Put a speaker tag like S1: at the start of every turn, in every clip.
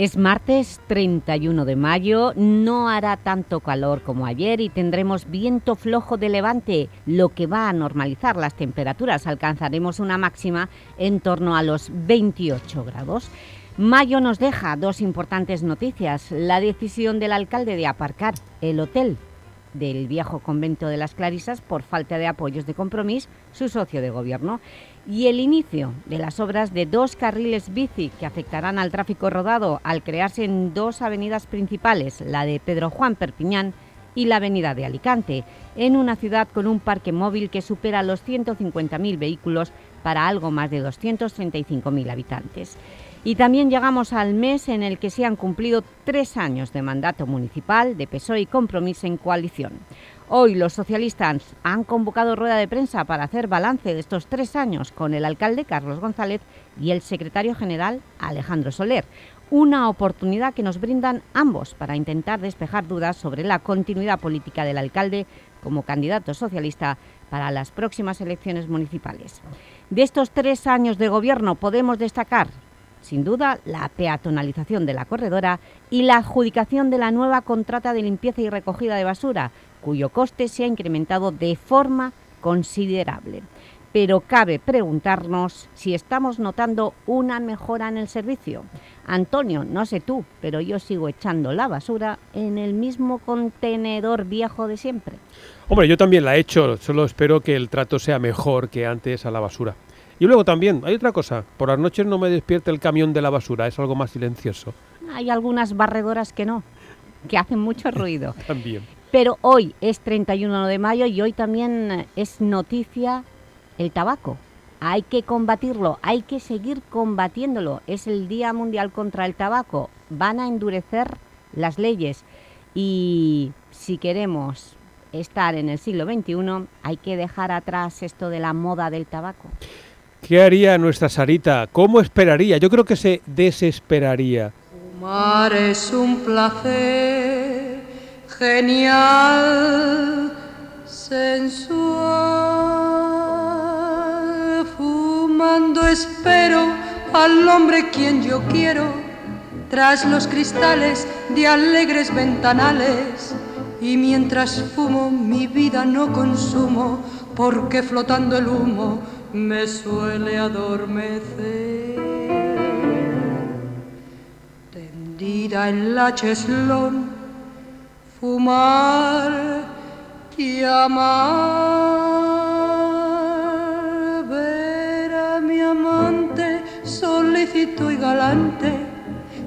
S1: Es martes 31 de mayo, no hará tanto calor como ayer y tendremos viento flojo de levante, lo que va a normalizar las temperaturas. Alcanzaremos una máxima en torno a los 28 grados. Mayo nos deja dos importantes noticias. La decisión del alcalde de aparcar el hotel del viejo convento de las Clarisas por falta de apoyos de compromiso, su socio de gobierno y el inicio de las obras de dos carriles bici que afectarán al tráfico rodado al crearse en dos avenidas principales, la de Pedro Juan Perpiñán y la avenida de Alicante, en una ciudad con un parque móvil que supera los 150.000 vehículos para algo más de 235.000 habitantes. Y también llegamos al mes en el que se han cumplido tres años de mandato municipal de PSOE y Compromiso en coalición. Hoy los socialistas han convocado rueda de prensa para hacer balance de estos tres años con el alcalde Carlos González y el secretario general Alejandro Soler. Una oportunidad que nos brindan ambos para intentar despejar dudas sobre la continuidad política del alcalde como candidato socialista para las próximas elecciones municipales. De estos tres años de gobierno podemos destacar, sin duda, la peatonalización de la corredora y la adjudicación de la nueva contrata de limpieza y recogida de basura, cuyo coste se ha incrementado de forma considerable. Pero cabe preguntarnos si estamos notando una mejora en el servicio. Antonio, no sé tú, pero yo sigo echando la basura en el mismo contenedor viejo de siempre.
S2: Hombre, yo también la he hecho, solo espero que el trato sea mejor que antes a la basura. Y luego también, hay otra cosa, por las noches no me despierta el camión de la basura, es algo más silencioso.
S1: Hay algunas barredoras que no, que hacen mucho ruido.
S2: también.
S1: Pero hoy es 31 de mayo y hoy también es noticia el tabaco. Hay que combatirlo, hay que seguir combatiéndolo. Es el Día Mundial contra el Tabaco. Van a endurecer las leyes y si queremos estar en el siglo XXI hay que dejar atrás esto de la moda del tabaco.
S2: ¿Qué haría nuestra Sarita? ¿Cómo esperaría? Yo creo que se desesperaría.
S3: Fumar es un placer genial, sensual. Fumando espero al hombre quien yo quiero, tras los cristales de alegres ventanales. Y mientras fumo mi vida no consumo, porque flotando el humo me suele adormecer. Tendida en la cheslón, fumar y amar, ver a mi amante solícito y galante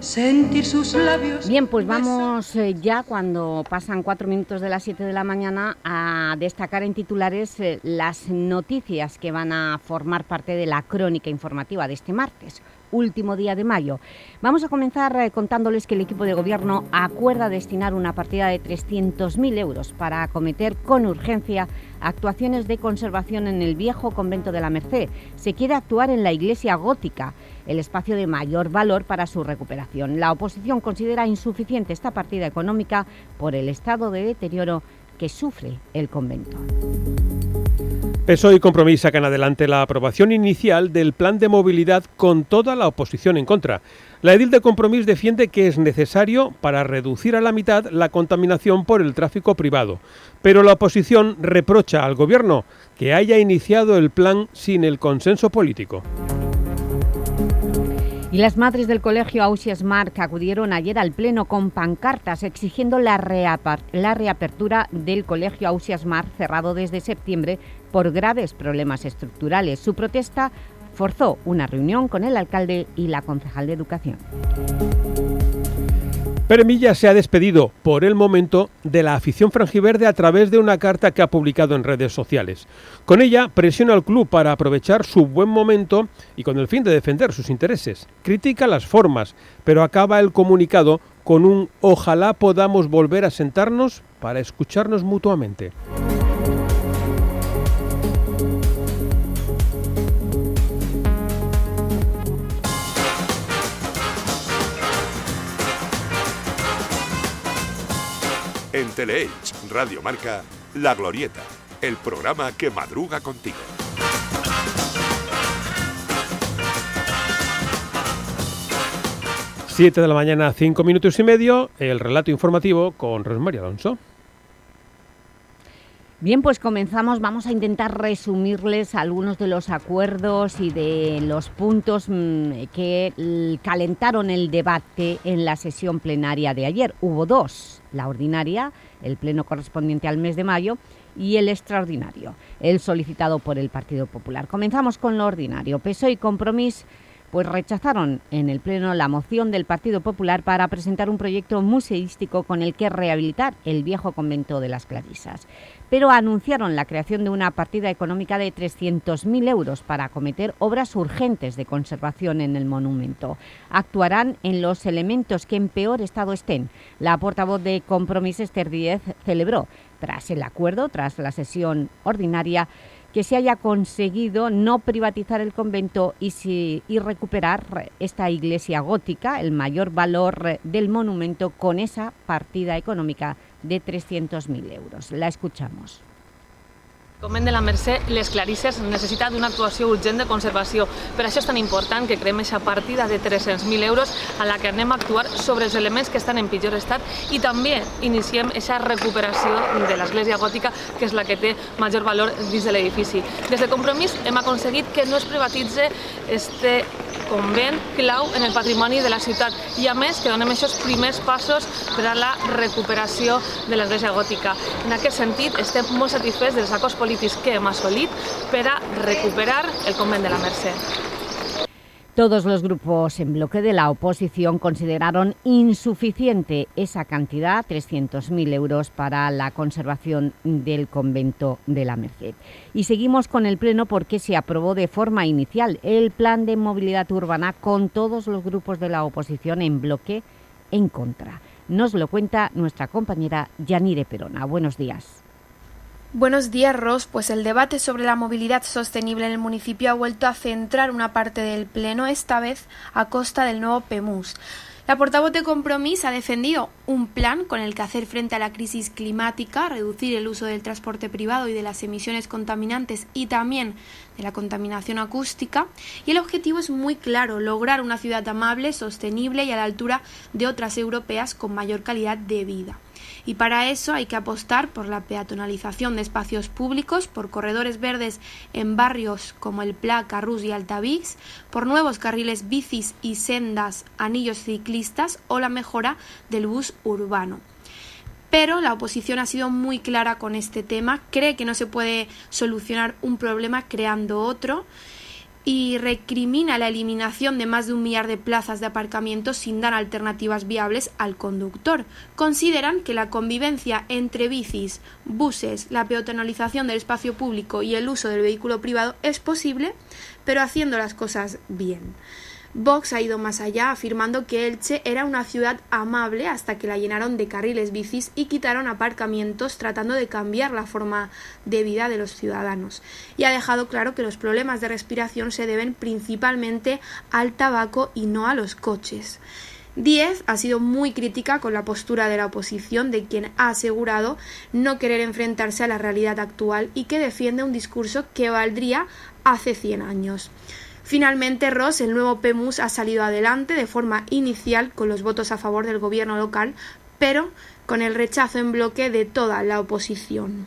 S3: sentir sus labios.
S1: Bien, pues vamos eh, ya cuando pasan cuatro minutos de las 7 de la mañana a destacar en titulares eh, las noticias que van a formar parte de la crónica informativa de este martes último día de mayo. Vamos a comenzar eh, contándoles que el equipo de gobierno acuerda destinar una partida de 300.000 euros para acometer con urgencia actuaciones de conservación en el viejo convento de la Merced. Se quiere actuar en la iglesia gótica, el espacio de mayor valor para su recuperación. La oposición considera insuficiente esta partida económica por el estado de deterioro que sufre el convento.
S2: PSOE y Compromís sacan adelante la aprobación inicial del plan de movilidad con toda la oposición en contra. La edil de Compromís defiende que es necesario para reducir a la mitad la contaminación por el tráfico privado, pero la oposición reprocha al Gobierno que haya iniciado el plan sin el consenso político.
S1: Y las madres del colegio Ausias Marc acudieron ayer al Pleno con pancartas exigiendo la, reapertura del colegio Ausias Marc cerrado desde septiembre por graves problemas estructurales. Su protesta forzó una reunión con el alcalde y la concejal de Educación.
S2: Peremilla se ha despedido, por el momento, de la afición franjiverde a través de una carta que ha publicado en redes sociales. Con ella presiona al club para aprovechar su buen momento y con el fin de defender sus intereses. Critica las formas, pero acaba el comunicado con un ojalá podamos volver a sentarnos para escucharnos mutuamente.
S4: En Teleelch, Radio Marca, La Glorieta, el programa que madruga contigo.
S2: 7 de la mañana, 5 minutos y medio, el relato informativo con Rosmaría Alonso.
S1: Bien, pues comenzamos. Vamos a intentar resumirles algunos de los acuerdos y de los puntos mm, que calentaron el debate en la sesión plenaria de ayer. Hubo dos, la ordinaria, el pleno correspondiente al mes de mayo, y el extraordinario, el solicitado por el Partido Popular. Comenzamos con lo ordinario. PSOE y Compromís pues rechazaron en el Pleno la moción del Partido Popular para presentar un proyecto museístico con el que rehabilitar el viejo convento de las Clarisas pero anunciaron la creación de una partida económica de 300.000 euros para acometer obras urgentes de conservación en el monumento. Actuarán en los elementos que en peor estado estén. La portavoz de Compromís Esther Díez celebró, tras el acuerdo, tras la sesión ordinaria, que se haya conseguido no privatizar el convento y, y, recuperar esta iglesia gótica, el mayor valor del monumento, con esa partida económica de 300.000 euros. La escuchamos.
S5: Convent de la Mercè, les Clarisses necessita d'una actuació urgent de conservació. Per això és tan important que creem aquesta partida de 300.000 euros a la que anem a actuar sobre els elements que estan en pitjor estat i també iniciem aquesta recuperació de l'església gòtica, que és la que té major valor dins de l'edifici. Des de Compromís hem aconseguit que no es privatitze este convent clau en el patrimoni de la ciutat i a més que donem aquests primers passos per a la recuperació de l'església gòtica. En aquest sentit estem molt satisfets dels acords polítics polítics que hem assolit per a recuperar el convent de la Mercè.
S1: Todos los grupos en bloque de la oposición consideraron insuficiente esa cantidad, 300.000 euros, para la conservación del convento de la Merced. Y seguimos con el Pleno porque se aprobó de forma inicial el plan de movilidad urbana con todos los grupos de la oposición en bloque en contra. Nos lo cuenta nuestra compañera Yanire Perona. Buenos días.
S6: Buenos días, Ros. Pues el debate sobre la movilidad sostenible en el municipio ha vuelto a centrar una parte del Pleno, esta vez a costa del nuevo PEMUS. La portavoz de Compromís ha defendido un plan con el que hacer frente a la crisis climática, reducir el uso del transporte privado y de las emisiones contaminantes y también de la contaminación acústica. Y el objetivo es muy claro, lograr una ciudad amable, sostenible y a la altura de otras europeas con mayor calidad de vida y para eso hay que apostar por la peatonalización de espacios públicos, por corredores verdes en barrios como el Pla, Carrús y Altavix, por nuevos carriles bicis y sendas, anillos ciclistas o la mejora del bus urbano. Pero la oposición ha sido muy clara con este tema, cree que no se puede solucionar un problema creando otro y recrimina la eliminación de más de un millar de plazas de aparcamiento sin dar alternativas viables al conductor. Consideran que la convivencia entre bicis, buses, la peatonalización del espacio público y el uso del vehículo privado es posible, pero haciendo las cosas bien. Vox ha ido más allá, afirmando que Elche era una ciudad amable hasta que la llenaron de carriles bicis y quitaron aparcamientos tratando de cambiar la forma de vida de los ciudadanos. Y ha dejado claro que los problemas de respiración se deben principalmente al tabaco y no a los coches. Diez ha sido muy crítica con la postura de la oposición, de quien ha asegurado no querer enfrentarse a la realidad actual y que defiende un discurso que valdría hace 100 años. Finalmente, Ross, el nuevo PEMUS, ha salido adelante de forma inicial con los votos a favor del gobierno local, pero con el rechazo en bloque de toda la oposición.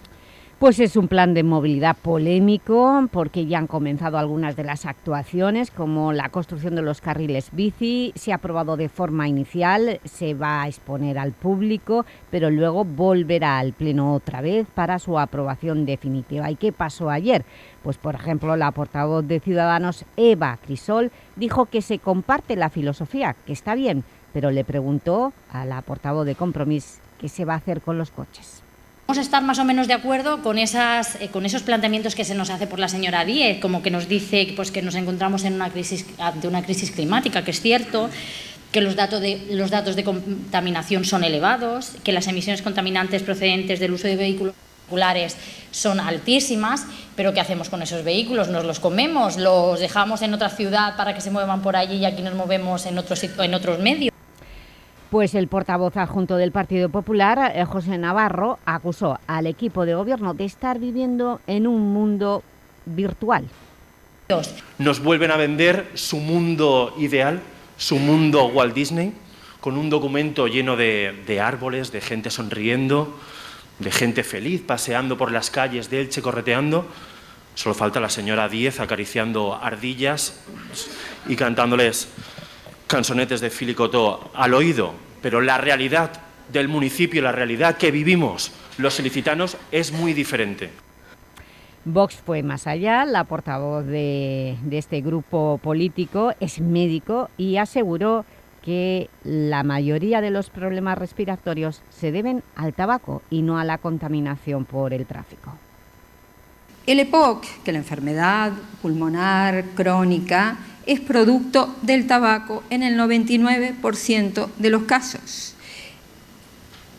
S1: Pues es un plan de movilidad polémico porque ya han comenzado algunas de las actuaciones como la construcción de los carriles bici, se ha aprobado de forma inicial, se va a exponer al público, pero luego volverá al Pleno otra vez para su aprobación definitiva. ¿Y qué pasó ayer? Pues por ejemplo la portavoz de Ciudadanos, Eva Crisol, dijo que se comparte la filosofía, que está bien, pero le preguntó a la portavoz de Compromís qué se va a hacer con los coches.
S7: Vamos a estar más o menos de acuerdo con, esas, eh, con esos planteamientos que se nos hace por la señora Díez, como que nos dice pues, que nos encontramos en una crisis, ante una crisis climática, que es cierto, que los, datos de, los datos de contaminación son elevados, que las emisiones contaminantes procedentes del uso de vehículos particulares son altísimas, pero ¿qué hacemos con esos vehículos? ¿Nos los comemos? ¿Los dejamos en otra ciudad para que se muevan por allí y aquí nos movemos en otros, en otros medios?
S1: Pues el portavoz adjunto del Partido Popular, eh, José Navarro, acusó al equipo de gobierno de estar viviendo en un mundo virtual.
S8: Nos vuelven a vender su mundo ideal, su mundo Walt Disney, con un documento lleno de, árboles, de gente sonriendo, de gente feliz paseando por las calles de Elche, correteando. Solo falta la señora Díez acariciando ardillas y cantándoles canzonetes de Filicotó al oído. Pero la realidad del municipio, la realidad que vivimos los ilicitanos es muy diferente.
S1: Vox fue más allá, la portavoz de, este grupo político es médico y aseguró que la mayoría de los problemas respiratorios se deben al tabaco y no a la contaminación por el tráfico.
S9: El EPOC, que la enfermedad pulmonar crónica, es producto del tabaco en el 99% de los casos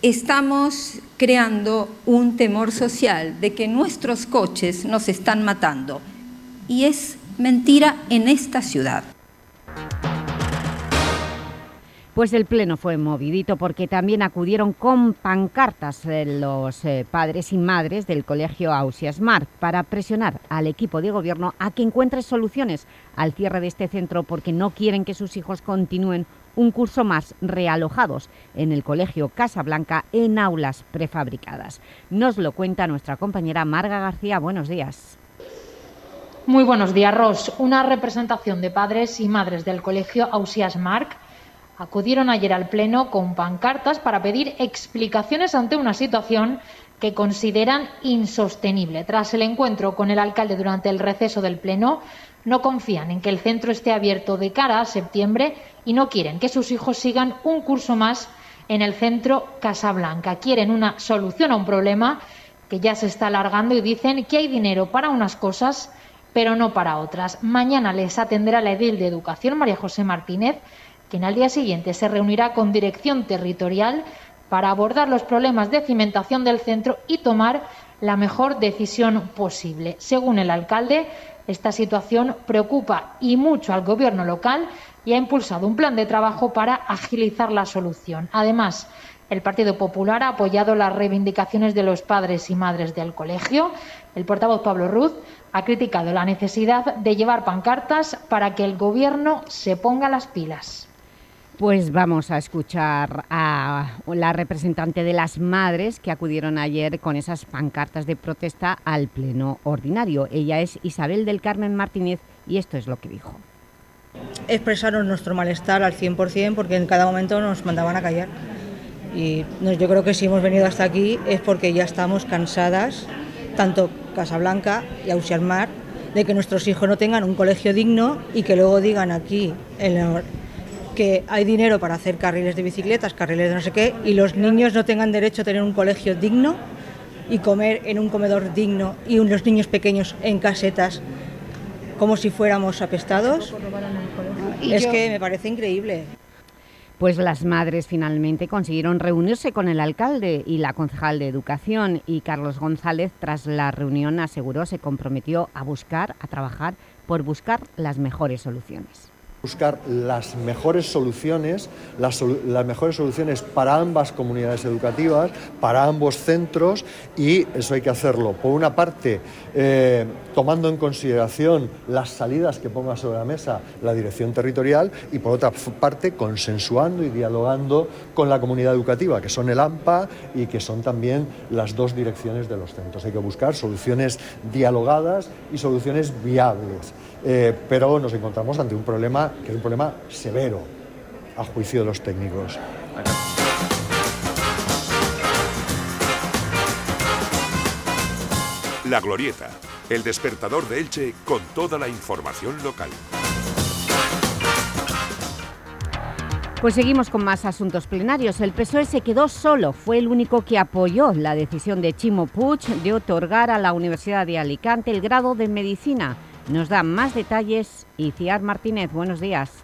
S9: estamos creando un temor social de que nuestros coches nos están matando. Y es mentira en esta ciudad.
S1: Pues el pleno fue movidito porque también acudieron con pancartas los eh, padres y madres del colegio Ausias Marc para presionar al equipo de gobierno a que encuentre soluciones al cierre de este centro porque no quieren que sus hijos continúen un curso más realojados en el Colegio Casablanca en aulas prefabricadas. Nos lo cuenta nuestra compañera Marga García. Buenos días.
S10: Muy buenos días, Ros. Una representación de padres y madres del Colegio Ausías Marc acudieron ayer al Pleno con pancartas para pedir explicaciones ante una situación que consideran insostenible. Tras el encuentro con el alcalde durante el receso del Pleno, no confían en que el centro esté abierto de cara a septiembre y no quieren que sus hijos sigan un curso más en el centro Casablanca. Quieren una solución a un problema que ya se está alargando y dicen que hay dinero para unas cosas, pero no para otras. Mañana les atenderá la edil de Educación, María José Martínez, quien al día siguiente se reunirá con dirección territorial para abordar los problemas de cimentación del centro y tomar la mejor decisión posible. Según el alcalde, esta situación preocupa y mucho al gobierno local y ha impulsado un plan de trabajo para agilizar la solución. Además, el Partido Popular ha apoyado las reivindicaciones de los padres y madres del colegio. El portavoz Pablo Ruz ha criticado la necesidad de llevar pancartas para que el Gobierno se ponga las pilas.
S1: Pues vamos a escuchar a la representante de las madres que acudieron ayer con esas pancartas de protesta al pleno ordinario. Ella es Isabel del Carmen Martínez y esto es lo que dijo
S11: expresaron nuestro malestar al 100% porque en cada momento nos mandaban a callar. Y yo creo que si hemos venido hasta aquí es porque ya estamos cansadas, tanto Casablanca y Ausiarmar, de que nuestros hijos no tengan un colegio digno y que luego digan aquí que hay dinero para hacer carriles de bicicletas, carriles de no sé qué, y los niños no tengan derecho a tener un colegio digno y comer en un comedor digno y los niños pequeños en casetas como si fuéramos apestados. Es que me parece increíble.
S1: Pues las madres finalmente consiguieron reunirse con el alcalde y la concejal de Educación y Carlos González tras la reunión aseguró se comprometió a buscar, a trabajar por buscar las mejores soluciones
S12: buscar las mejores soluciones, las, mejores soluciones para ambas comunidades educativas, para ambos centros y eso hay que hacerlo, por una parte, eh, tomando en consideración las salidas que ponga sobre la mesa la dirección territorial y por otra parte, consensuando y dialogando con la comunidad educativa, que son el AMPA y que son también las dos direcciones de los centros. Hay que buscar soluciones dialogadas y soluciones viables. Eh, pero nos encontramos ante un problema que es un problema severo a juicio de los técnicos.
S4: La Glorieta, el despertador de Elche con toda la información local.
S1: Pues seguimos con más asuntos plenarios. El PSOE se quedó solo. Fue el único que apoyó la decisión de Chimo Puig de otorgar a la Universidad de Alicante el grado de Medicina nos da más detalles Iciar Martínez. Buenos días.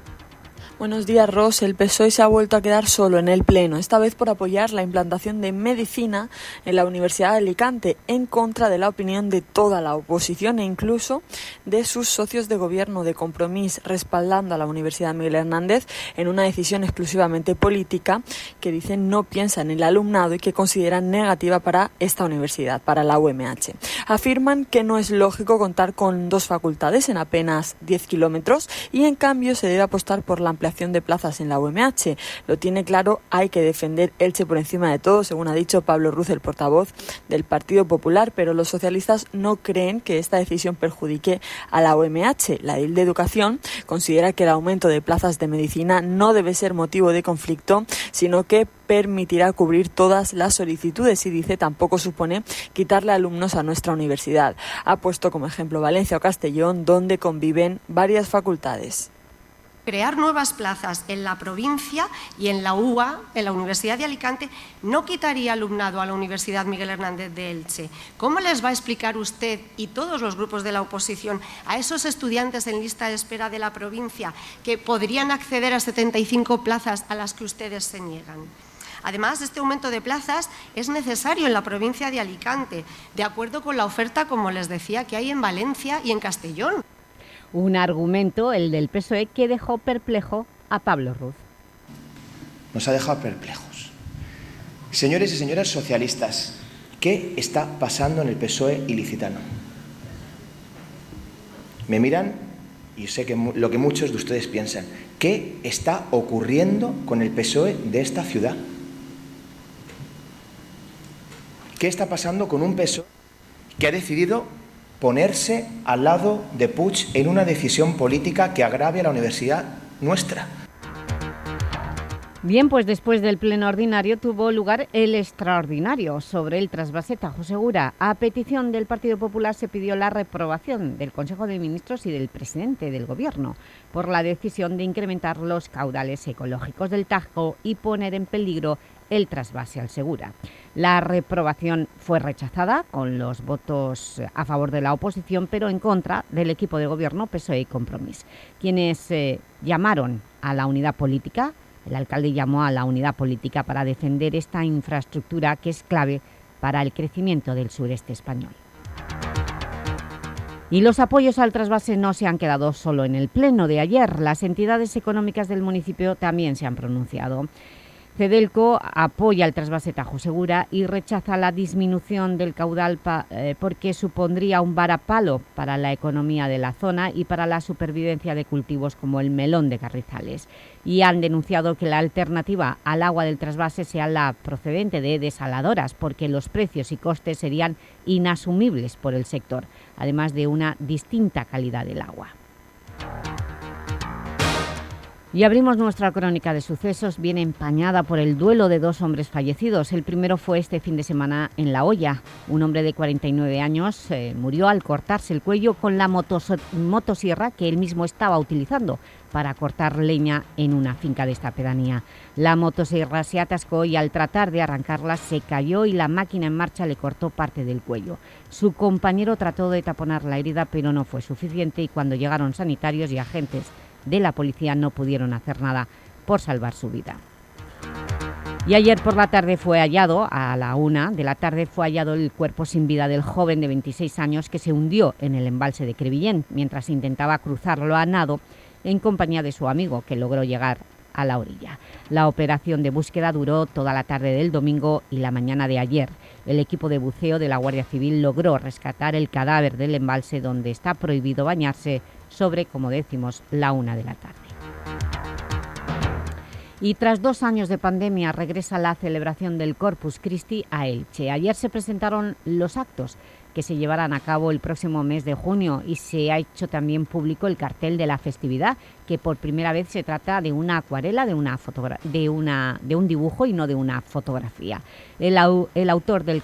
S13: Buenos días, Ross. El PSOE se ha vuelto a quedar solo en el Pleno, esta vez por apoyar la implantación de medicina en la Universidad de Alicante, en contra de la opinión de toda la oposición e incluso de sus socios de gobierno de compromiso, respaldando a la Universidad Miguel Hernández en una decisión exclusivamente política que dicen no piensa en el alumnado y que consideran negativa para esta universidad, para la UMH. Afirman que no es lógico contar con dos facultades en apenas 10 kilómetros y en cambio se debe apostar por la ampliación de plazas en la UMH. Lo tiene claro, hay que defender Elche por encima de todo, según ha dicho Pablo Ruz, el portavoz del Partido Popular, pero los socialistas no creen que esta decisión perjudique a la UMH. La DIL de Educación considera que el aumento de plazas de medicina no debe ser motivo de conflicto, sino que permitirá cubrir todas las solicitudes y dice tampoco supone quitarle alumnos a nuestra universidad. Ha puesto como ejemplo Valencia o Castellón, donde conviven varias facultades
S14: crear nuevas plazas en la provincia y en la UA, en la Universidad de Alicante, no quitaría alumnado a la Universidad Miguel Hernández de Elche. ¿Cómo les va a explicar usted y todos los grupos de la oposición a esos estudiantes en lista de espera de la provincia que podrían acceder a 75 plazas a las que ustedes se niegan? Además, este aumento de plazas es necesario en la provincia de Alicante, de acuerdo con la oferta, como les decía, que hay en Valencia y en Castellón.
S1: Un argumento, el del PSOE, que dejó perplejo a Pablo Ruz.
S15: Nos ha dejado perplejos. Señores y señoras socialistas, ¿qué está pasando en el PSOE ilicitano? Me miran y sé que lo que muchos de ustedes piensan. ¿Qué está ocurriendo con el PSOE de esta ciudad? ¿Qué está pasando con un PSOE que ha decidido ponerse al lado de Puig en una decisión política que agrave a la universidad nuestra.
S1: Bien, pues después del pleno ordinario tuvo lugar el extraordinario sobre el trasvase Tajo Segura. A petición del Partido Popular se pidió la reprobación del Consejo de Ministros y del presidente del Gobierno por la decisión de incrementar los caudales ecológicos del Tajo y poner en peligro el trasvase al Segura. La reprobación fue rechazada con los votos a favor de la oposición, pero en contra del equipo de gobierno PSOE y Compromís, quienes eh, llamaron a la unidad política, el alcalde llamó a la unidad política para defender esta infraestructura que es clave para el crecimiento del sureste español. Y los apoyos al trasvase no se han quedado solo en el pleno de ayer. Las entidades económicas del municipio también se han pronunciado. Cedelco apoya el trasvase Tajo Segura y rechaza la disminución del caudal eh, porque supondría un varapalo para la economía de la zona y para la supervivencia de cultivos como el melón de Carrizales. Y han denunciado que la alternativa al agua del trasvase sea la procedente de desaladoras porque los precios y costes serían inasumibles por el sector, además de una distinta calidad del agua. Y abrimos nuestra crónica de sucesos bien empañada por el duelo de dos hombres fallecidos. El primero fue este fin de semana en La Hoya. Un hombre de 49 años eh, murió al cortarse el cuello con la motosierra que él mismo estaba utilizando para cortar leña en una finca de esta pedanía. La motosierra se atascó y al tratar de arrancarla se cayó y la máquina en marcha le cortó parte del cuello. Su compañero trató de taponar la herida pero no fue suficiente y cuando llegaron sanitarios y agentes de la policía no pudieron hacer nada por salvar su vida. Y ayer por la tarde fue hallado, a la una de la tarde fue hallado el cuerpo sin vida del joven de 26 años que se hundió en el embalse de Crevillén mientras intentaba cruzarlo a nado en compañía de su amigo que logró llegar a la orilla. La operación de búsqueda duró toda la tarde del domingo y la mañana de ayer. El equipo de buceo de la Guardia Civil logró rescatar el cadáver del embalse donde está prohibido bañarse sobre, como decimos, la una de la tarde. Y tras dos años de pandemia regresa la celebración del Corpus Christi a Elche. Ayer se presentaron los actos que se llevarán a cabo el próximo mes de junio y se ha hecho también público el cartel de la festividad, que por primera vez se trata de una acuarela, de, una de, una, de un dibujo y no de una fotografía. El, el autor del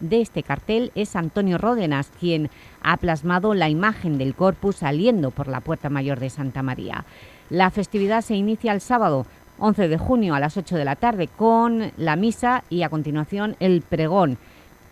S1: de este cartel es Antonio Ródenas, quien ha plasmado la imagen del corpus saliendo por la Puerta Mayor de Santa María. La festividad se inicia el sábado 11 de junio a las 8 de la tarde con la misa y a continuación el pregón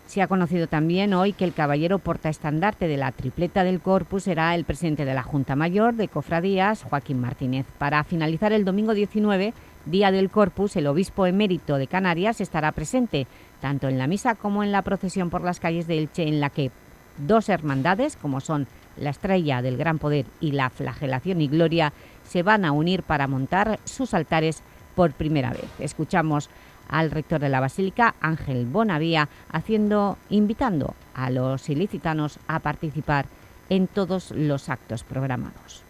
S1: se ha conocido también hoy que el caballero portaestandarte de la tripleta del Corpus será el presidente de la Junta Mayor de Cofradías, Joaquín Martínez. Para finalizar el domingo 19, Día del Corpus, el obispo emérito de Canarias estará presente, tanto en la misa como en la procesión por las calles de Elche, en la que dos hermandades, como son la Estrella del Gran Poder y la Flagelación y Gloria, se van a unir para montar sus altares por primera vez. Escuchamos al rector de la Basílica, Ángel Bonavía, haciendo, invitando a los ilicitanos a participar en todos los actos programados.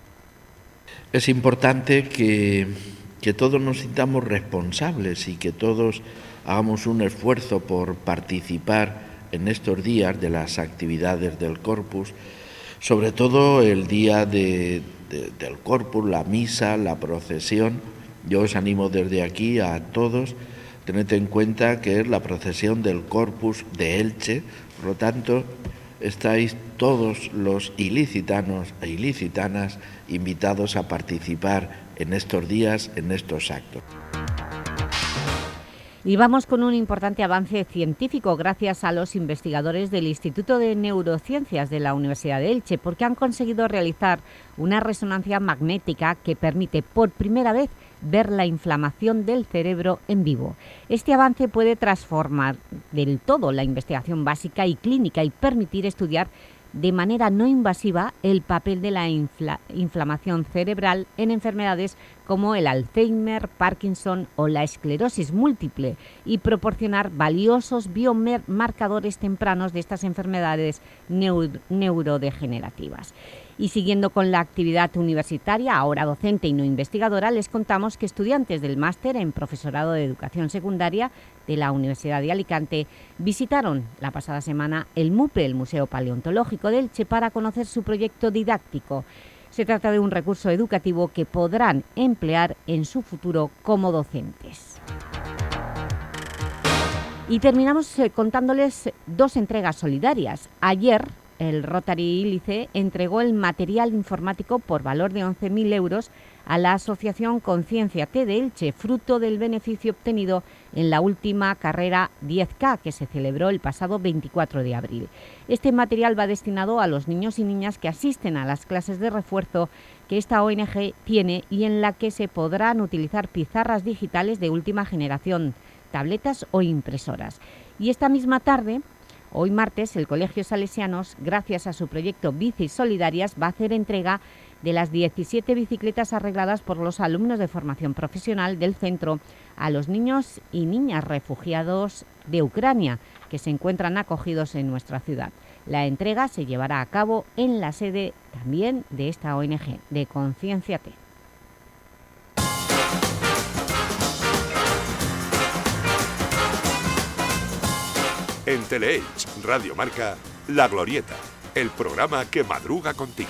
S16: Es importante que, que todos nos sintamos responsables y que todos hagamos un esfuerzo por participar en estos días de las actividades del corpus, sobre todo el día del corpus, la misa, la procesión. Yo os animo desde aquí a todos, tened en cuenta que es la procesión del corpus de Elche, por lo tanto, estáis todos los ilícitanos e ilícitanas invitados a participar en estos días, en estos actos.
S1: Y vamos con un importante avance científico gracias a los investigadores del Instituto de Neurociencias de la Universidad de Elche, porque han conseguido realizar una resonancia magnética que permite por primera vez ver la inflamación del cerebro en vivo. Este avance puede transformar del todo la investigación básica y clínica y permitir estudiar de manera no invasiva el papel de la inflamación cerebral en enfermedades como el Alzheimer, Parkinson o la esclerosis múltiple y proporcionar valiosos biomarcadores tempranos de estas enfermedades neurodegenerativas. Y siguiendo con la actividad universitaria, ahora docente y no investigadora, les contamos que estudiantes del máster en Profesorado de Educación Secundaria de la Universidad de Alicante visitaron la pasada semana el MUPE, el Museo Paleontológico del Che, para conocer su proyecto didáctico. Se trata de un recurso educativo que podrán emplear en su futuro como docentes. Y terminamos eh, contándoles dos entregas solidarias. Ayer, el Rotary Ílice entregó el material informático por valor de 11.000 euros a la Asociación Conciencia T de Elche, fruto del beneficio obtenido en la última carrera 10K que se celebró el pasado 24 de abril. Este material va destinado a los niños y niñas que asisten a las clases de refuerzo que esta ONG tiene y en la que se podrán utilizar pizarras digitales de última generación, tabletas o impresoras. Y esta misma tarde Hoy martes, el Colegio Salesianos, gracias a su proyecto Bicis Solidarias, va a hacer entrega de las 17 bicicletas arregladas por los alumnos de formación profesional del centro a los niños y niñas refugiados de Ucrania que se encuentran acogidos en nuestra ciudad. La entrega se llevará a cabo en la sede también de esta ONG, de Conciencia T.
S4: En Teleelch, Radio Marca, La Glorieta, el programa que madruga contigo.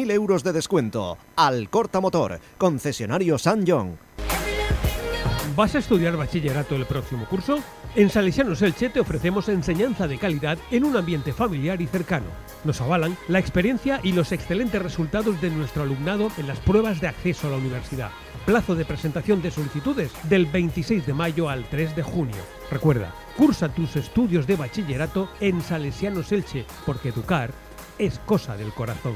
S17: euros de descuento. Al Corta Motor, concesionario San John.
S2: ¿Vas a estudiar bachillerato el próximo curso? En Salesianos Elche te ofrecemos enseñanza de calidad en un ambiente familiar y cercano. Nos avalan la experiencia y los excelentes resultados de nuestro alumnado en las pruebas de acceso a la universidad. Plazo de presentación de solicitudes del 26 de mayo al 3 de junio. Recuerda, cursa tus estudios de bachillerato en Salesianos Elche, porque educar es cosa del corazón.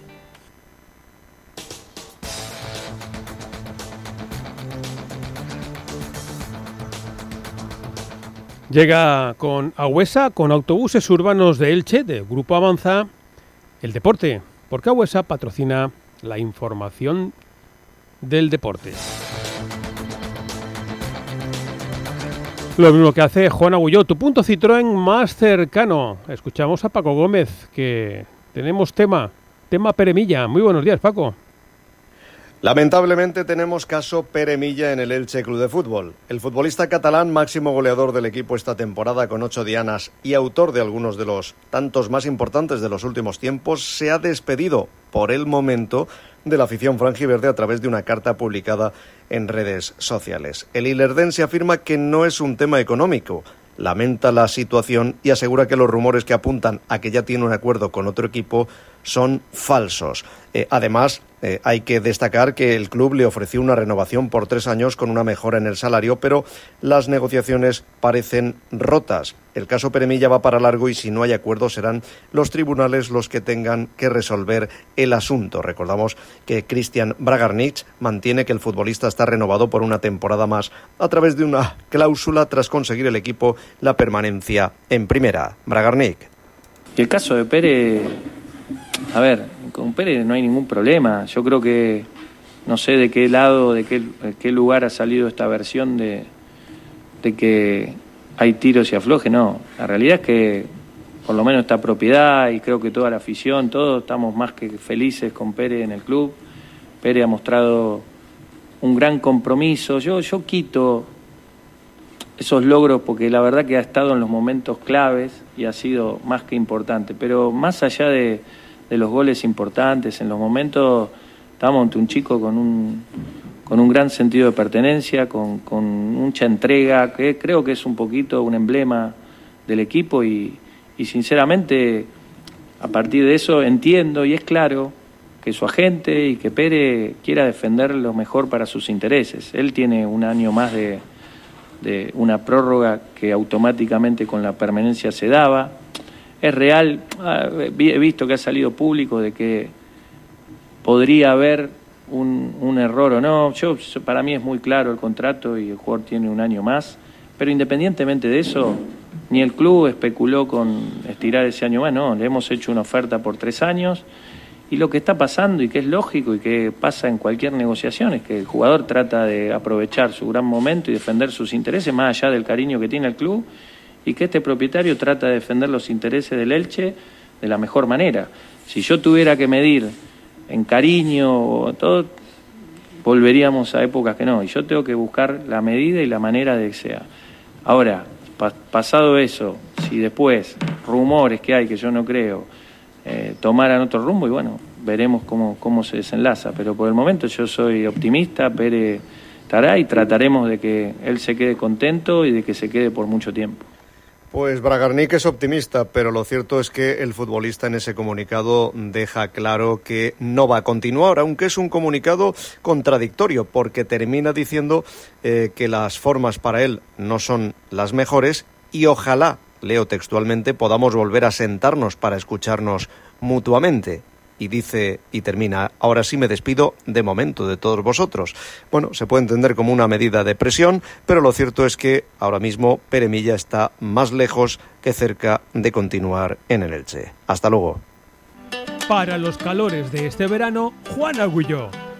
S2: Llega con Agüesa, con autobuses urbanos de Elche, de Grupo Avanza, el deporte, porque Agüesa patrocina la información del deporte. Lo mismo que hace Juan Agulló, tu punto Citroën más cercano. Escuchamos a Paco Gómez, que tenemos tema, tema Peremilla. Muy buenos días, Paco.
S18: Lamentablemente tenemos caso Peremilla en el Elche Club de Fútbol. El futbolista catalán, máximo goleador del equipo esta temporada con ocho dianas y autor de algunos de los tantos más importantes de los últimos tiempos, se ha despedido por el momento de la afición franjiverde a través de una carta publicada en redes sociales. El Ilerdense afirma que no es un tema económico, lamenta la situación y asegura que los rumores que apuntan a que ya tiene un acuerdo con otro equipo son falsos. Eh, además, eh, hay que destacar que el club le ofreció una renovación por tres años con una mejora en el salario, pero las negociaciones parecen rotas. El caso Peremilla va para largo y si no hay acuerdo serán los tribunales los que tengan que resolver el asunto. Recordamos que Christian Bragarnich mantiene que el futbolista está renovado por una temporada más a través de una cláusula tras conseguir el equipo la permanencia en primera. Bragarnich.
S19: Y el caso de Pérez, a ver, con Pérez no hay ningún problema. Yo creo que no sé de qué lado, de qué, qué lugar ha salido esta versión de, de que hay tiros y afloje. No, la realidad es que por lo menos esta propiedad y creo que toda la afición, todos estamos más que felices con Pérez en el club. Pérez ha mostrado un gran compromiso. Yo, yo quito esos logros porque la verdad que ha estado en los momentos claves y ha sido más que importante. Pero más allá de, de los goles importantes, en los momentos estábamos ante un chico con un, con un gran sentido de pertenencia, con, con mucha entrega, que creo que es un poquito un emblema del equipo y, sinceramente a partir de eso entiendo y es claro que su agente y que Pérez quiera defender lo mejor para sus intereses. Él tiene un año más de, de una prórroga que automáticamente con la permanencia se daba es real. Ah, he visto que ha salido público de que podría haber un, error o no. Yo, para mí es muy claro el contrato y el jugador tiene un año más. Pero independientemente de eso, ni el club especuló con estirar ese año más, no. Le hemos hecho una oferta por tres años. Y lo que está pasando y que es lógico y que pasa en cualquier negociación es que el jugador trata de aprovechar su gran momento y defender sus intereses más allá del cariño que tiene el club y que este propietario trata de defender los intereses del Elche de la mejor manera. Si yo tuviera que medir en cariño o todo, volveríamos a épocas que no. Y yo tengo que buscar la medida y la manera de que sea. Ahora, pasado eso, si después rumores que hay que yo no creo eh, tomaran otro rumbo, y bueno, veremos cómo, cómo se desenlaza. Pero por el momento yo soy optimista, Pérez estará y trataremos de que él se quede contento y de que se quede por mucho tiempo.
S18: Pues Bragarnik es optimista, pero lo cierto es que el futbolista en ese comunicado deja claro que no va a continuar, aunque es un comunicado contradictorio, porque termina diciendo eh, que las formas para él no son las mejores y ojalá, leo textualmente, podamos volver a sentarnos para escucharnos mutuamente y dice y termina, ahora sí me despido de momento de todos vosotros. Bueno, se puede entender como una medida de presión, pero lo cierto es que ahora mismo Peremilla está más lejos que cerca de continuar en el Elche. Hasta luego.
S2: Para los calores de este verano, Juan Agulló.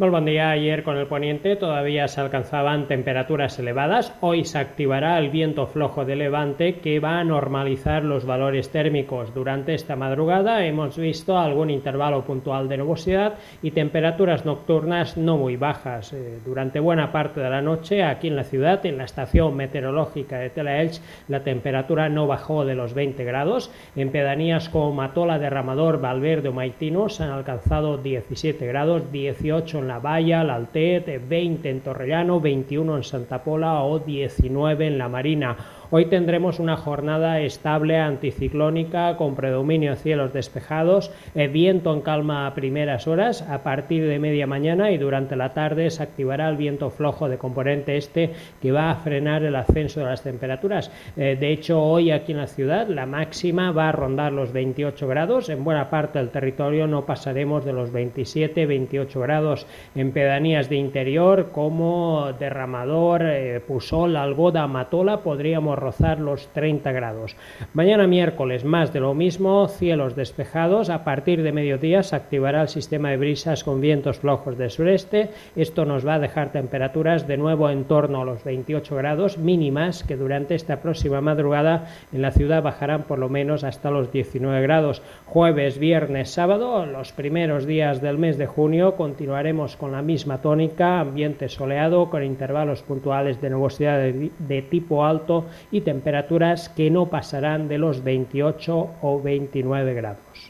S20: Muy buen día. Ayer con el poniente todavía se alcanzaban temperaturas elevadas. Hoy se activará el viento flojo de levante que va a normalizar los valores térmicos. Durante esta madrugada hemos visto algún intervalo puntual de nubosidad y temperaturas nocturnas no muy bajas. Eh, durante buena parte de la noche aquí en la ciudad, en la estación meteorológica de Telaelch, la temperatura no bajó de los 20 grados. En pedanías como Matola, Derramador, Valverde o Maitino se han alcanzado 17 grados, 18 en la Valla, la Altet, 20 en Torrellano, 21 en Santa Pola o 19 en la Marina. Hoy tendremos una jornada estable anticiclónica con predominio cielos despejados, eh, viento en calma a primeras horas, a partir de media mañana y durante la tarde se activará el viento flojo de componente este que va a frenar el ascenso de las temperaturas. Eh, de hecho, hoy aquí en la ciudad la máxima va a rondar los 28 grados, en buena parte del territorio no pasaremos de los 27-28 grados en pedanías de interior como Derramador, eh, Pusol, Algoda, Matola podríamos rozar los 30 grados. Mañana miércoles más de lo mismo, cielos despejados. A partir de mediodía se activará el sistema de brisas con vientos flojos de sureste. Esto nos va a dejar temperaturas de nuevo en torno a los 28 grados mínimas que durante esta próxima madrugada en la ciudad bajarán por lo menos hasta los 19 grados. Jueves, viernes, sábado, los primeros días del mes de junio continuaremos con la misma tónica, ambiente soleado con intervalos puntuales de nubosidad de, de tipo alto y temperaturas que no pasarán de los 28 o 29 grados.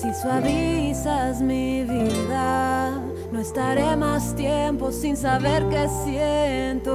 S21: Si suavizas mi vida, no estaré más tiempo sin saber qué siento.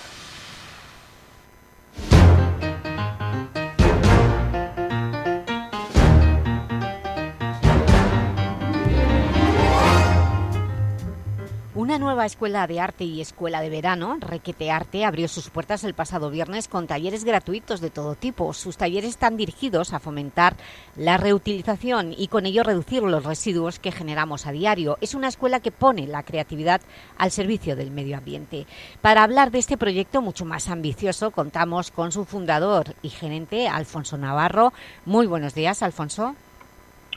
S1: Nueva escuela de arte y escuela de verano, Requete Arte, abrió sus puertas el pasado viernes con talleres gratuitos de todo tipo. Sus talleres están dirigidos a fomentar la reutilización y con ello reducir los residuos que generamos a diario. Es una escuela que pone la creatividad al servicio del medio ambiente. Para hablar de este proyecto mucho más ambicioso, contamos con su fundador y gerente, Alfonso Navarro. Muy buenos días, Alfonso.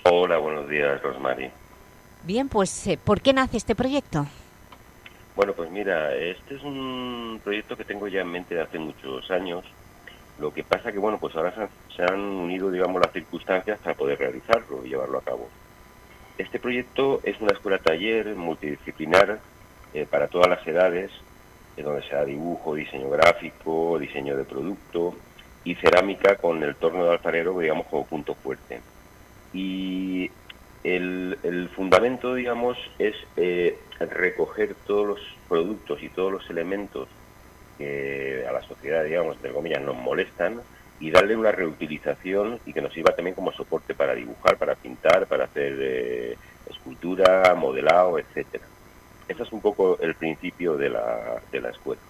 S22: Hola, buenos días, Rosmary.
S1: Bien, pues, eh, ¿por qué nace este proyecto?
S22: Bueno, pues mira, este es un proyecto que tengo ya en mente de hace muchos años. Lo que pasa que, bueno, pues ahora se han, unido, digamos, las circunstancias para poder realizarlo y llevarlo a cabo. Este proyecto es una escuela-taller multidisciplinar eh, para todas las edades, eh, donde se da dibujo, diseño gráfico, diseño de producto y cerámica con el torno de alfarero, digamos, como punto fuerte. Y el, el fundamento, digamos, es eh, recoger todos los productos y todos los elementos que a la sociedad, digamos, entre comillas, nos molestan y darle una reutilización y que nos sirva también como soporte para dibujar, para pintar, para hacer eh, escultura, modelado, etcétera. Ese es un poco el principio de la, de la escuela.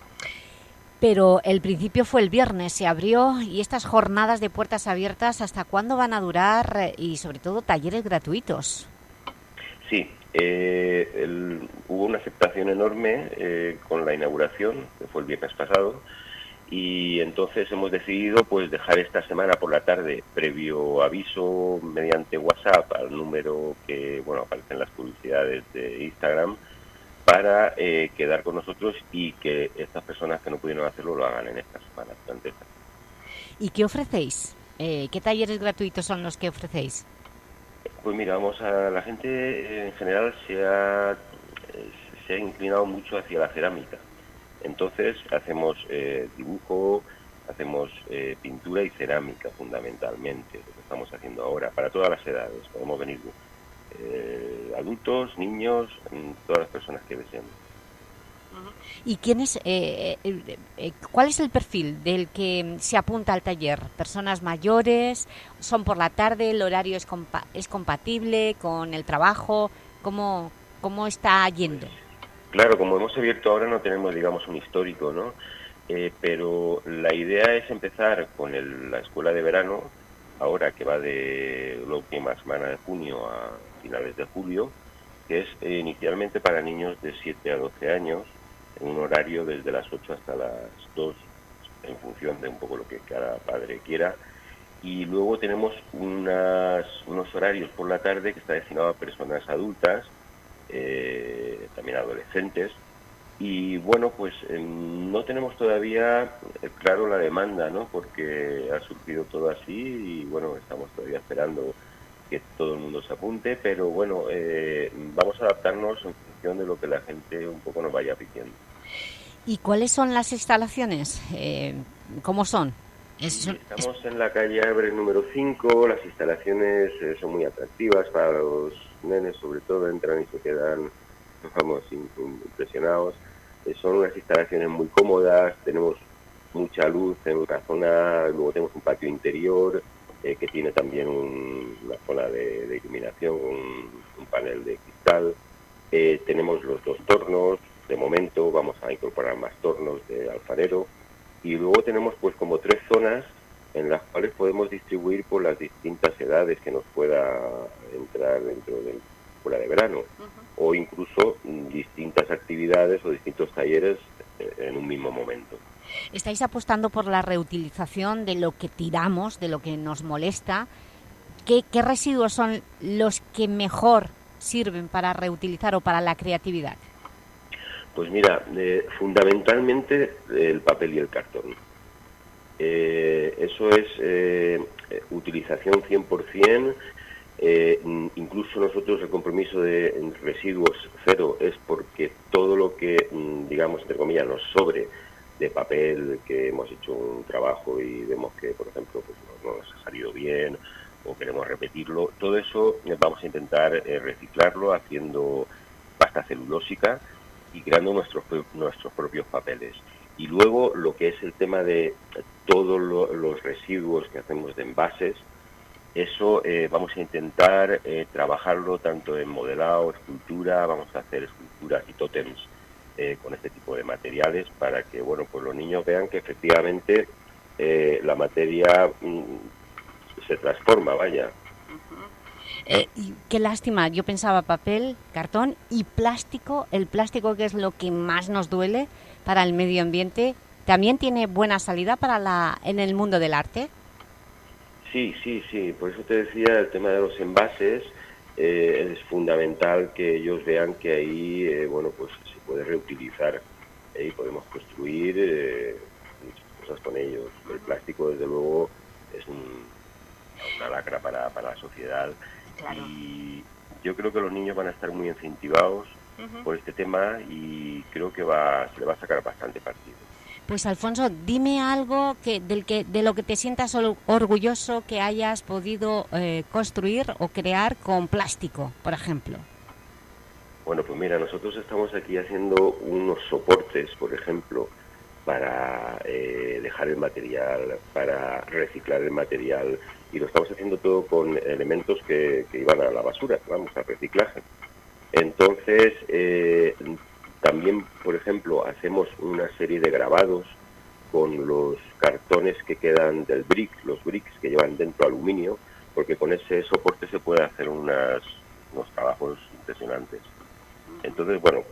S1: Pero el principio fue el viernes, se abrió y estas jornadas de puertas abiertas, ¿hasta cuándo van a durar? Y sobre todo talleres gratuitos.
S22: Sí, eh, hubo una aceptación enorme eh, con la inauguración, que fue el viernes pasado, y entonces hemos decidido pues dejar esta semana por la tarde previo aviso mediante WhatsApp al número que bueno aparece en las publicidades de Instagram para eh, quedar con nosotros y que estas personas que no pudieron hacerlo lo hagan en esta semana durante esta
S1: ¿Y qué ofrecéis? Eh, ¿Qué talleres gratuitos son los que ofrecéis?
S22: Pues mira, vamos a la gente eh, en general se ha, eh, se ha inclinado mucho hacia la cerámica. Entonces hacemos eh, dibujo, hacemos eh, pintura y cerámica fundamentalmente, lo que estamos haciendo ahora, para todas las edades. Podemos venir eh, adultos, niños, todas las personas que deseen.
S1: ¿Y quién es, eh, eh, eh, cuál es el perfil del que se apunta al taller? ¿Personas mayores? ¿Son por la tarde? ¿El horario es, compa- es compatible con el trabajo? ¿Cómo, ¿Cómo está yendo?
S22: Claro, como hemos abierto ahora no tenemos, digamos, un histórico, ¿no? Eh, pero la idea es empezar con el- la escuela de verano, ahora que va de la última semana de junio a finales de julio, que es eh, inicialmente para niños de 7 a 12 años, en un horario desde las 8 hasta las 2, en función de un poco lo que cada padre quiera. Y luego tenemos unos horarios por la tarde que está destinado a personas adultas, eh, también adolescentes. Y bueno, pues no tenemos todavía eh, claro la demanda, ¿no? Porque ha surgido todo así y bueno, estamos todavía esperando que todo el mundo se apunte, pero bueno, eh, vamos a adaptarnos en función de lo que la gente un poco nos vaya pidiendo.
S1: ¿Y cuáles son las instalaciones? Eh, ¿Cómo son? Es-
S22: Estamos en la calle Abre número 5, las instalaciones eh, son muy atractivas para los nenes, sobre todo entran y se quedan, vamos, im- im- impresionados. Eh, son unas instalaciones muy cómodas, tenemos mucha luz en una zona, luego tenemos un patio interior, eh, que tiene también un- una zona de, de iluminación, un, un panel de cristal. Eh, tenemos los dos tornos, de momento vamos a incorporar más tornos de alfarero. Y luego tenemos pues como tres zonas en las cuales podemos distribuir por las distintas edades que nos pueda entrar dentro del escuela de verano o incluso distintas actividades o distintos talleres eh, en un mismo momento.
S1: Estáis apostando por la reutilización de lo que tiramos, de lo que nos molesta. ¿Qué, residuos son los que mejor sirven para reutilizar o para la creatividad?
S22: Pues mira, eh, fundamentalmente el papel y el cartón. Eh, eso es eh, eh, utilización 100%, eh, incluso nosotros el compromiso de residuos cero es porque todo lo que, mm, digamos, entre comillas, nos sobre papel, que hemos hecho un trabajo y vemos que, por ejemplo, pues no, no nos ha salido bien o queremos repetirlo, todo eso vamos a intentar eh, reciclarlo haciendo pasta celulósica y creando nuestros, nuestros propios papeles. Y luego lo que es el tema de todos lo- los residuos que hacemos de envases, eso eh, vamos a intentar eh, trabajarlo tanto en modelado, escultura, vamos a hacer esculturas y tótems eh, con este tipo de materiales para que bueno pues los niños vean que efectivamente eh, la materia mm, se transforma, vaya.
S1: Eh, y qué lástima, yo pensaba papel, cartón y plástico. El plástico que es lo que más nos duele para el medio ambiente, ¿también tiene buena salida para la, en el mundo del arte?
S22: Sí, sí, sí. Por eso te decía el tema de los envases. eh, es fundamental que ellos vean que ahí, eh, bueno, pues puede reutilizar eh, y podemos construir eh, muchas cosas con ellos. El plástico, desde luego, es un- una lacra para, para la sociedad y yo creo que los niños van a estar muy incentivados por este tema y creo que va, se le va a sacar bastante partido.
S1: Pues Alfonso, dime algo que, del que, de lo que te sientas or- orgulloso que hayas podido eh, construir o crear con plástico, por ejemplo.
S22: Bueno, pues mira, nosotros estamos aquí haciendo unos soportes, por ejemplo, para eh, dejar el material, para reciclar el material, y lo estamos haciendo todo con elementos que, iban a la basura, vamos, al reciclaje. Entonces, eh, también, por ejemplo, hacemos una serie de grabados con los cartones que quedan del brick, los bricks que llevan dentro aluminio, porque con ese soporte se puede hacer unos trabajos impresionantes. Entonces, bueno,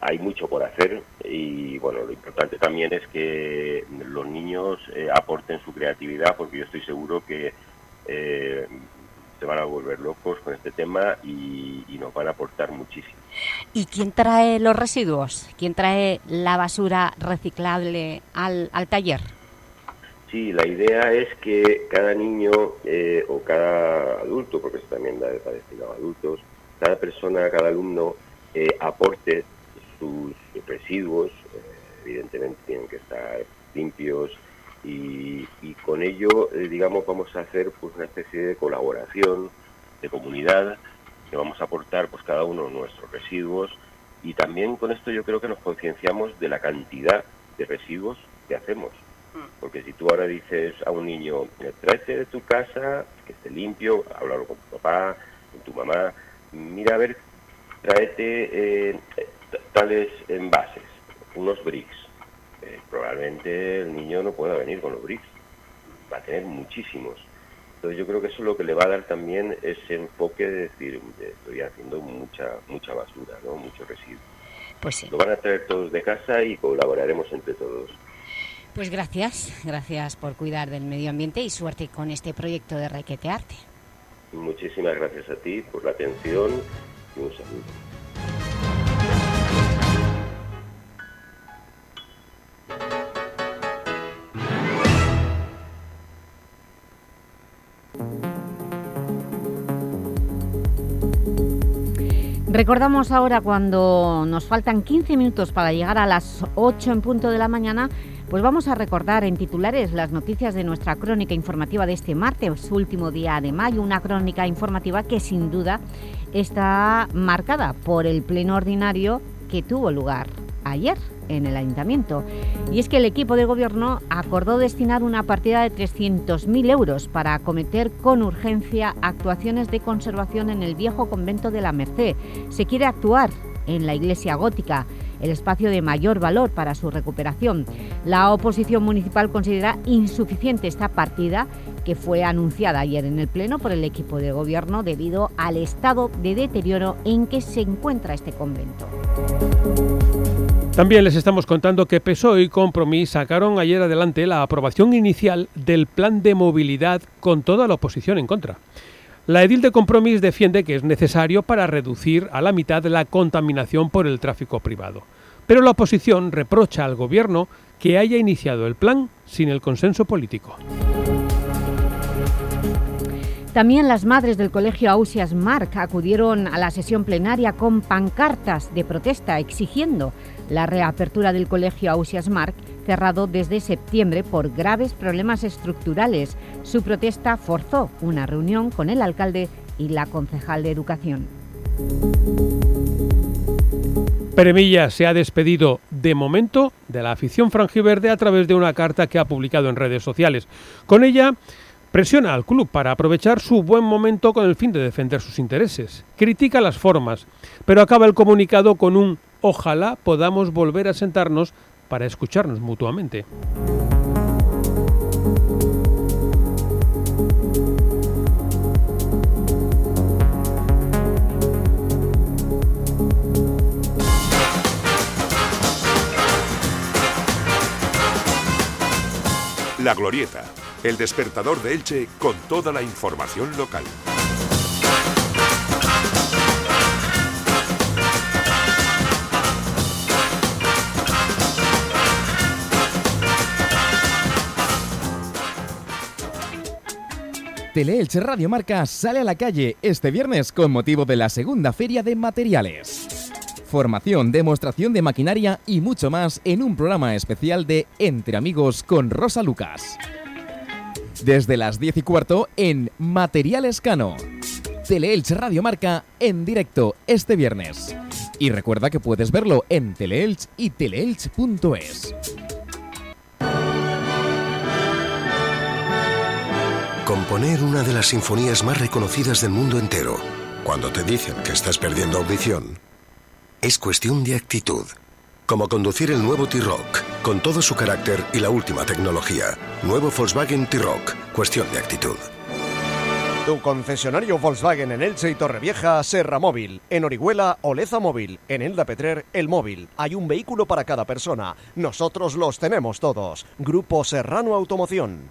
S22: hay mucho por hacer y, bueno, lo importante también es que los niños eh, aporten su creatividad, porque yo estoy seguro que eh, se van a volver locos con este tema y, y nos van a aportar muchísimo.
S1: ¿Y quién trae los residuos? ¿Quién trae la basura reciclable al, al taller?
S22: Sí, la idea es que cada niño eh, o cada adulto, porque esto también da- destinado a adultos, cada persona, cada alumno eh, aporte sus residuos, eh, evidentemente tienen que estar limpios y, y con ello, eh, digamos, vamos a hacer pues una especie de colaboración, de comunidad, que vamos a aportar pues cada uno nuestros residuos y también con esto yo creo que nos concienciamos de la cantidad de residuos que hacemos. Porque si tú ahora dices a un niño, "Eh, tráete de tu casa, que esté limpio, háblalo con tu papá, con tu mamá, mira a ver, tráete eh, tales envases, unos bricks. Eh, probablemente el niño no pueda venir con los bricks, va a tener muchísimos. Entonces yo creo que eso es lo que le va a dar también ese enfoque de decir, "Eh, estoy haciendo mucha mucha basura, ¿no? mucho residuo.
S1: Pues sí.
S22: Lo van a traer todos de casa y colaboraremos entre todos.
S1: Pues gracias, gracias por cuidar del medio ambiente y suerte con este proyecto de Requete Arte.
S22: Muchísimas gracias a ti por la atención
S1: Recordamos ahora cuando nos faltan 15 minutos para llegar a las 8 en punto de la mañana, pues vamos a recordar en titulares las noticias de nuestra crónica informativa de este martes, último día de mayo, una crónica informativa que sin duda está marcada por el pleno ordinario que tuvo lugar ayer. en el Ayuntamiento. Y es que el equipo de gobierno acordó destinar una partida de 300.000 euros para acometer con urgencia actuaciones de conservación en el viejo convento de la Merced. Se quiere actuar en la iglesia gótica, el espacio de mayor valor para su recuperación. La oposición municipal considera insuficiente esta partida que fue anunciada ayer en el Pleno por el equipo de gobierno debido al estado de deterioro en que se encuentra este convento.
S2: También les estamos contando que PSOE y Compromís sacaron ayer adelante la aprobación inicial del plan de movilidad con toda la oposición en contra. La edil de Compromís defiende que es necesario para reducir a la mitad la contaminación por el tráfico privado. Pero la oposición reprocha al Gobierno que haya iniciado el plan sin el consenso político.
S1: También las madres del colegio Ausias Marc acudieron a la sesión plenaria con pancartas de protesta exigiendo la reapertura del colegio Ausias Marc, cerrado desde septiembre por graves problemas estructurales. Su protesta forzó una reunión con el alcalde y la concejal de Educación.
S2: Peremilla se ha despedido de momento de la afición franjiverde a través de una carta que ha publicado en redes sociales. Con ella presiona al club para aprovechar su buen momento con el fin de defender sus intereses. Critica las formas, pero acaba el comunicado con un ojalá podamos volver a sentarnos para escucharnos mutuamente.
S4: La Glorieta, el despertador de Elche con toda la información local.
S23: Teleelch Radio Marca sale a la calle este viernes con motivo de la segunda feria de materiales. Formación, demostración de maquinaria y mucho más en un programa especial de Entre Amigos con Rosa Lucas. Desde las 10 y cuarto en Materiales Cano. Teleelch Radio Marca en directo este viernes. Y recuerda que puedes verlo en Teleelch y teleelch.es.
S24: Componer una de las sinfonías más reconocidas del mundo entero, cuando te dicen que estás perdiendo audición, es cuestión de actitud. Como conducir el nuevo T-Rock, con todo su carácter y la última tecnología. Nuevo Volkswagen T-Rock, cuestión de actitud.
S17: Tu concesionario Volkswagen en Elche y Torrevieja, Serra Móvil. En Orihuela, Oleza Móvil. En Elda Petrer, El Móvil. Hay un vehículo para cada persona. Nosotros los tenemos todos. Grupo Serrano Automoción.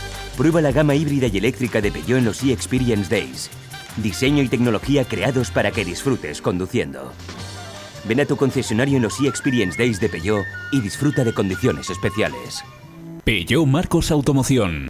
S25: Prueba la gama híbrida y eléctrica de Peugeot en los e-Experience Days. Diseño y tecnología creados para que disfrutes conduciendo. Ven a tu concesionario en los e-Experience Days de Peugeot y disfruta de condiciones especiales.
S26: Peugeot Marcos Automoción.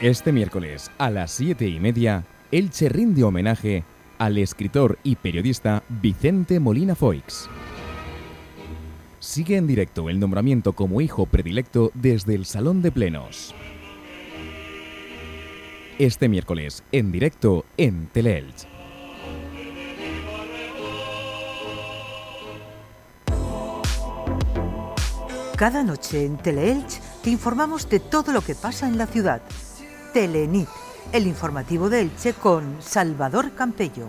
S23: Este miércoles a las 7 y media, Elche rinde homenaje al escritor y periodista Vicente Molina Foix.
S27: Sigue en directo el nombramiento como hijo predilecto desde el Salón de Plenos. Este miércoles, en directo en Teleelch.
S28: Cada noche en Teleelch te informamos de todo lo que pasa en la ciudad. Telenit, el informativo de Elche con Salvador Campello.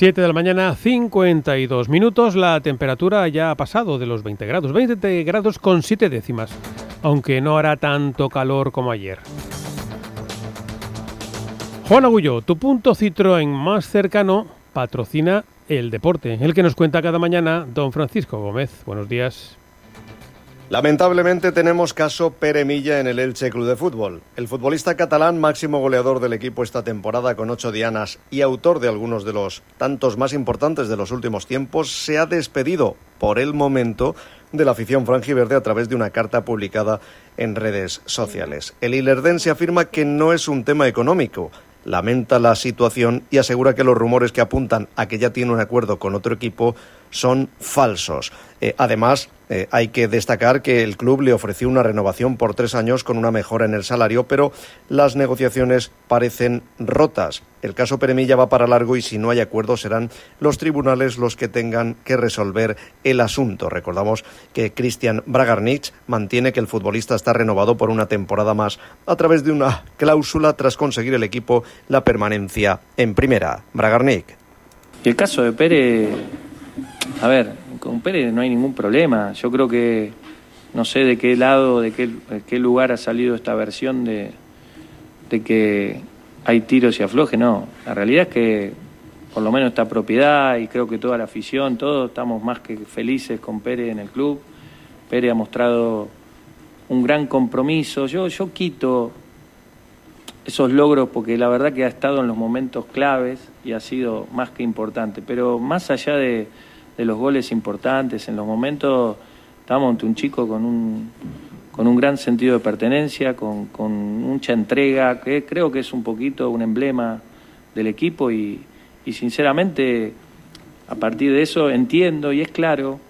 S29: 7 de la mañana, 52 minutos. La temperatura ya ha pasado de los 20 grados. 20 grados con 7 décimas. Aunque no hará tanto calor como ayer. Juan Agullo, tu punto Citroën más cercano patrocina el deporte. El que nos cuenta cada mañana, don Francisco Gómez. Buenos días.
S18: Lamentablemente tenemos caso Pere Milla en el Elche Club de Fútbol. El futbolista catalán, máximo goleador del equipo esta temporada con ocho dianas y autor de algunos de los tantos más importantes de los últimos tiempos, se ha despedido por el momento de la afición franjiverde a través de una carta publicada en redes sociales. El ilerdense afirma que no es un tema económico, lamenta la situación y asegura que los rumores que apuntan a que ya tiene un acuerdo con otro equipo son falsos. Eh, además, eh, hay que destacar que el club le ofreció una renovación por tres años con una mejora en el salario, pero las negociaciones parecen rotas. El caso Peremilla va para largo y si no hay acuerdo serán los tribunales los que tengan que resolver el asunto. Recordamos que Christian Bragarnich mantiene que el futbolista está renovado por una temporada más a través de una cláusula tras conseguir el equipo la permanencia en primera. Bragarnich.
S19: Y el caso de Pérez, a ver, con Pérez no hay ningún problema. Yo creo que no sé de qué lado, de qué, lugar ha salido esta versión de, de que hay tiros y afloje. No, la realidad es que por lo menos esta propiedad y creo que toda la afición, todos estamos más que felices con Pérez en el club. Pérez ha mostrado un gran compromiso. Yo, yo quito esos logros porque la verdad que ha estado en los momentos claves y ha sido más que importante. Pero más allá de, de los goles importantes, en los momentos estábamos ante un chico con un, con un gran sentido de pertenencia, con, con mucha entrega, que creo que es un poquito un emblema del equipo y, y sinceramente a partir de eso entiendo y es claro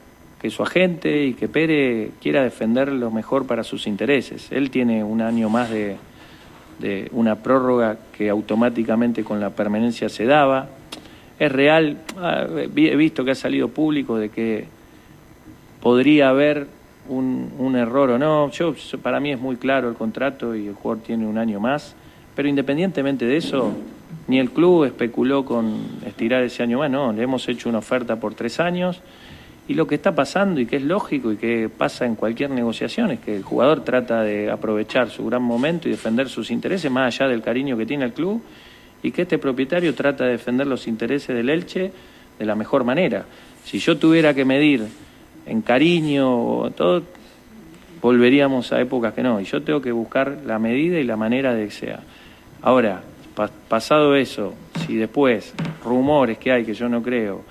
S19: que su agente y que Pérez quiera defender lo mejor para sus intereses. Él tiene un año más de, de una prórroga que automáticamente con la permanencia se daba. Es real, ah, he visto que ha salido público de que podría haber un, un error o no. Yo, para mí es muy claro el contrato y el jugador tiene un año más. Pero independientemente de eso, ni el club especuló con estirar ese año más, no. Le hemos hecho una oferta por tres años. Y lo que está pasando y que es lógico y que pasa en cualquier negociación es que el jugador trata de aprovechar su gran momento y defender sus intereses más allá del cariño que tiene el club y que este propietario trata de defender los intereses del Elche de la mejor manera. Si yo tuviera que medir en cariño o todo, volveríamos a épocas que no. Y yo tengo que buscar la medida y la manera de que sea. Ahora, pa- pasado eso, si después rumores que hay que yo no creo,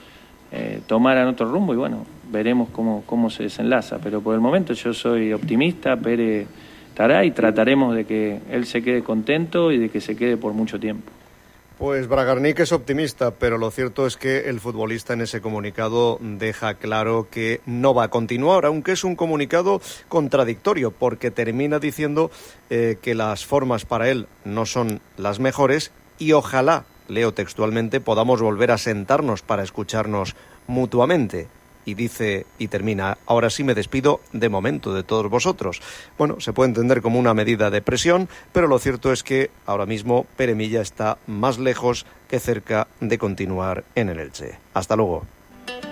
S19: eh, tomaran otro rumbo y bueno, veremos cómo, cómo se desenlaza. Pero por el momento yo soy optimista, Pérez estará y trataremos de que él se quede contento y de que se quede por mucho tiempo.
S18: Pues Bragarnik es optimista, pero lo cierto es que el futbolista en ese comunicado deja claro que no va a continuar, aunque es un comunicado contradictorio, porque termina diciendo eh, que las formas para él no son las mejores y ojalá, leo textualmente, podamos volver a sentarnos para escucharnos mutuamente. Y dice y termina, ahora sí me despido de momento de todos vosotros. Bueno, se puede entender como una medida de presión, pero lo cierto es que ahora mismo Pere Milla está más lejos que cerca de continuar en el Elche. Hasta luego.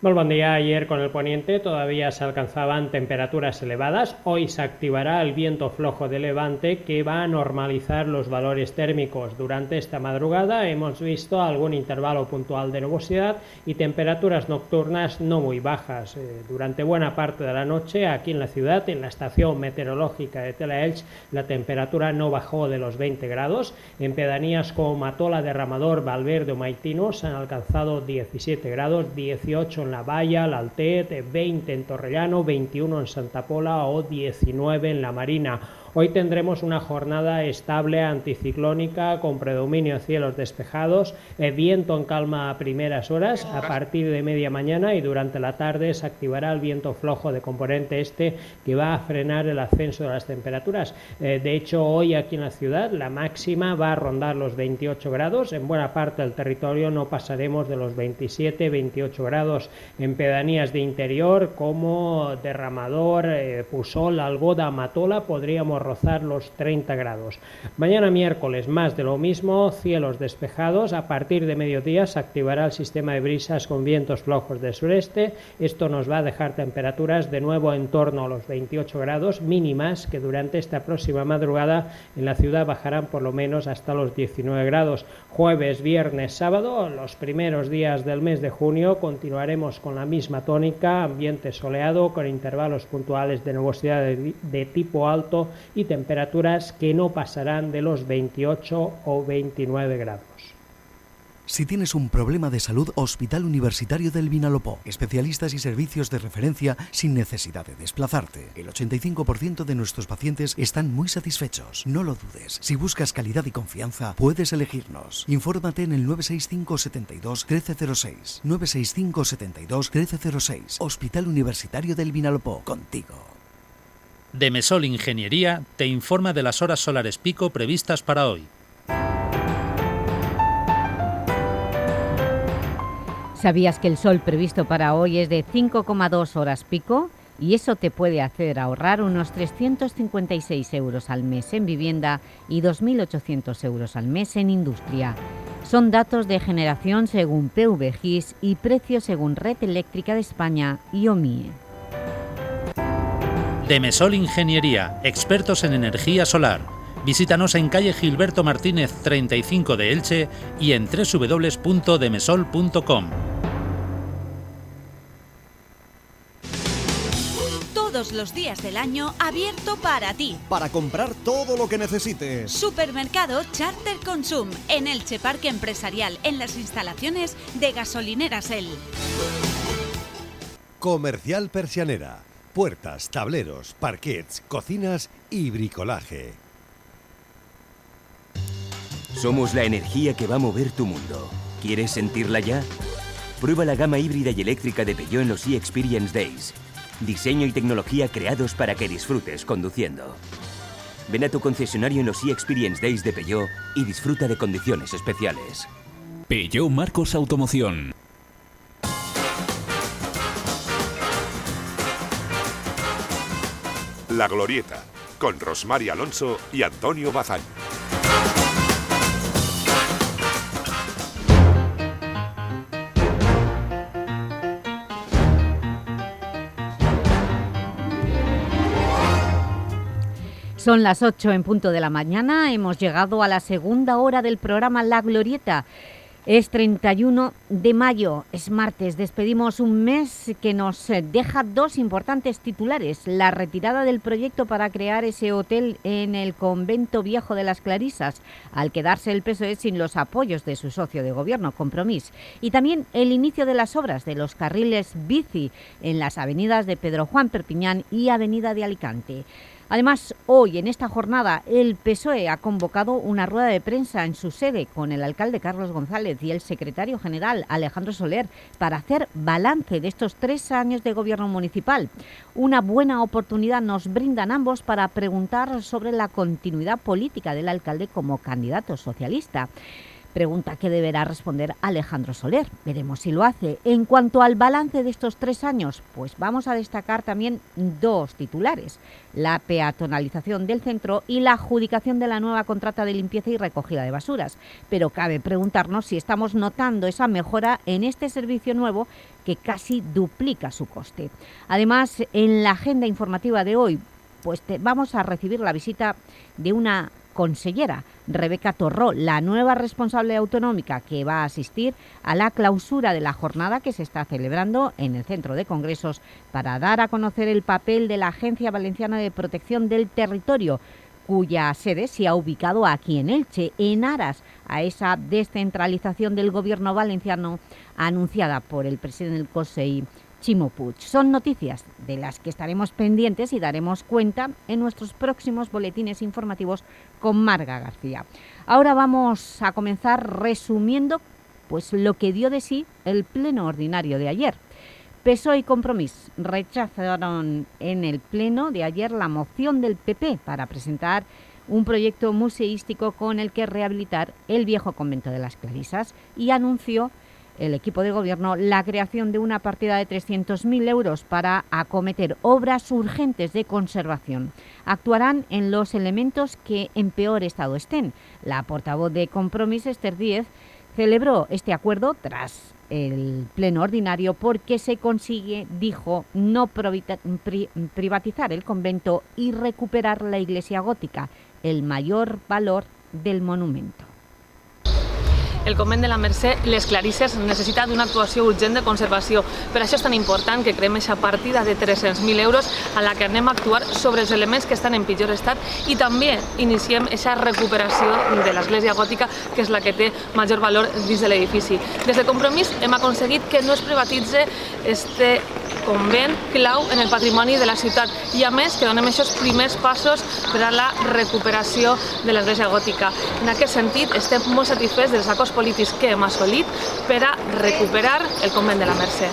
S20: Muy buen día. Ayer con el poniente todavía se alcanzaban temperaturas elevadas. Hoy se activará el viento flojo de levante que va a normalizar los valores térmicos. Durante esta madrugada hemos visto algún intervalo puntual de nubosidad y temperaturas nocturnas no muy bajas. Eh, durante buena parte de la noche aquí en la ciudad, en la estación meteorológica de Telaelch, la temperatura no bajó de los 20 grados. En pedanías como Matola, Derramador, Valverde o Maitino se han alcanzado 17 grados, 18 en La Valla, la Altet, 20 en Torrellano, 21 en Santa Pola o 19 en La Marina. Hoy tendremos una jornada estable anticiclónica con predominio de cielos despejados, eh, viento en calma a primeras horas, a partir de media mañana y durante la tarde se activará el viento flojo de componente este que va a frenar el ascenso de las temperaturas. Eh, de hecho, hoy aquí en la ciudad la máxima va a rondar los 28 grados, en buena parte del territorio no pasaremos de los 27-28 grados en pedanías de interior como Derramador, eh, Pusol, Algoda, Matola podríamos rozar los 30 grados. Mañana miércoles más de lo mismo, cielos despejados, a partir de mediodía se activará el sistema de brisas con vientos flojos de sureste, esto nos va a dejar temperaturas de nuevo en torno a los 28 grados mínimas que durante esta próxima madrugada en la ciudad bajarán por lo menos hasta los 19 grados. Jueves, viernes, sábado, los primeros días del mes de junio continuaremos con la misma tónica, ambiente soleado con intervalos puntuales de nubosidad de, de tipo alto y temperaturas que no pasarán de los 28 o 29 grados.
S30: Si tienes un problema de salud, Hospital Universitario del Vinalopó. Especialistas y servicios de referencia sin necesidad de desplazarte. El 85% de nuestros pacientes están muy satisfechos. No lo dudes. Si buscas calidad y confianza, puedes elegirnos. Infórmate en el 965 72 1306. 965 72 1306. Hospital Universitario del Vinalopó. Contigo.
S31: Demesol Ingeniería te informa de las horas solares pico previstas para hoy.
S1: ¿Sabías que el sol previsto para hoy es de 5,2 horas pico? Y eso te puede hacer ahorrar unos 356 euros al mes en vivienda y 2.800 euros al mes en industria. Son datos de generación según PVGIS y precios según Red Eléctrica de España y OMIE.
S31: Demesol Ingeniería, expertos en energía solar. Visítanos en calle Gilberto Martínez 35 de Elche y en www.demesol.com.
S32: Todos los días del año abierto para ti.
S17: Para comprar todo lo que necesites.
S32: Supermercado Charter Consum en Elche Parque Empresarial en las instalaciones de Gasolineras El.
S33: Comercial Persianera. Puertas, tableros, parquets, cocinas y bricolaje.
S34: Somos la energía que va a mover tu mundo. ¿Quieres sentirla ya? Prueba la gama híbrida y eléctrica de Peugeot en los e-Experience Days. Diseño y tecnología creados para que disfrutes conduciendo. Ven a tu concesionario en los e-Experience Days de Peugeot y disfruta de condiciones especiales.
S26: Peugeot Marcos Automoción.
S4: La Glorieta, con Rosmar Alonso y Antonio Bazán.
S1: Son las 8 en punto de la mañana, hemos llegado a la segunda hora del programa La Glorieta. Es 31 de mayo, es martes. Despedimos un mes que nos deja dos importantes titulares. La retirada del proyecto para crear ese hotel en el convento viejo de las Clarisas, al quedarse el PSOE sin los apoyos de su socio de gobierno, Compromís. Y también el inicio de las obras de los carriles bici en las avenidas de Pedro Juan Perpiñán y Avenida de Alicante. Además, hoy, en esta jornada, el PSOE ha convocado una rueda de prensa en su sede con el alcalde Carlos González y el secretario general Alejandro Soler para hacer balance de estos tres años de gobierno municipal. Una buena oportunidad nos brindan ambos para preguntar sobre la continuidad política del alcalde como candidato socialista. Pregunta que deberá responder Alejandro Soler. Veremos si lo hace. En cuanto al balance de estos tres años, pues vamos a destacar también dos titulares. La peatonalización del centro y la adjudicación de la nueva contrata de limpieza y recogida de basuras. Pero cabe preguntarnos si estamos notando esa mejora en este servicio nuevo que casi duplica su coste. Además, en la agenda informativa de hoy, pues vamos a recibir la visita de una consellera, Rebeca Torró, la nueva responsable autonómica que va a asistir a la clausura de la jornada que se está celebrando en el Centro de Congresos para dar a conocer el papel de la Agencia Valenciana de Protección del Territorio, cuya sede se ha ubicado aquí en Elche, en aras a esa descentralización del gobierno valenciano anunciada por el presidente del COSEI, Chimo Puig. Son noticias de las que estaremos pendientes y daremos cuenta en nuestros próximos boletines informativos con Marga García. Ahora vamos a comenzar resumiendo pues, lo que dio de sí el pleno ordinario de ayer. PSOE y Compromís rechazaron en el pleno de ayer la moción del PP para presentar un proyecto museístico con el que rehabilitar el viejo convento de las Clarisas y anunció el equipo de gobierno la creación de una partida de 300.000 euros para acometer obras urgentes de conservación. Actuarán en los elementos que en peor estado estén. La portavoz de Compromís, Esther Díez, celebró este acuerdo tras el pleno ordinario porque se consigue, dijo, no privatizar el convento y recuperar la iglesia gótica, el mayor valor del monumento.
S35: El convent de la Mercè, les Clarisses, necessita d'una actuació urgent de conservació. Per això és tan important que creem aquesta partida de 300.000 euros a la que anem a actuar sobre els elements que estan en pitjor estat i també iniciem aquesta recuperació de l'església gòtica, que és la que té major valor dins de l'edifici. Des de Compromís hem aconseguit que no es privatitze este convent clau en el patrimoni de la ciutat i a més que donem aquests primers passos per a la recuperació de l'església gòtica. En aquest sentit estem molt satisfets dels acords polítics que hem assolit recuperar el convent de la Mercè.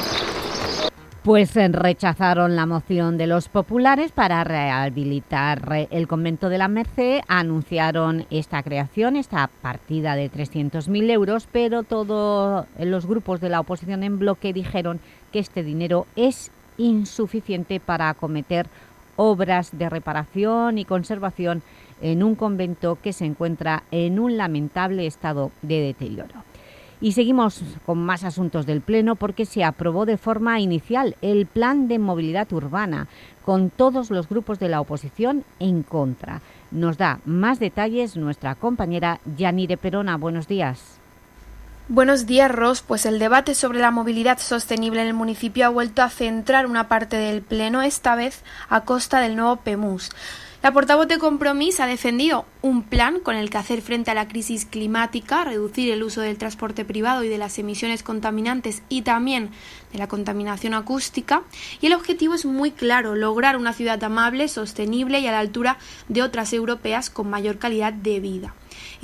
S1: Pues eh, rechazaron la moción de los populares para rehabilitar eh, el convento de la Merced, anunciaron esta creación, esta partida de 300.000 euros, pero todos los grupos de la oposición en bloque dijeron que este dinero es insuficiente para acometer obras de reparación y conservación en un convento que se encuentra en un lamentable estado de deterioro. Y seguimos con más asuntos del Pleno porque se aprobó de forma inicial el Plan de Movilidad Urbana, con todos los grupos de la oposición en contra. Nos da más detalles nuestra compañera Yanire Perona. Buenos días.
S6: Buenos días, Ros. Pues el debate sobre la movilidad sostenible en el municipio ha vuelto a centrar una parte del Pleno, esta vez a costa del nuevo PEMUS. La portavoz de Compromís ha defendido un plan con el que hacer frente a la crisis climática, reducir el uso del transporte privado y de las emisiones contaminantes y también de la contaminación acústica. Y el objetivo es muy claro, lograr una ciudad amable, sostenible y a la altura de otras europeas con mayor calidad de vida.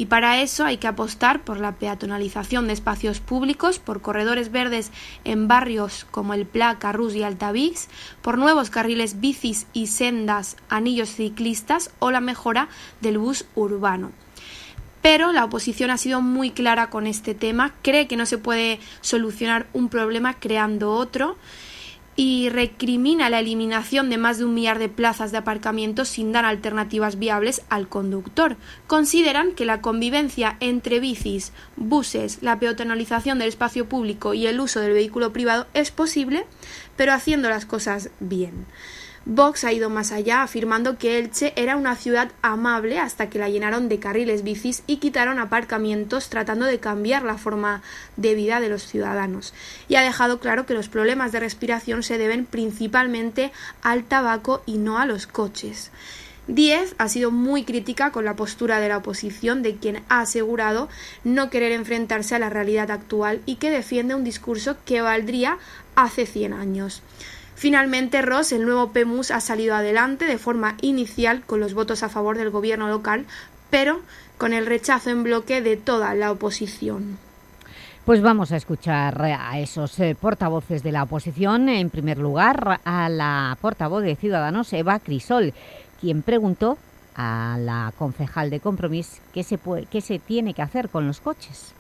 S6: Y para eso hay que apostar por la peatonalización de espacios públicos, por corredores verdes en barrios como el Pla, Carrús y Altavix, por nuevos carriles bicis y sendas, anillos ciclistas o la mejora del bus urbano. Pero la oposición ha sido muy clara con este tema, cree que no se puede solucionar un problema creando otro y recrimina la eliminación de más de un millar de plazas de aparcamiento sin dar alternativas viables al conductor. Consideran que la convivencia entre bicis, buses, la peatonalización del espacio público y el uso del vehículo privado es posible, pero haciendo las cosas bien. Vox ha ido más allá, afirmando que Elche era una ciudad amable hasta que la llenaron de carriles bicis y quitaron aparcamientos tratando de cambiar la forma de vida de los ciudadanos. Y ha dejado claro que los problemas de respiración se deben principalmente al tabaco y no a los coches. Diez ha sido muy crítica con la postura de la oposición, de quien ha asegurado no querer enfrentarse a la realidad actual y que defiende un discurso que valdría hace 100 años. Finalmente, Ross, el nuevo PEMUS, ha salido adelante de forma inicial con los votos a favor del gobierno local, pero con el rechazo en bloque de toda la oposición.
S1: Pues vamos a escuchar a esos eh, portavoces de la oposición. En primer lugar, a la portavoz de Ciudadanos, Eva Crisol, quien preguntó a la concejal de Compromís qué se, qué se tiene que hacer con los coches.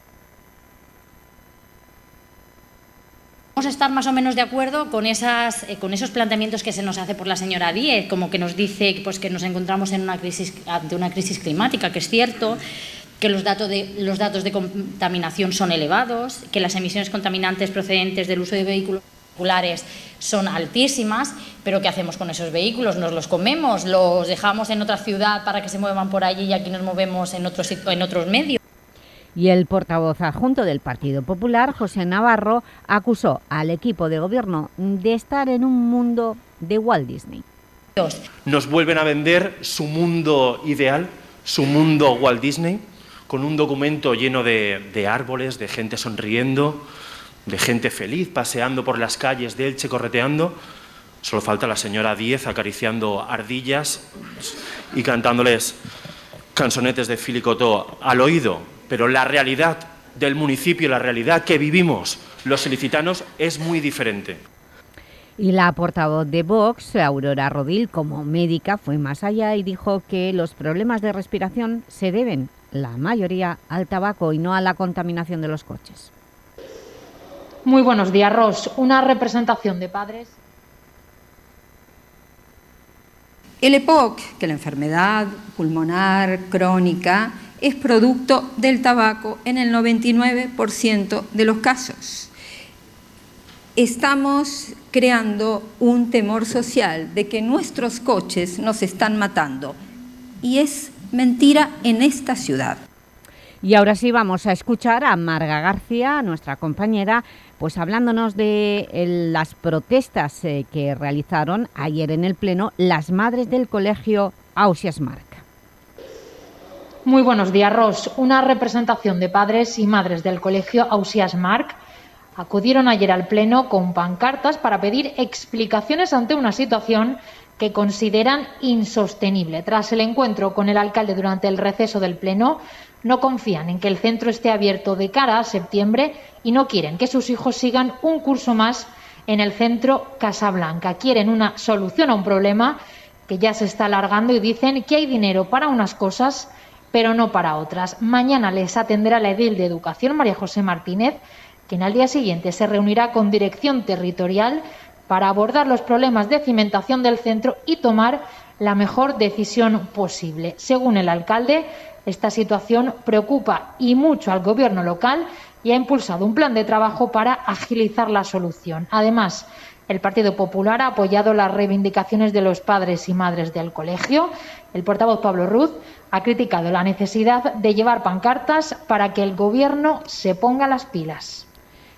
S7: Vamos a estar más o menos de acuerdo con, esas, eh, con esos planteamientos que se nos hace por la señora Díez, como que nos dice pues, que nos encontramos en una crisis, ante una crisis climática, que es cierto, que los, datos de, contaminación son elevados, que las emisiones contaminantes procedentes del uso de vehículos particulares son altísimas, pero ¿qué hacemos con esos vehículos? ¿Nos los comemos? ¿Los dejamos en otra ciudad para que se muevan por allí y aquí nos movemos en en otros medios?
S1: Y el portavoz adjunto del Partido Popular, José Navarro, acusó al equipo de gobierno de estar en un mundo de Walt Disney.
S8: Nos vuelven a vender su mundo ideal, su mundo Walt Disney, con un documento lleno de, de árboles, de gente sonriendo, de gente feliz paseando por las calles de Elche correteando. Solo falta la señora Díez acariciando ardillas y cantándoles canzonetes de Filicotó al oído pero la realidad del municipio, la realidad que vivimos los ilicitanos es muy diferente.
S1: Y la portavoz de Vox, Aurora Rodil, como médica, fue más allá y dijo que los problemas de respiración se deben, la mayoría, al tabaco y no a la contaminación de los coches.
S10: Muy buenos días, Ros. Una representación de padres...
S9: El EPOC, que la enfermedad pulmonar crónica es producto del tabaco en el 99% de los casos. Estamos creando un temor social de que nuestros coches nos están matando y es mentira en esta ciudad.
S1: Y ahora sí vamos a escuchar a Marga García, nuestra compañera, pues hablándonos de las protestas eh, que realizaron ayer en el Pleno las madres del colegio Ausias Marc.
S10: Muy buenos días, Ros. Una representación de padres y madres del colegio Ausias Marc acudieron ayer al Pleno con pancartas para pedir explicaciones ante una situación que consideran insostenible. Tras el encuentro con el alcalde durante el receso del Pleno, no confían en que el centro esté abierto de cara a septiembre y no quieren que sus hijos sigan un curso más en el centro Casablanca. Quieren una solución a un problema que ya se está alargando y dicen que hay dinero para unas cosas pero no para otras. Mañana les atenderá la edil de Educación, María José Martínez, quien al día siguiente se reunirá con Dirección Territorial para abordar los problemas de cimentación del centro y tomar la mejor decisión posible. Según el alcalde, esta situación preocupa y mucho al gobierno local y ha impulsado un plan de trabajo para agilizar la solución. Además, el Partido Popular ha apoyado las reivindicaciones de los padres y madres del colegio. El portavoz Pablo Ruz ha criticado la necesidad de llevar pancartas para que el Gobierno se ponga las pilas.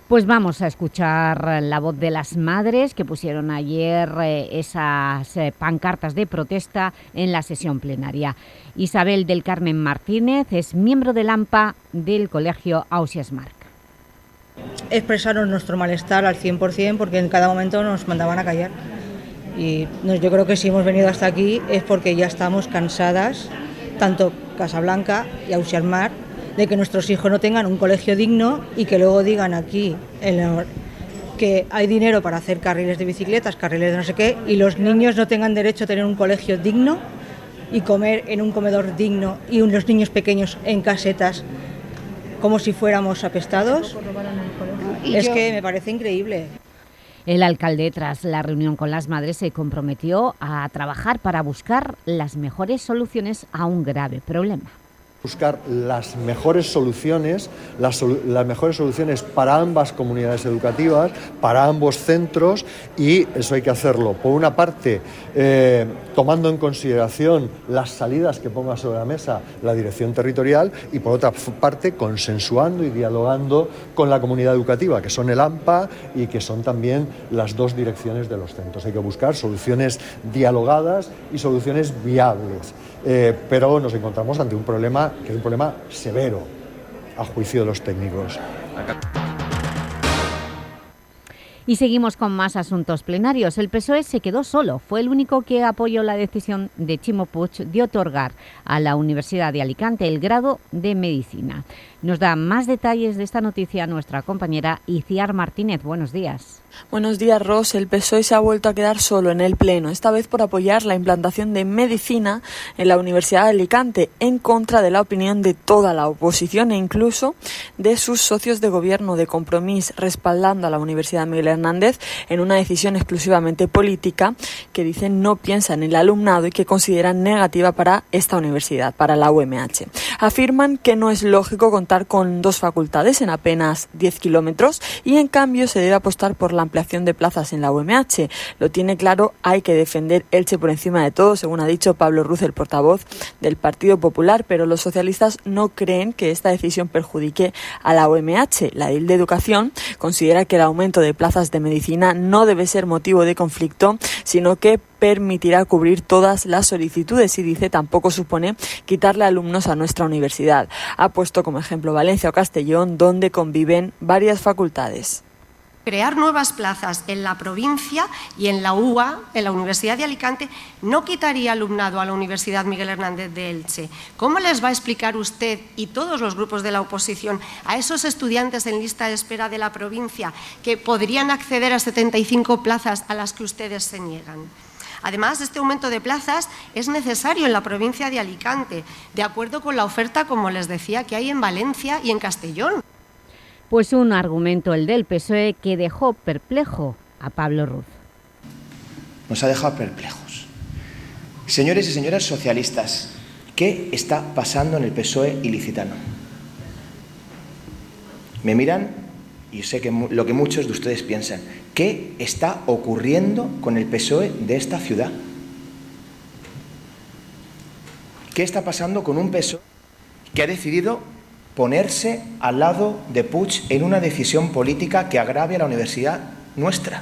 S1: Pues vamos a escuchar la voz de las madres que pusieron ayer eh, esas eh, pancartas de protesta en la sesión plenaria. Isabel del Carmen Martínez es miembro del AMPA del Colegio Ausias Marc.
S11: Expresaron nuestro malestar al 100% porque en cada momento nos mandaban a callar. Y yo creo que si hemos venido hasta aquí es porque ya estamos cansadas tanto Casablanca y Ausiasmar, de que nuestros hijos no tengan un colegio digno y que luego digan aquí que hay dinero para hacer carriles de bicicletas, carriles de no sé qué, y los niños no tengan derecho a tener un colegio digno y comer en un comedor digno y los niños pequeños en casetas como si fuéramos apestados. Es que me parece increíble.
S1: El alcalde, tras la reunión con las madres, se comprometió a trabajar para buscar las mejores soluciones a un grave problema.
S18: Buscar las mejores soluciones, las, mejores soluciones para ambas comunidades educativas, para ambos centros y eso hay que hacerlo. Por una parte, eh, tomando en consideración las salidas que ponga sobre la mesa la dirección territorial y por otra parte, consensuando y dialogando con la comunidad educativa, que son el AMPA y que son también las dos direcciones de los centros. Hay que buscar soluciones dialogadas y soluciones viables. Eh, pero nos encontramos ante un problema que es un problema severo a juicio de los técnicos.
S1: Y seguimos con más asuntos plenarios. El PSOE se quedó solo. Fue el único que apoyó la decisión de Chimo Puig de otorgar a la Universidad de Alicante el grado de Medicina. Nos da más detalles de esta noticia nuestra compañera Iciar Martínez. Buenos días.
S13: Buenos días, Ross. El PSOE se ha vuelto a quedar solo en el Pleno, esta vez por apoyar la implantación de medicina en la Universidad de Alicante, en contra de la opinión de toda la oposición e incluso de sus socios de gobierno de compromiso, respaldando a la Universidad Miguel Hernández en una decisión exclusivamente política que dicen no piensa en el alumnado y que consideran negativa para esta universidad, para la UMH. Afirman que no es lógico contar con dos facultades en apenas 10 kilómetros y en cambio se debe apostar por la ampliación de plazas en la UMH. Lo tiene claro, hay que defender Elche por encima de todo, según ha dicho Pablo Ruz, el portavoz del Partido Popular, pero los socialistas no creen que esta decisión perjudique a la UMH. La DIL de Educación considera que el aumento de plazas de medicina no debe ser motivo de conflicto, sino que permitirá cubrir todas las solicitudes y dice tampoco supone quitarle alumnos a nuestra universidad. Ha puesto como ejemplo Valencia o Castellón, donde conviven varias facultades
S14: crear nuevas plazas en la provincia y en la UA, en la Universidad de Alicante, no quitaría alumnado a la Universidad Miguel Hernández de Elche. ¿Cómo les va a explicar usted y todos los grupos de la oposición a esos estudiantes en lista de espera de la provincia que podrían acceder a 75 plazas a las que ustedes se niegan? Además, este aumento de plazas es necesario en la provincia de Alicante, de acuerdo con la oferta, como les decía, que hay en Valencia y en Castellón.
S1: Pues un argumento el del PSOE que dejó perplejo a Pablo Ruz.
S15: Nos ha dejado perplejos. Señores y señoras socialistas, ¿qué está pasando en el PSOE ilicitano? Me miran y sé que lo que muchos de ustedes piensan. ¿Qué está ocurriendo con el PSOE de esta ciudad? ¿Qué está pasando con un PSOE que ha decidido ponerse al lado de Puig en una decisión política que agrave a la universidad nuestra.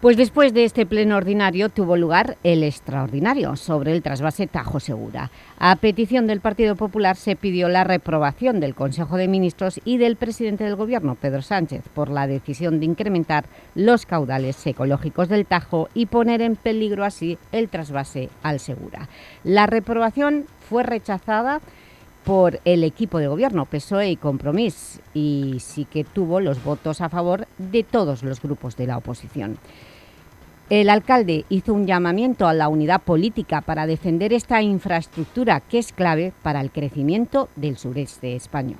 S1: Pues después de este pleno ordinario tuvo lugar el extraordinario sobre el trasvase Tajo Segura. A petición del Partido Popular se pidió la reprobación del Consejo de Ministros y del presidente del Gobierno, Pedro Sánchez, por la decisión de incrementar los caudales ecológicos del Tajo y poner en peligro así el trasvase al Segura. La reprobación fue rechazada por el equipo de gobierno, PSOE y Compromís, y sí que tuvo los votos a favor de todos los grupos de la oposición. El alcalde hizo un llamamiento a la unidad política para defender esta infraestructura que es clave para el crecimiento del sureste español.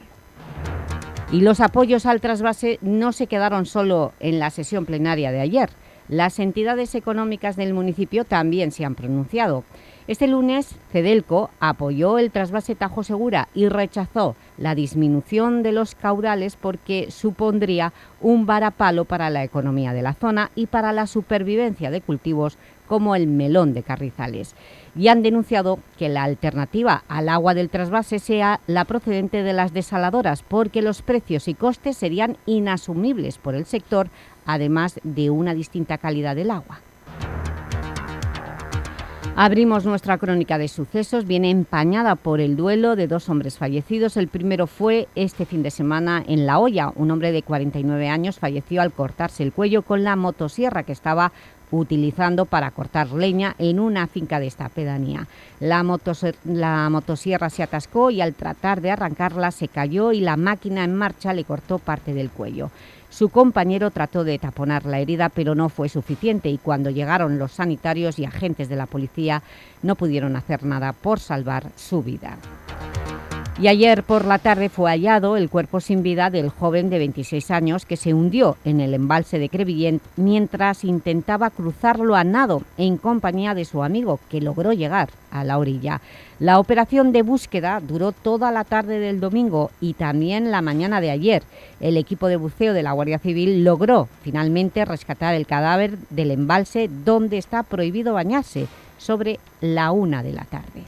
S1: Y los apoyos al trasvase no se quedaron solo en la sesión plenaria de ayer. Las entidades económicas del municipio también se han pronunciado. Este lunes, Cedelco apoyó el trasvase Tajo Segura y rechazó la disminución de los caudales porque supondría un varapalo para la economía de la zona y para la supervivencia de cultivos como el melón de Carrizales. Y han denunciado que la alternativa al agua del trasvase sea la procedente de las desaladoras porque los precios y costes serían inasumibles por el sector, además de una distinta calidad del agua. Abrimos nuestra crónica de sucesos, viene empañada por el duelo de dos hombres fallecidos. El primero fue este fin de semana en La Hoya. Un hombre de 49 años falleció al cortarse el cuello con la motosierra que estaba utilizando para cortar leña en una finca de esta pedanía. La, la, motosierra se atascó y al tratar de arrancarla se cayó y la máquina en marcha le cortó parte del cuello. Su compañero trató de taponar la herida, pero no fue suficiente y cuando llegaron los sanitarios y agentes de la policía no pudieron hacer nada por salvar su vida. Y ayer por la tarde fue hallado el cuerpo sin vida del joven de 26 años que se hundió en el embalse de Crevillent mientras intentaba cruzarlo a nado en compañía de su amigo, que logró llegar a la orilla. La operación de búsqueda duró toda la tarde del domingo y también la mañana de ayer. El equipo de buceo de la Guardia Civil logró finalmente rescatar el cadáver del embalse donde está prohibido bañarse sobre la una de la tarde.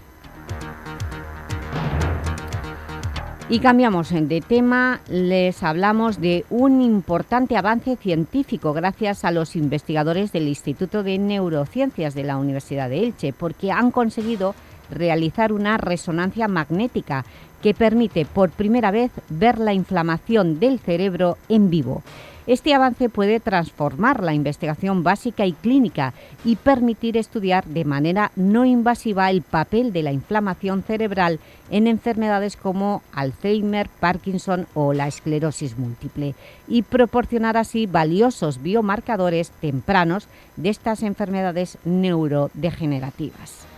S1: Y cambiamos de tema, les hablamos de un importante avance científico gracias a los investigadores del Instituto de Neurociencias de la Universidad de Elche, porque han conseguido realizar una resonancia magnética que permite por primera vez ver la inflamación del cerebro en vivo. Este avance puede transformar la investigación básica y clínica y permitir estudiar de manera no invasiva el papel de la inflamación cerebral en enfermedades como Alzheimer, Parkinson o la esclerosis múltiple y proporcionar así valiosos biomarcadores tempranos de estas enfermedades neurodegenerativas.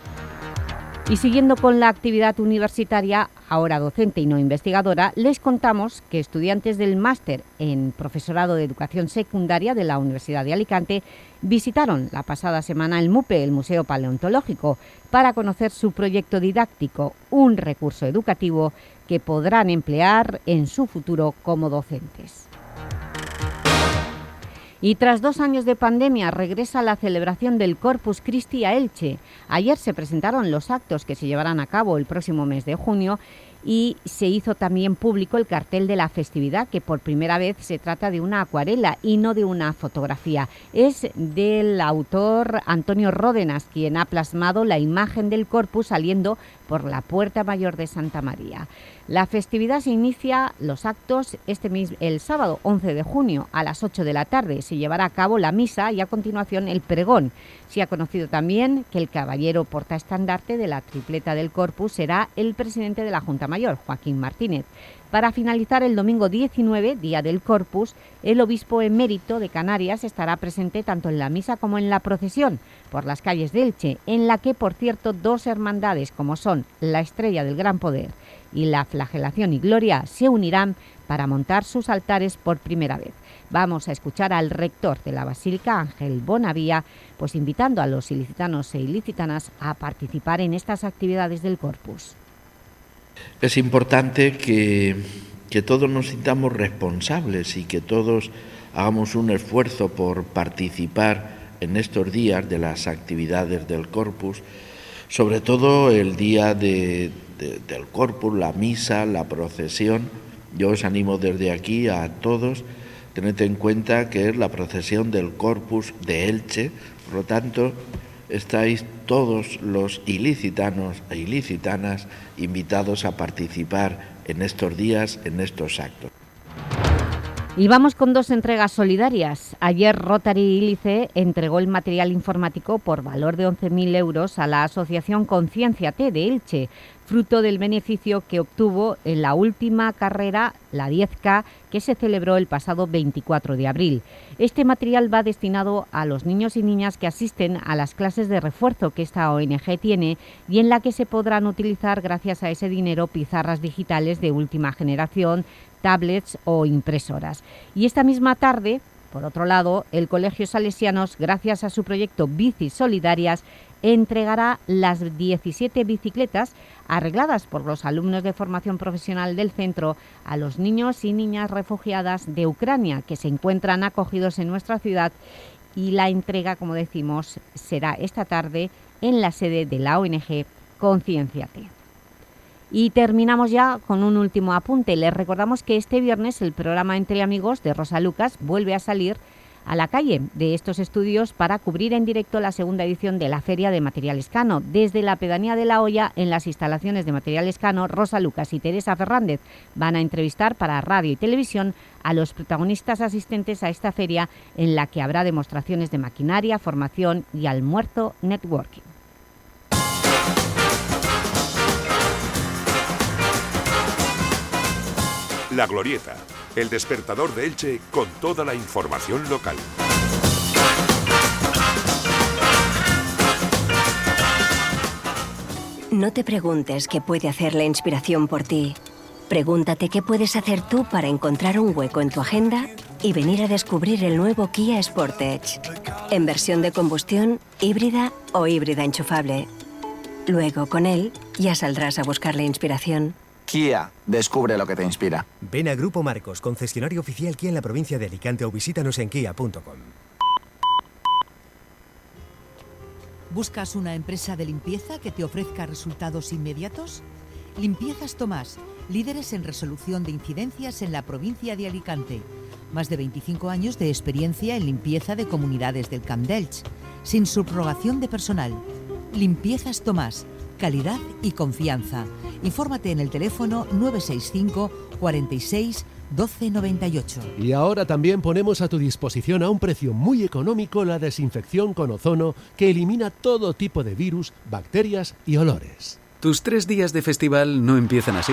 S1: Y siguiendo con la actividad universitaria, ahora docente y no investigadora, les contamos que estudiantes del máster en Profesorado de Educación Secundaria de la Universidad de Alicante visitaron la pasada semana el MUPE, el Museo Paleontológico, para conocer su proyecto didáctico, un recurso educativo que podrán emplear en su futuro como docentes. Y tras dos años de pandemia regresa la celebración del Corpus Christi a Elche. Ayer se presentaron los actos que se llevarán a cabo el próximo mes de junio y se hizo también público el cartel de la festividad, que por primera vez se trata de una acuarela y no de una fotografía. Es del autor Antonio Ródenas, quien ha plasmado la imagen del corpus saliendo por la Puerta Mayor de Santa María. La festividad se inicia los actos este mismo, el sábado 11 de junio a las 8 de la tarde. Se llevará a cabo la misa y a continuación el pregón. Se ha conocido también que el caballero portaestandarte de la tripleta del Corpus será el presidente de la Junta Mayor, Joaquín Martínez. Para finalizar el domingo 19, Día del Corpus, el obispo emérito de Canarias estará presente tanto en la misa como en la procesión por las calles de Elche, en la que, por cierto, dos hermandades como son la Estrella del Gran Poder y la Flagelación y Gloria se unirán para montar sus altares por primera vez. Vamos a escuchar al rector de la Basílica, Ángel Bonavía, pues invitando a los ilicitanos e ilicitanas a participar en estas actividades del Corpus.
S16: Es importante que, que todos nos sintamos responsables y que todos hagamos un esfuerzo por participar en estos días de las actividades del Corpus, sobre todo el día de, del Corpus, la misa, la procesión. Yo os animo desde aquí a todos, tened en cuenta que es la procesión del Corpus de Elche, por lo tanto, estáis todos los ilicitanos e ilicitanas invitados a participar en estos días, en estos actos.
S1: Y vamos con dos entregas solidarias. Ayer Rotary Ilice entregó el material informático por valor de 11.000 euros a la Asociación Conciencia T de Elche fruto del beneficio que obtuvo en la última carrera, la 10K, que se celebró el pasado 24 de abril. Este material va destinado a los niños y niñas que asisten a las clases de refuerzo que esta ONG tiene y en la que se podrán utilizar gracias a ese dinero pizarras digitales de última generación, tablets o impresoras. Y esta misma tarde, por otro lado, el Colegio Salesianos, gracias a su proyecto Bicis Solidarias, entregará las 17 bicicletas arregladas por los alumnos de formación profesional del centro a los niños y niñas refugiadas de Ucrania que se encuentran acogidos en nuestra ciudad y la entrega, como decimos, será esta tarde en la sede de la ONG Concienciate. Y terminamos ya con un último apunte. Les recordamos que este viernes el programa Entre Amigos de Rosa Lucas vuelve a salir a la calle de estos estudios para cubrir en directo la segunda edición de la Feria de Materiales Cano. Desde la pedanía de La Hoya, en las instalaciones de Materiales Cano, Rosa Lucas y Teresa Fernández van a entrevistar para radio y televisión a los protagonistas asistentes a esta feria en la que habrá demostraciones de maquinaria, formación y almuerzo networking.
S4: La Glorieta el despertador de Elche con toda la información local.
S36: No te preguntes qué puede hacer la inspiración por ti. Pregúntate qué puedes hacer tú para encontrar un hueco en tu agenda y venir a descubrir el nuevo Kia Sportage. En versión de combustión, híbrida o híbrida enchufable. Luego, con él, ya saldrás a buscar la inspiración.
S37: Kia, descubre lo que te inspira.
S38: Ven a Grupo Marcos, concesionario oficial Kia en la provincia de Alicante o visítanos en kia.com.
S39: ¿Buscas una empresa de limpieza que te ofrezca resultados inmediatos? Limpiezas Tomás, líderes en resolución de incidencias en la provincia de Alicante. Más de 25 años de experiencia en limpieza de comunidades del Camp d'Elx, sin subrogación de personal. Limpiezas Tomás, calidad y confianza. Infórmate en el teléfono 965 46 1298.
S40: Y ahora también ponemos a tu disposición a un precio muy económico la desinfección con ozono que elimina todo tipo de virus, bacterias y olores.
S41: Tus tres días de festival no empiezan así.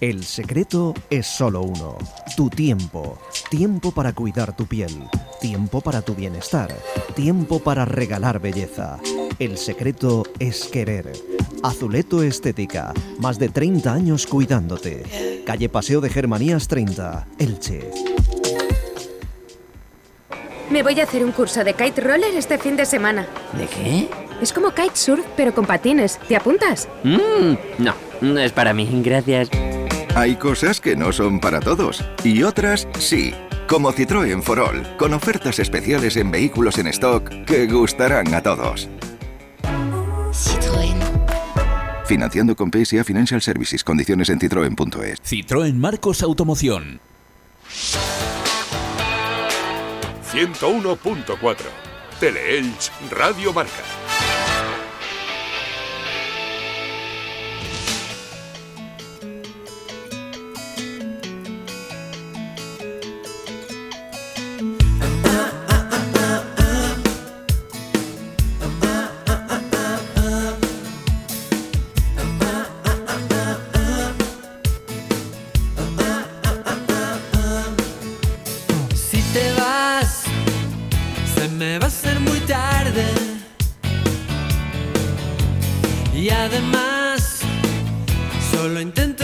S17: El secreto es solo uno, tu tiempo. Tiempo para cuidar tu piel, tiempo para tu bienestar, tiempo para regalar belleza. El secreto es querer. Azuleto Estética, más de 30 años cuidándote. Calle Paseo de Germanías 30, Elche.
S42: Me voy a hacer un curso de kite roller este fin de semana.
S43: ¿De qué?
S42: Es como kitesurf, pero con patines. ¿Te apuntas?
S43: Mm, no, no es para mí, gracias.
S44: Hay cosas que no son para todos y otras sí. Como Citroën for All, con ofertas especiales en vehículos en stock que gustarán a todos.
S43: Citroën.
S44: Financiando con PSA Financial Services. Condiciones en citroen.es.
S26: Citroën Marcos Automoción.
S4: 101.4 Teleelch Radio Marca.
S45: Solo intento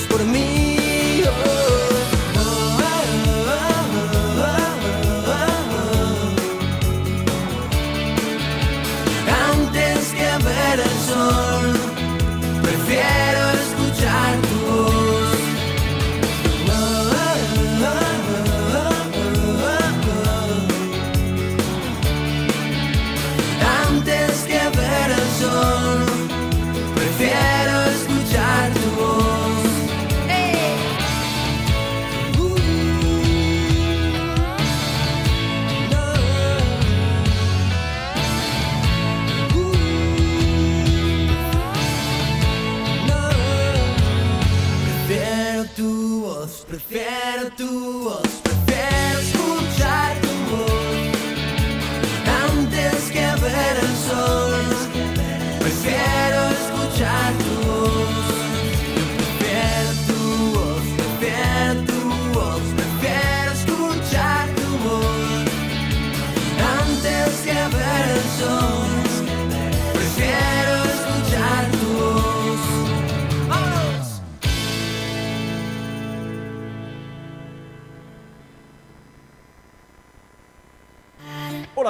S45: por mí.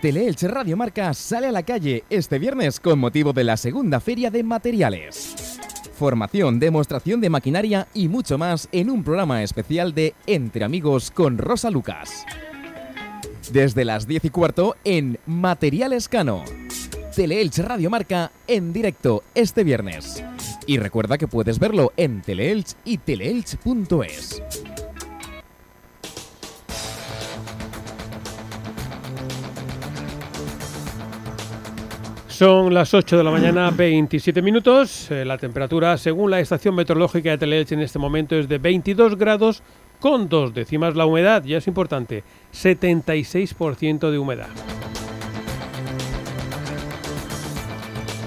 S23: Teleelch Radio Marca sale a la calle este viernes con motivo de la segunda feria de materiales. Formación, demostración de maquinaria y mucho más en un programa especial de Entre Amigos con Rosa Lucas. Desde las 10 y cuarto en Materiales Cano. Teleelch Radio Marca en directo este viernes. Y recuerda que puedes verlo en Teleelch y teleelch.es.
S2: Son las 8 de la mañana, 27 minutos. Eh, la temperatura, según la estación meteorológica de Teleelch en este momento, es de 22 grados con dos décimas. La humedad, ya es importante, 76% de humedad.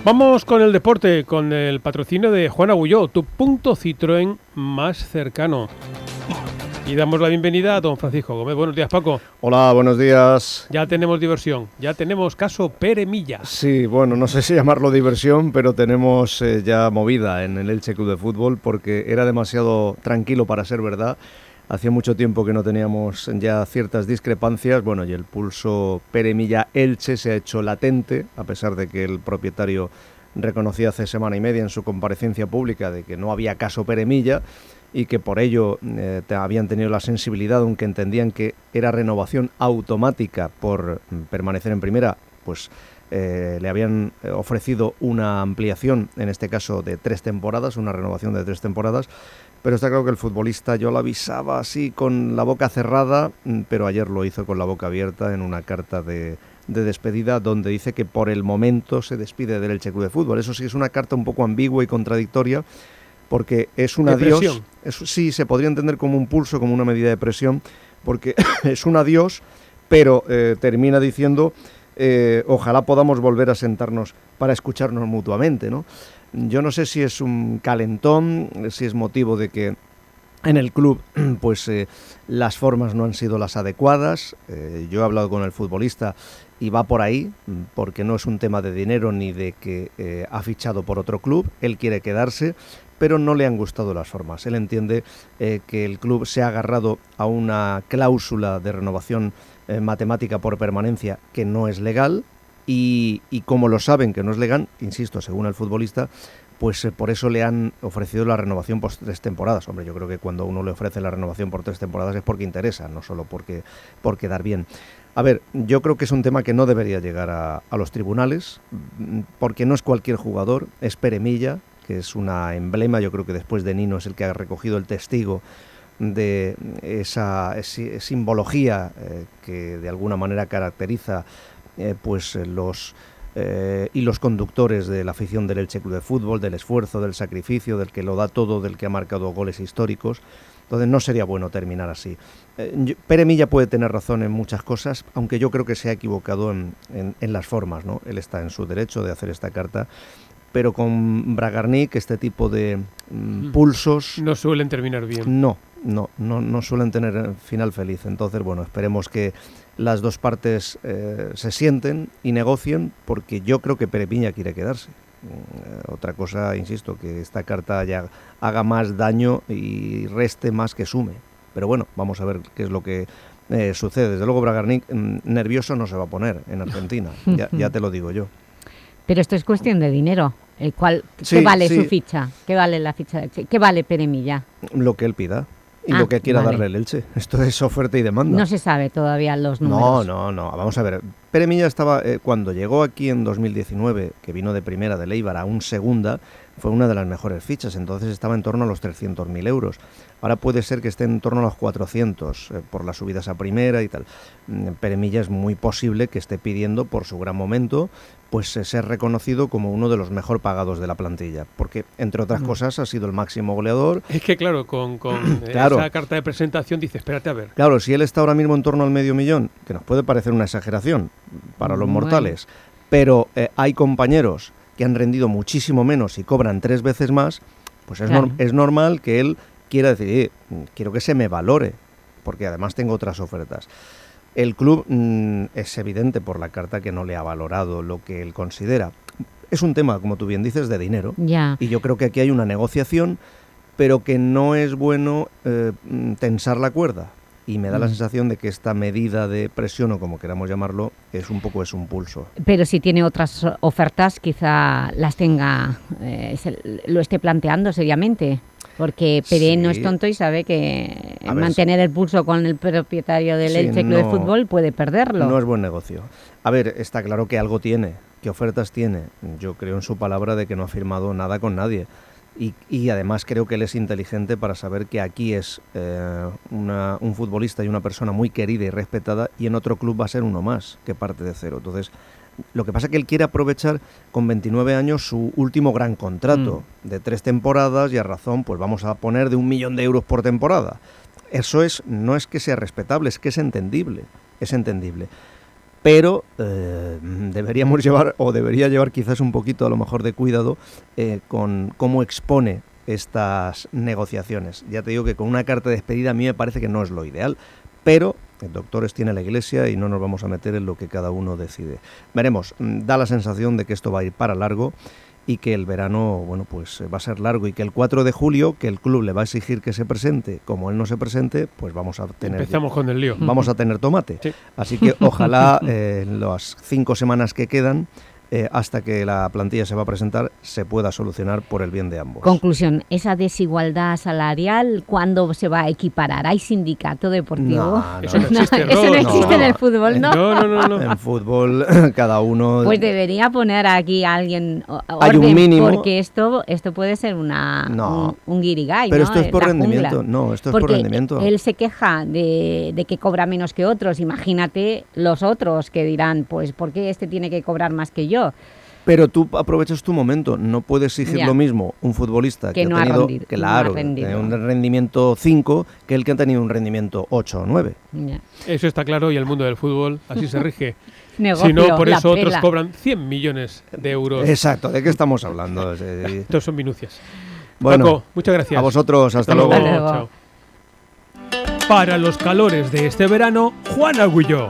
S2: Vamos con el deporte, con el patrocinio de Juan Agulló, tu punto Citroën más cercano. Y damos la bienvenida a don Francisco Gómez. Buenos días, Paco.
S18: Hola, buenos días.
S2: Ya tenemos diversión, ya tenemos caso Pere Milla.
S18: Sí, bueno, no sé si llamarlo diversión, pero tenemos eh, ya movida en el Elche Club de Fútbol porque era demasiado tranquilo para ser verdad. Hacía mucho tiempo que no teníamos ya ciertas discrepancias. Bueno, y el pulso Pere Milla Elche se ha hecho latente, a pesar de que el propietario reconocía hace semana y media en su comparecencia pública de que no había caso Pere Milla y que por ello eh, habían tenido la sensibilidad, aunque entendían que era renovación automática por mm, permanecer en primera, pues eh, le habían eh, ofrecido una ampliación, en este caso de tres temporadas, una renovación de tres temporadas, pero está claro que el futbolista yo lo avisaba así con la boca cerrada, mm, pero ayer lo hizo con la boca abierta en una carta de, de despedida donde dice que por el momento se despide del Elche Club de Fútbol. Eso sí es una carta un poco ambigua y contradictoria porque es un adiós. es- sí, se podría entender como un pulso, como una medida de presión, porque es un adiós, pero eh, termina diciendo eh, ojalá podamos volver a sentarnos para escucharnos mutuamente, ¿no? Yo no sé si es un calentón, si es motivo de que en el club pues eh, las formas no han sido las adecuadas. Eh, yo he hablado con el futbolista y va por ahí, porque no es un tema de dinero ni de que eh, ha fichado por otro club, él quiere quedarse, pero no le han gustado las formas. Él entiende eh, que el club se ha agarrado a una cláusula de renovación eh, matemática por permanencia que no es legal y, como lo saben que no es legal, insisto, según el futbolista, pues eh, por eso le han ofrecido la renovación por tres temporadas. Hombre, yo creo que cuando uno le ofrece la renovación por tres temporadas es porque interesa, no solo porque por quedar bien. A ver, yo creo que es un tema que no debería llegar a, a los tribunales, mm, porque no es cualquier jugador, es Peremilla, que es una emblema, yo creo que después de Nino es el que ha recogido el testigo de esa simbología eh, que de alguna manera caracteriza eh, pues los eh, y los conductores de la afición del Elche Club de Fútbol, del esfuerzo, del sacrificio, del que lo da todo, del que ha marcado goles históricos. Entonces no sería bueno terminar así. Eh, Pere Milla puede tener razón en muchas cosas, aunque yo creo que se ha equivocado en- en las formas. ¿no? Él está en su derecho de hacer esta carta, pero con Bragarnik este tipo de mm, pulsos...
S2: No suelen terminar bien.
S18: No, no, no, no suelen tener eh, final feliz. Entonces, bueno, esperemos que las dos partes eh, se sienten y negocien, porque yo creo que Perepiña quiere quedarse. Mm, eh, otra cosa, insisto, que esta carta ya haga más daño y reste más que sume. Pero bueno, vamos a ver qué es lo que eh, sucede. Desde luego, Bragarnik mm, nervioso no se va a poner en Argentina, ya, ya te lo digo yo.
S1: Pero esto es cuestión de dinero. El cual,
S18: Sí,
S1: ¿Qué vale
S18: sí.
S1: su ficha? ¿Qué vale la ficha? de- ¿Qué vale Peremilla?
S18: Lo que él pida. y
S1: Ah,
S18: lo que quiera
S1: vale.
S18: darle el Elche. Esto es oferta y demanda.
S1: No se sabe todavía los
S18: No,
S1: números.
S18: no, no. Vamos a ver. Pere Milla estaba, eh, cuando llegó aquí en 2019, que vino de primera de Leibar a un segunda, fue una de las mejores fichas. Entonces estaba en torno a los 300.000 euros. Ahora puede ser que esté en torno a los 400 eh, por las subidas a primera y tal. Mm, Pere Milla es muy posible que esté pidiendo, por su gran momento, pues eh, ser reconocido como uno de los mejor pagados de la plantilla. Porque, entre otras
S2: Mm.
S18: cosas, ha sido el máximo goleador.
S2: Es que claro, con, con
S18: Claro.
S2: esa carta de presentación dice, espérate a ver.
S18: Claro, si él está ahora mismo en torno al medio millón, que nos puede parecer una exageración para los
S2: Bueno.
S18: mortales, pero eh, hay compañeros que han rendido muchísimo menos y cobran tres veces más, pues es,
S2: Claro.
S18: es normal que él quiera decir, "Eh, quiero que se me valore, porque además tengo otras ofertas. El club mm, es evidente por la carta que no le ha valorado lo que él considera. Es un tema, como tú bien dices, de dinero.
S1: Ya.
S18: Y yo creo que aquí hay una negociación, pero que no es bueno eh, tensar la cuerda. Y me da la
S1: Mm.
S18: sensación de que esta medida de presión, o como queramos llamarlo, es un poco es un pulso.
S1: Pero si tiene otras ofertas, quizá las tenga, eh, se- lo esté planteando seriamente. Porque Pérez no es tonto y sabe que
S18: A ver,
S1: mantener el pulso con el propietario del
S18: Sí,
S1: Elche Club de Fútbol puede perderlo.
S18: No es buen negocio. A ver, está claro que algo tiene. ¿Qué ofertas tiene? Yo creo en su palabra de que no ha firmado nada con nadie. Y, y además creo que él es inteligente para saber que aquí es eh, una- un futbolista y una persona muy querida y respetada y en otro club va a ser uno más que parte de cero. Entonces, lo que pasa es que él quiere aprovechar con 29 años su último gran contrato de tres temporadas y a razón, pues vamos a poner de un millón de euros por temporada. Eso es, no es que sea respetable, es que es entendible, es entendible. Pero eh, deberíamos llevar, o debería llevar quizás un poquito a lo mejor de cuidado eh, con cómo expone estas negociaciones. Ya te digo que con una carta de despedida a mí me parece que no es lo ideal, pero doctores tiene la iglesia y no nos vamos a meter en lo que cada uno decide. Veremos, mm, da la sensación de que esto va a ir para largo y que el verano, bueno, pues eh, va a ser largo y que el 4 de julio, que el club le va a exigir que se presente, como él no se presente, pues vamos a tener...
S2: Empezamos con el lío.
S18: Vamos a tener tomate. Así que ojalá eh, en las cinco semanas que quedan, eh, hasta que la plantilla se va a presentar, se pueda solucionar por el bien de ambos.
S1: Conclusión, esa desigualdad salarial, ¿cuándo se va a equiparar? ¿Hay sindicato deportivo?
S18: No, no,
S2: Eso no existe,
S1: eso no existe en el fútbol, ¿no?
S2: No, no, no, no.
S18: En fútbol, cada uno...
S1: Pues debería poner aquí a alguien o-
S18: Hay un
S1: orden,
S18: mínimo.
S1: porque esto esto puede ser una
S18: No.
S1: un, un guirigay,
S18: Pero
S1: ¿no?
S18: esto es por
S1: La
S18: rendimiento.
S1: jungla.
S18: No, esto es por
S1: Porque
S18: rendimiento.
S1: él se queja de, de que cobra menos que otros. Imagínate los otros que dirán, pues, ¿por qué este tiene que cobrar más que yo?
S18: Pero tú aprovechas tu momento, no puedes exigir
S1: Ya.
S18: lo mismo un futbolista
S1: Que
S18: que,
S1: no
S18: ha
S1: ha
S18: tenido,
S1: rendido-
S18: claro,
S1: no ha rendido.
S18: que un rendimiento 5 que el que ha tenido un rendimiento 8 o 9.
S2: Eso está claro y el mundo del fútbol así se rige.
S1: Negocio,
S2: si no, por eso otros cobran 100 millones de euros.
S18: Exacto, ¿de qué estamos hablando?
S2: Estos son minucias.
S18: Bueno,
S2: Paco, muchas gracias.
S18: a vosotros, hasta luego. Hasta luego.
S2: Chao. Para los calores de este verano, Juan Agulló.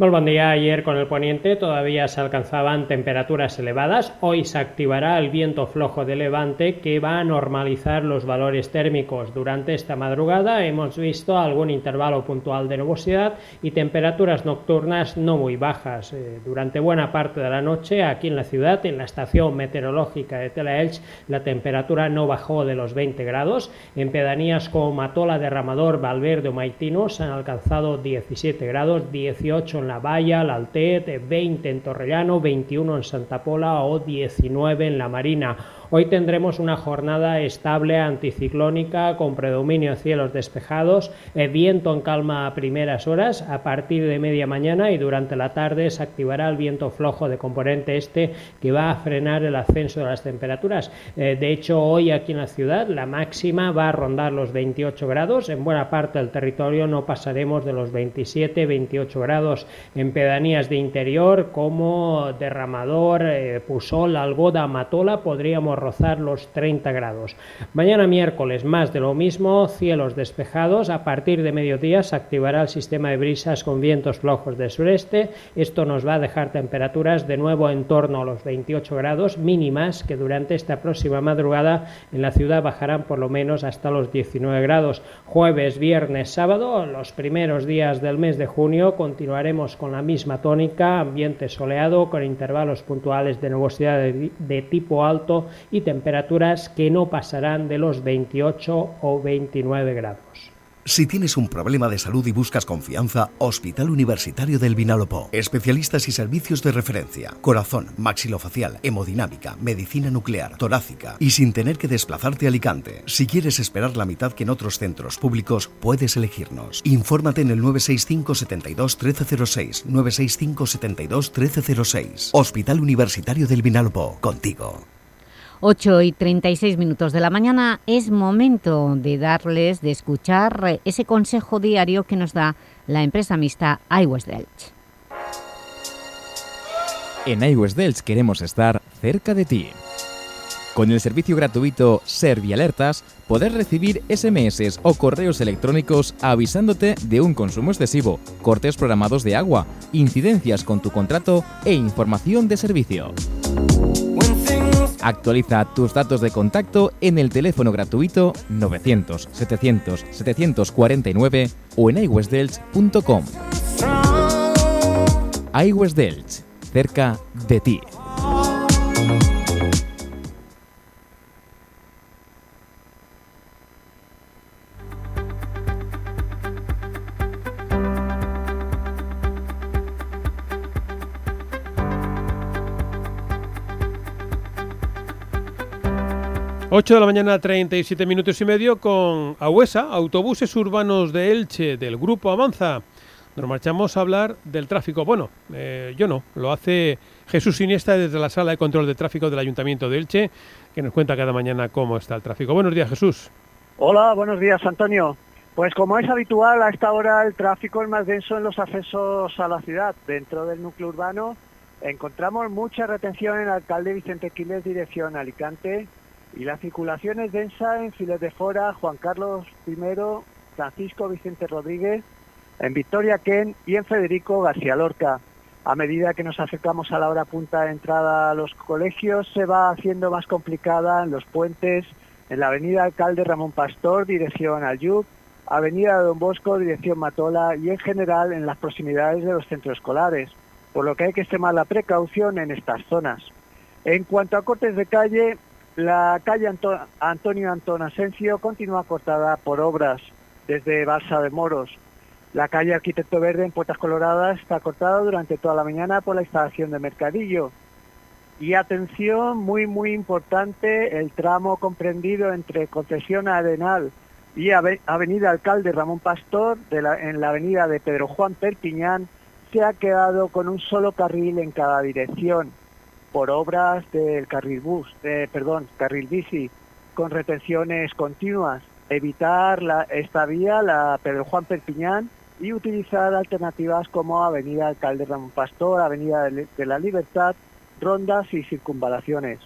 S46: d'Elx.
S47: Muy buen día. Ayer con el poniente todavía se alcanzaban temperaturas elevadas. Hoy se activará el viento flojo de levante que va a normalizar los valores térmicos. Durante esta madrugada hemos visto algún intervalo puntual de nubosidad y temperaturas nocturnas no muy bajas. Eh, durante buena parte de la noche aquí en la ciudad, en la estación meteorológica de Telaelch, la temperatura no bajó de los 20 grados. En pedanías como Matola, Derramador, Valverde o Maitino se han alcanzado 17 grados, 18 en La Valla, La Altet, 20 en Torrellano, 21 en Santa Pola o 19 en La Marina.
S20: Hoy tendremos una jornada estable anticiclónica con predominio cielos despejados, eh, viento en calma a primeras horas, a partir de media mañana y durante la tarde se activará el viento flojo de componente este que va a frenar el ascenso de las temperaturas. Eh, de hecho, hoy aquí en la ciudad la máxima va a rondar los 28 grados, en buena parte del territorio no pasaremos de los 27-28 grados en pedanías de interior como Derramador, eh, Pusol, Algoda, Matola podríamos rozar los 30 grados. Mañana miércoles más de lo mismo, cielos despejados, a partir de mediodía se activará el sistema de brisas con vientos flojos de sureste, esto nos va a dejar temperaturas de nuevo en torno a los 28 grados mínimas que durante esta próxima madrugada en la ciudad bajarán por lo menos hasta los 19 grados. Jueves, viernes, sábado, los primeros días del mes de junio continuaremos con la misma tónica, ambiente soleado con intervalos puntuales de nubosidad de, de tipo alto y temperaturas que no pasarán de los 28 o 29 grados.
S30: Si tienes un problema de salud y buscas confianza, Hospital Universitario del Vinalopó. Especialistas y servicios de referencia. Corazón, maxilofacial, hemodinámica, medicina nuclear, torácica y sin tener que desplazarte a Alicante. Si quieres esperar la mitad que en otros centros públicos, puedes elegirnos. Infórmate en el 965 72 1306. 965 72 1306. Hospital Universitario del Vinalopó. Contigo.
S1: 8 y 36 minutos de la mañana es momento de darles, de escuchar ese consejo diario que nos da la empresa mixta iWest Delch.
S23: En iWest Delch queremos estar cerca de ti. Con el servicio gratuito Servialertas podrás recibir SMS o correos electrónicos avisándote de un consumo excesivo, cortes programados de agua, incidencias con tu contrato e información de servicio. Actualiza tus datos de contacto en el teléfono gratuito 900 700 749 o en iWestDelch.com. iWest Delch, cerca de ti.
S2: Ocho de la mañana, 37 minutos y medio con Ahuesa, autobuses urbanos de Elche, del Grupo Avanza. Nos marchamos a hablar del tráfico. Bueno, eh, yo no, lo hace Jesús Iniesta desde la sala de control de tráfico del Ayuntamiento de Elche, que nos cuenta cada mañana cómo está el tráfico. Buenos días, Jesús.
S48: Hola, buenos días, Antonio. Pues como es habitual, a esta hora el tráfico es más denso en los accesos a la ciudad. Dentro del núcleo urbano encontramos mucha retención en el alcalde Vicente Quiles, dirección Alicante, y la circulación es densa en Files de Fora, Juan Carlos I, Francisco Vicente Rodríguez, en Victoria Ken y en Federico García Lorca. A medida que nos acercamos a la hora punta de entrada a los colegios, se va haciendo más complicada en los puentes, en la avenida Alcalde Ramón Pastor, dirección Alyub, avenida Don Bosco, dirección Matola y en general en las proximidades de los centros escolares, por lo que hay que extremar la precaución en estas zonas. En cuanto a cortes de calle, la calle Anto Antonio Antón Asencio continúa cortada por obras desde Balsa de Moros. La calle Arquitecto Verde en Puertas Coloradas está cortada durante toda la mañana por la instalación de Mercadillo. Y atención, muy muy importante, el tramo comprendido entre Concesión Arenal y Ave Avenida Alcalde Ramón Pastor, en la avenida de Pedro Juan Perpiñán, se ha quedado con un solo carril en cada dirección por obras del carril bus, perdón, carril bici, con retenciones continuas. Evitar esta vía, la Pedro Juan Perpiñán, y utilizar alternativas como Avenida Alcalde Ramón Pastor, Avenida de, la Libertad, rondas y circunvalaciones.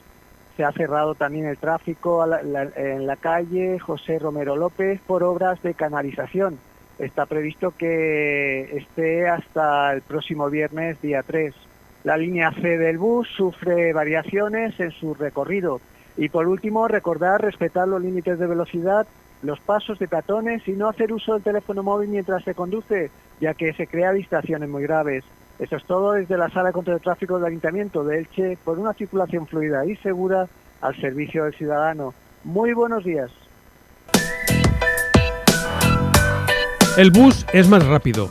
S48: Se ha cerrado también el tráfico en la calle José Romero López por obras de canalización. Está previsto que esté hasta el próximo viernes, día 3. La línea C del bus sufre variaciones en su recorrido. Y por último, recordar respetar los límites de velocidad, los pasos de peatones y no hacer uso del teléfono móvil mientras se conduce, ya que se crea distracciones muy graves. Eso es todo desde la Sala Control de Tráfico del Ayuntamiento de Elche por una circulación fluida y segura al servicio del ciudadano. Muy buenos días.
S2: El bus es más rápido.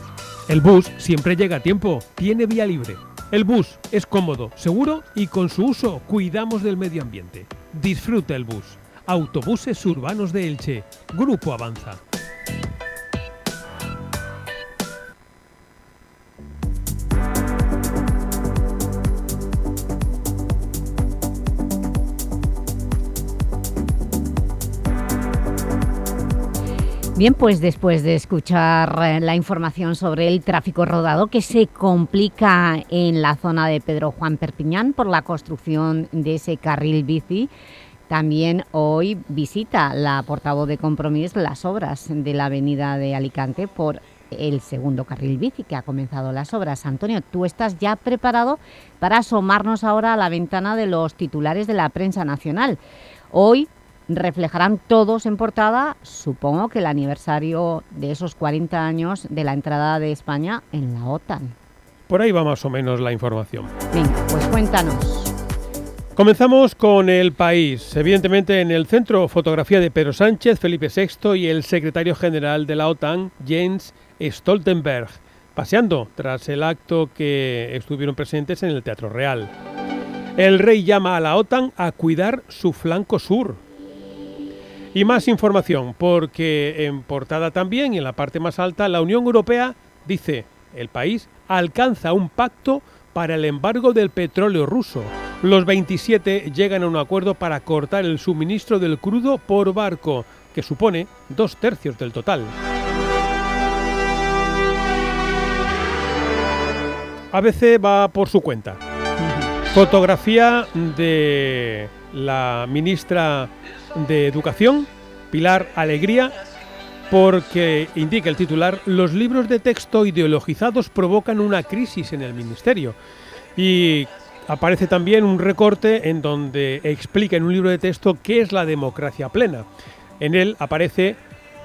S2: El bus siempre llega a tiempo. Tiene vía libre. El bus es cómodo, seguro y con su uso cuidamos del medio ambiente. disfruta el bus. Autobuses Urbanos de Elche. Grupo Avanza.
S1: Bien, pues después de escuchar eh, la información sobre el tráfico rodado que se complica en la zona de Pedro Juan Perpiñán por la construcción de ese carril bici, también hoy visita la portavoz de Compromís las obras de la avenida de Alicante por el segundo carril bici que ha comenzado las obras. Antonio, tú estás ya preparado para asomarnos ahora a la ventana de los titulares de la prensa nacional. Hoy reflejarán todos en portada, supongo que el aniversario de esos 40 años de la entrada de España en la OTAN.
S2: Por ahí va más o menos la información.
S1: Venga, pues cuéntanos.
S2: Comenzamos con el país. Evidentemente en el centro fotografía de Pedro Sánchez, Felipe VI y el secretario general de la OTAN, Jens Stoltenberg, paseando tras el acto que estuvieron presentes en el Teatro Real. El rey llama a la OTAN a cuidar su flanco sur, y más información, porque en portada también, en la parte más alta, la Unión Europea dice, el país alcanza un pacto para el embargo del petróleo ruso. Los 27 llegan a un acuerdo para cortar el suministro del crudo por barco, que supone dos tercios del total. ABC va por su cuenta. Fotografía de la ministra de Educación, Pilar Alegría, porque indica el titular, los libros de texto ideologizados provocan una crisis en el Ministerio. Y aparece también un recorte en donde explica en un libro de texto qué es la democracia plena. En él aparece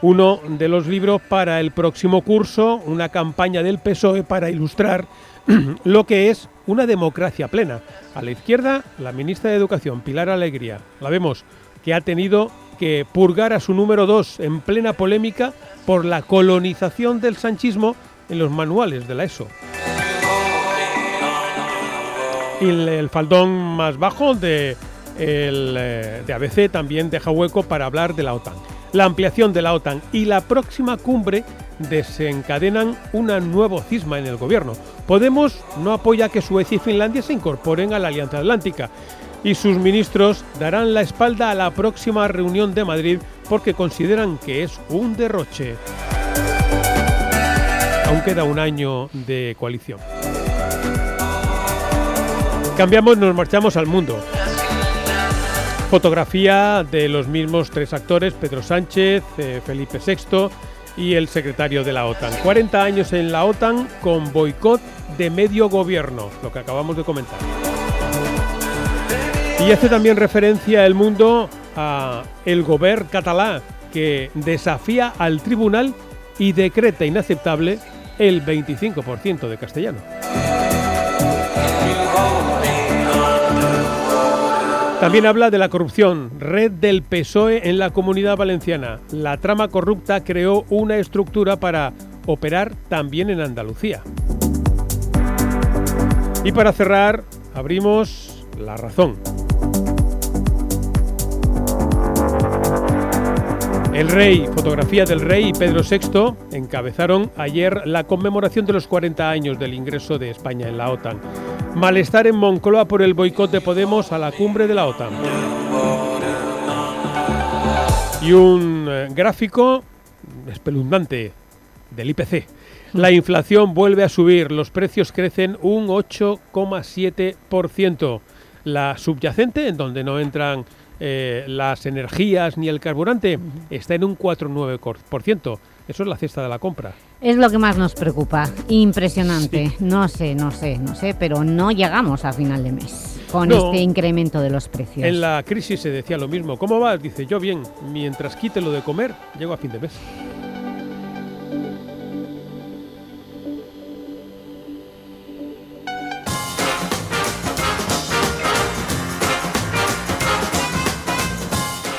S2: uno de los libros para el próximo curso, una campaña del PSOE para ilustrar lo que es una democracia plena. A la izquierda, la ministra de Educación, Pilar Alegría. La vemos que ha tenido que purgar a su número 2 en plena polémica por la colonización del sanchismo en los manuales de la ESO. Y el, faldón más bajo de, eh, de ABC también deja hueco para hablar de la OTAN. La ampliación de la OTAN y la próxima cumbre desencadenan una nuevo cisma en el gobierno. Podemos no apoya que Suecia y Finlandia se incorporen a la Alianza Atlántica y sus ministros darán la espalda a la próxima reunión de Madrid porque consideran que es un derroche. Aún queda un año de coalición. Cambiamos, nos marchamos al mundo. Fotografía de los mismos tres actores, Pedro Sánchez, eh, Felipe VI y el secretario de la OTAN. 40 años en la OTAN con boicot de medio gobierno, lo que acabamos de comentar. Y hace también referencia el mundo a el gobierno catalán que desafía al tribunal y decreta inaceptable el 25% de castellano. También habla de la corrupción, red del PSOE en la comunidad valenciana. La trama corrupta creó una estructura para operar también en Andalucía. Y para cerrar, abrimos la razón. El rey, fotografía del rey y Pedro VI encabezaron ayer la conmemoración de los 40 años del ingreso de España en la OTAN. Malestar en Moncloa por el boicot de Podemos a la cumbre de la OTAN. Y un eh, gráfico espeluznante del IPC. La inflación vuelve a subir, los precios crecen un 8,7%. La subyacente, en donde no entran eh, las energías ni el carburante está en un 4,9%. Eso es la cesta de la compra.
S1: Es lo que más nos preocupa. Impresionante. No sé, no sé, no sé, pero no llegamos a final de mes con este incremento de los precios.
S2: En la crisis se decía lo mismo. ¿Cómo va? Dice, yo bien, mientras quite lo de comer, llego a fin de mes.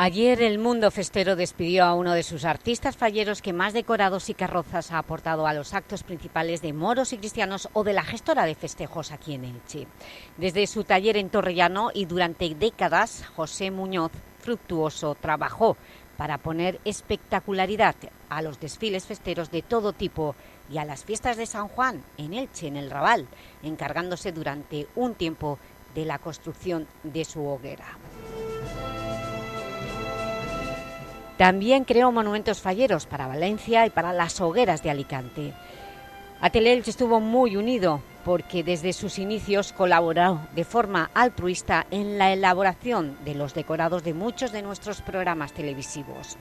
S1: Ayer el mundo festero despidió a uno de sus artistas falleros que más decorados y carrozas ha aportado a los actos principales de moros y cristianos o de la gestora de festejos aquí en Elche. Desde su taller en Torrellano y durante décadas, José Muñoz Fructuoso trabajó para poner espectacularidad a los desfiles festeros de todo tipo y a las fiestas de San Juan en Elche, en el Raval, encargándose durante un tiempo de la construcción de su hoguera. También creó monumentos falleros para Valencia y para las hogueras de Alicante. Atelelch estuvo muy unido porque desde sus inicios colaboró de forma altruista en la elaboración de los decorados de muchos de nuestros programas televisivos.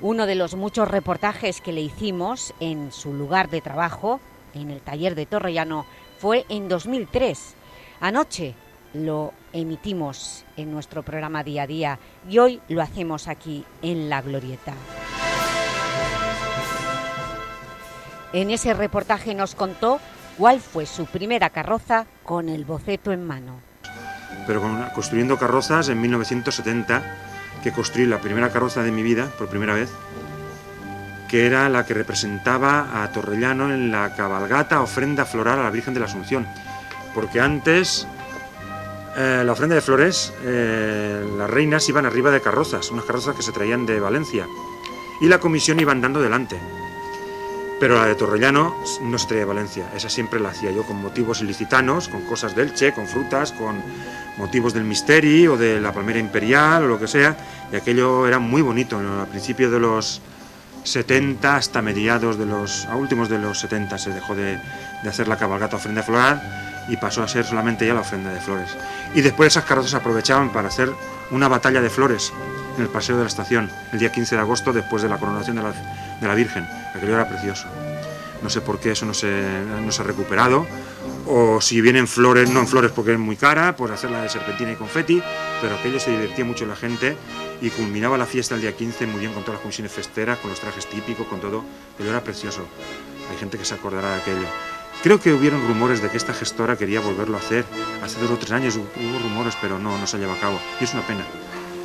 S1: Uno de los muchos reportajes que le hicimos en su lugar de trabajo, en el taller de Torrellano, fue en 2003. Anoche lo emitimos en nuestro programa Día a Día y hoy lo hacemos aquí en La Glorieta. En ese reportaje nos contó cuál fue su primera carroza con el boceto en mano.
S49: Pero construyendo carrozas en 1970, que construí la primera carroza de mi vida, por primera vez, que era la que representaba a Torrellano en la cabalgata ofrenda floral a la Virgen de la Asunción. Porque antes eh, la ofrenda de flores, eh, las reinas iban arriba de carrozas, unas carrozas que se traían de Valencia, y la comisión iba andando delante. Pero la de Torrellano no se traía de Valencia, esa siempre la hacía yo con motivos ilicitanos, con cosas del Che, con frutas, con motivos del Misteri o de la Palmera Imperial o lo que sea, y aquello era muy bonito, al principio de los 70 hasta mediados de los, a últimos de los 70 se dejó de, de hacer la cabalgata ofrenda floral y pasó a ser solamente ya la ofrenda de flores. Y después esas carrozas aprovechaban para hacer una batalla de flores en el paseo de la estación, el día 15 de agosto, después de la coronación de la, de la Virgen. Aquello era precioso. No sé por qué eso no se, no se ha recuperado, o si vienen flores, no en flores porque es muy cara, pues hacerla de serpentina y confeti, pero aquello se divertía mucho la gente y culminaba la fiesta el día 15 muy bien con todas las comisiones festeras, con los trajes típicos, con todo, pero era precioso. Hay gente que se acordará de aquello. Creo que hubieron rumores de que esta gestora quería volverlo a hacer. Hace dos o tres años hubo rumores, pero no, no se llevó a cabo. Y es una pena.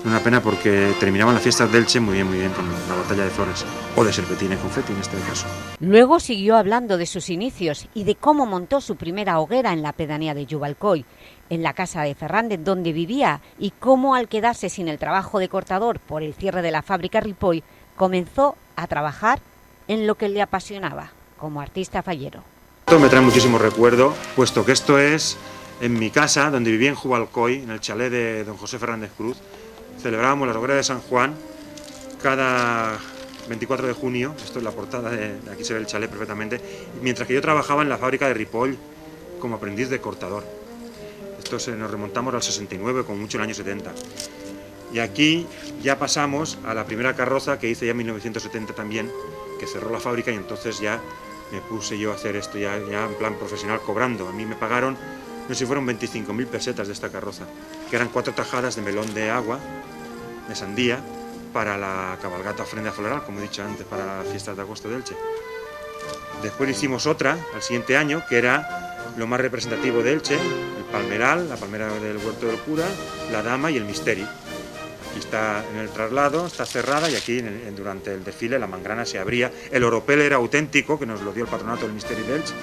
S49: Una pena porque terminaban las fiestas del Che muy bien, muy bien con la batalla de flores. O de serpentina y confeti en este caso.
S1: Luego siguió hablando de sus inicios y de cómo montó su primera hoguera en la pedanía de Yubalcoy, en la casa de Fernández donde vivía, y cómo al quedarse sin el trabajo de cortador por el cierre de la fábrica Ripoll, comenzó a trabajar en lo que le apasionaba, como artista fallero.
S49: Esto me trae muchísimo recuerdo, puesto que esto es en mi casa, donde vivía en Jubalcoy, en el chalet de don José Fernández Cruz. Celebrábamos la hoguera de San Juan cada 24 de junio, esto es la portada, de, aquí se ve el chalet perfectamente, mientras que yo trabajaba en la fábrica de Ripoll como aprendiz de cortador. Esto se, nos remontamos al 69, como mucho el año 70. Y aquí ya pasamos a la primera carroza que hice ya en 1970 también, que cerró la fábrica y entonces ya me puse yo a hacer esto ya, en plan profesional cobrando. A mí me pagaron, no sé si fueron 25.000 pesetas de esta carroza, que eran cuatro tajadas de melón de agua, de sandía, para la cabalgata ofrenda floral, como he dicho antes, para las fiestas de agosto de Elche. Después hicimos otra al siguiente año, que era lo más representativo de Elche, el palmeral, la palmera del huerto del cura, la dama y el misteri. Aquí está en el traslado, está cerrada y aquí en durante el desfile la mangrana se abría. El oropel era auténtico, que nos lo dio el patronato del Misteri de Elche,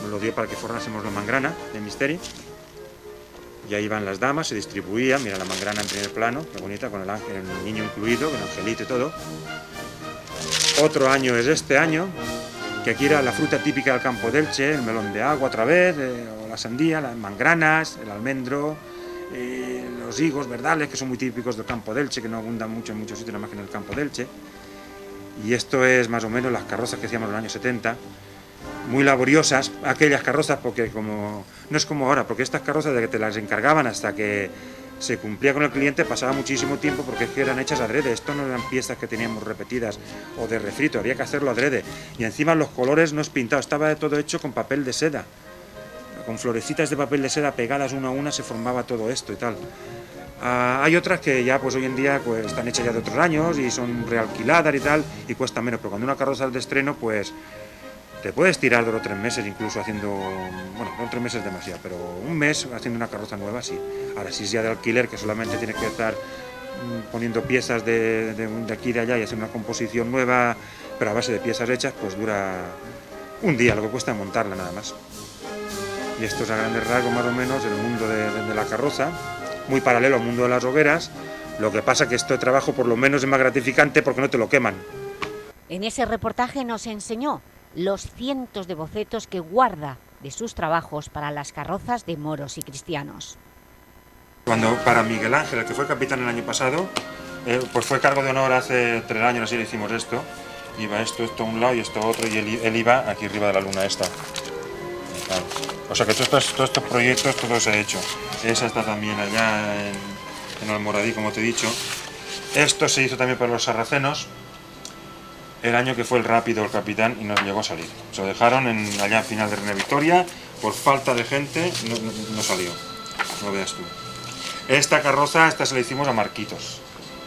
S49: nos lo dio para que forrásemos la mangrana del Misteri. Y ahí iban las damas, se distribuía, mira la mangrana en primer plano, qué bonita, con el ángel, el niño incluido, con el angelito y todo. Otro año es este año, que aquí era la fruta típica del campo del Elche, el melón de agua otra vez, eh, o la sandía, las mangranas, el almendro, eh, los higos, verdales, que son muy típicos del campo del Elche, que no abundan mucho en muchos sitios, nada más que en el campo del Elche. Y esto es más o menos las carrozas que hacíamos en los años 70, muy laboriosas, aquellas carrozas, porque como no es como ahora, porque estas carrozas de que te las encargaban hasta que se cumplía con el cliente pasaba muchísimo tiempo porque eran hechas adrede, esto no eran piezas que teníamos repetidas o de refrito, había que hacerlo adrede. Y encima los colores no es pintado, estaba todo hecho con papel de seda. Con florecitas de papel de seda pegadas una a una se formaba todo esto y tal. Ah, hay otras que ya pues hoy en día pues, están hechas ya de otros años y son realquiladas y tal y cuesta menos, pero cuando una carroza es de estreno pues te puedes tirar dos tres meses incluso haciendo, bueno, no tres meses demasiado, pero un mes haciendo una carroza nueva sí. Ahora si es ya de alquiler que solamente tienes que estar mm, poniendo piezas de, de, de aquí y de allá y hacer una composición nueva, pero a base de piezas hechas, pues dura un día, lo que cuesta montarla nada más. Y esto es a grandes rasgos más o menos el mundo de, de la carroza, muy paralelo al mundo de las hogueras, lo que pasa que este trabajo por lo menos es más gratificante porque no te lo queman.
S1: En ese reportaje nos enseñó los cientos de bocetos que guarda de sus trabajos para las carrozas de moros y cristianos.
S49: Cuando para Miguel Ángel, el que fue capitán el año pasado, eh, pues fue cargo de honor hace tres años, así le hicimos esto. Iba esto, esto a un lado y esto a otro, y él, él iba aquí arriba de la luna esta. O sea que todos estos, todos proyectos, todo se ha hecho. Esa está también allá en, en Almoradí, como te he dicho. Esto se hizo también para los sarracenos, el año que fue el rápido el capitán y no llegó a salir. Se lo dejaron en, allá a final de Reina Victoria, por falta de gente no salió. No veas tú. Esta carroza, esta se la hicimos a Marquitos,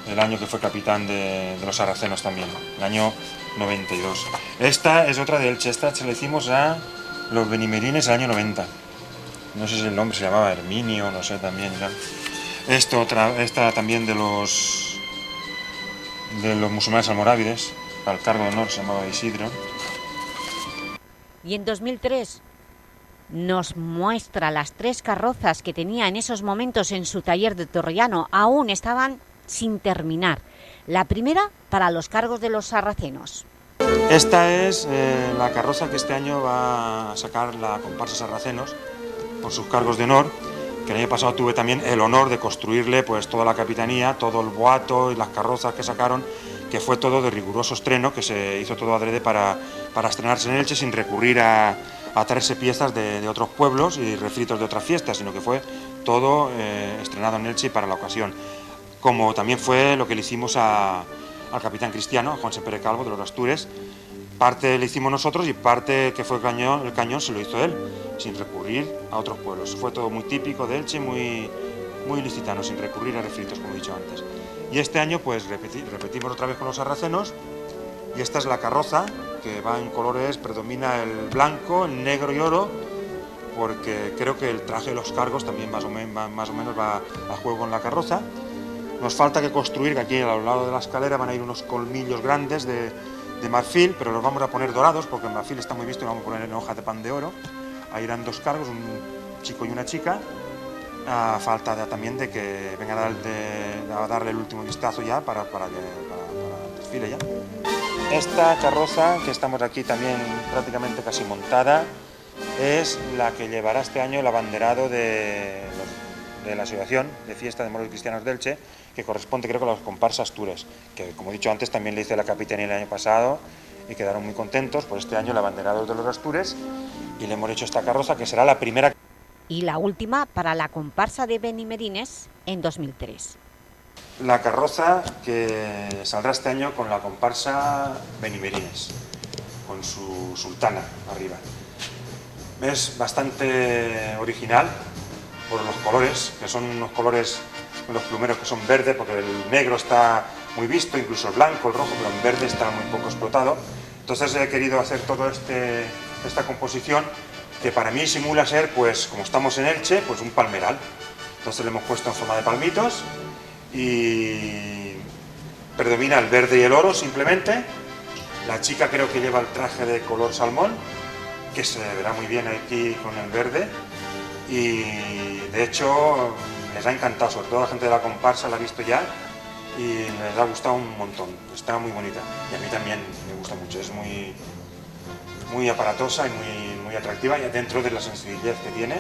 S49: el año que fue capitán de, de los sarracenos también, el año 92. Esta es otra de Elche, esta se la hicimos a los Benimerines el año 90. No sé si el nombre se llamaba Herminio, no sé también ya. Esto otra, esta también de los de los musulmanes almorávides, al cargo de honor se llamaba Isidro.
S1: Y en 2003 nos muestra las tres carrozas que tenía en esos momentos en su taller de Torrellano. Aún estaban sin terminar. La primera para los cargos de los sarracenos.
S49: Esta es eh, la carroza que este año va a sacar la comparsa Sarracenos por sus cargos de honor, que el año pasado tuve también el honor de construirle pues toda la capitanía, todo el boato y las carrozas que sacaron, que fue todo de riguroso estreno, que se hizo todo adrede para, para estrenarse en Elche sin recurrir a, a traerse piezas de, otros pueblos y refritos de otras fiestas, sino que fue todo eh, estrenado en Elche para la ocasión. Como también fue lo que le hicimos a, al capitán cristiano, a Juan Sepere Calvo de los Astures. Parte le hicimos nosotros y parte que fue el cañón, se lo hizo él, sin recurrir a otros pueblos. Fue todo muy típico de Elche, muy, muy sin recurrir a refritos, como he dicho antes. Y este año pues repeti, repetimos otra vez con los sarracenos y esta es la carroza, que va en colores, predomina el blanco, el negro y oro, porque creo que el traje de los cargos también más o, más o menos va a juego con la carroza. Nos falta que construir, que aquí a lo largo de la escalera van a ir unos colmillos grandes de, de marfil, pero los vamos a poner dorados porque el marfil está muy visto y lo vamos a poner en hojas de pan de oro. Ahí irán dos cargos, un chico y una chica. Falta de, también de que venga a, dar, de, a, darle el último vistazo ya para, para, para el desfile ya. Esta carroza, que estamos aquí también prácticamente casi montada, es la que llevará este año el abanderado de, de la Asociación de Fiesta de Moros Cristianos del Che, que corresponde creo que a los comparsas Astures, que como he dicho antes también le hice la capitanía el año pasado y quedaron muy contentos por este año el abanderado de los Astures y le hemos hecho esta carroza que será la primera.
S1: Y la última para la comparsa de Benimerines en 2003.
S49: La carroza que saldrá este año con la comparsa Benimerines, con su sultana arriba. Es bastante original por los colores, que son unos colores los plumeros que son verdes, porque el negro está muy visto, incluso el blanco, el rojo, pero en verde está muy poco explotado. Entonces he querido hacer toda este, esta composición que para mí simula ser, pues como estamos en Elche, pues un palmeral. Entonces le hemos puesto en forma de palmitos y predomina el verde y el oro simplemente. La chica creo que lleva el traje de color salmón, que se verá muy bien aquí con el verde. Y de hecho les ha encantado, sobre todo la gente de la comparsa la ha visto ya y les ha gustado un montón, está muy bonita y a mí también me gusta mucho, es muy, muy aparatosa y muy, muy atractiva y dentro de la sensibilidad que tiene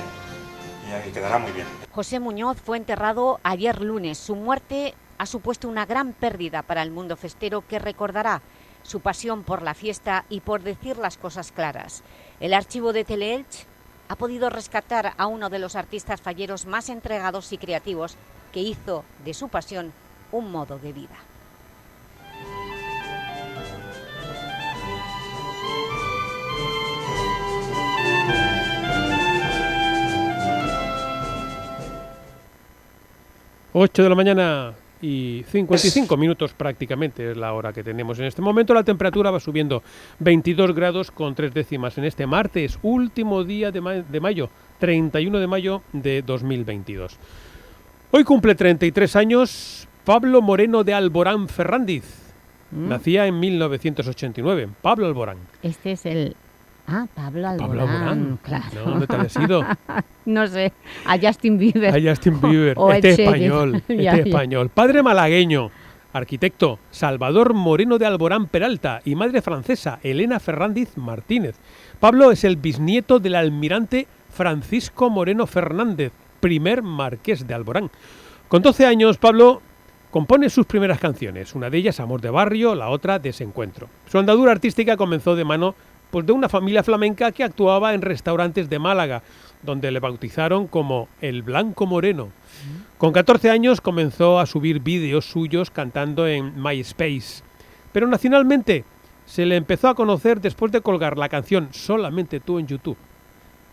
S49: y quedará muy bien.
S1: José Muñoz fue enterrado ayer lunes, su muerte ha supuesto una gran pérdida para el mundo festero que recordará su pasión por la fiesta y por decir las cosas claras. El archivo de Teleelch ha podido rescatar a uno de los artistas falleros más entregados y creativos que hizo de su pasión un modo de vida.
S2: Ocho de la mañana y 55 minutos prácticamente es la hora que tenemos en este momento. La temperatura va subiendo 22 grados con tres décimas en este martes, último día de, ma de mayo, 31 de mayo de 2022. Hoy cumple 33 años Pablo Moreno de Alborán Ferrandiz.
S1: Mm.
S2: Nacía en 1989. Pablo Alborán.
S1: Este es el... Ah, Pablo Alborán,
S2: Pablo Alborán.
S1: claro.
S2: No, ¿dónde te habías ido?
S1: no sé, a Justin Bieber.
S2: A Justin Bieber.
S1: O
S2: este español. Este
S1: Ya, ya.
S2: español. Padre malagueño. Arquitecto Salvador Moreno de Alborán Peralta y madre francesa Elena Fernández Martínez. Pablo es el bisnieto del almirante Francisco Moreno Fernández, primer marqués de Alborán. Con 12 años, Pablo compone sus primeras canciones, una de ellas Amor de Barrio, la otra Desencuentro. Su andadura artística comenzó de mano pues, de una familia flamenca que actuaba en restaurantes de Málaga, donde le bautizaron como el Blanco Moreno. Con 14 años comenzó a subir vídeos suyos cantando en MySpace, pero nacionalmente se le empezó a conocer después de colgar la canción Solamente tú en YouTube.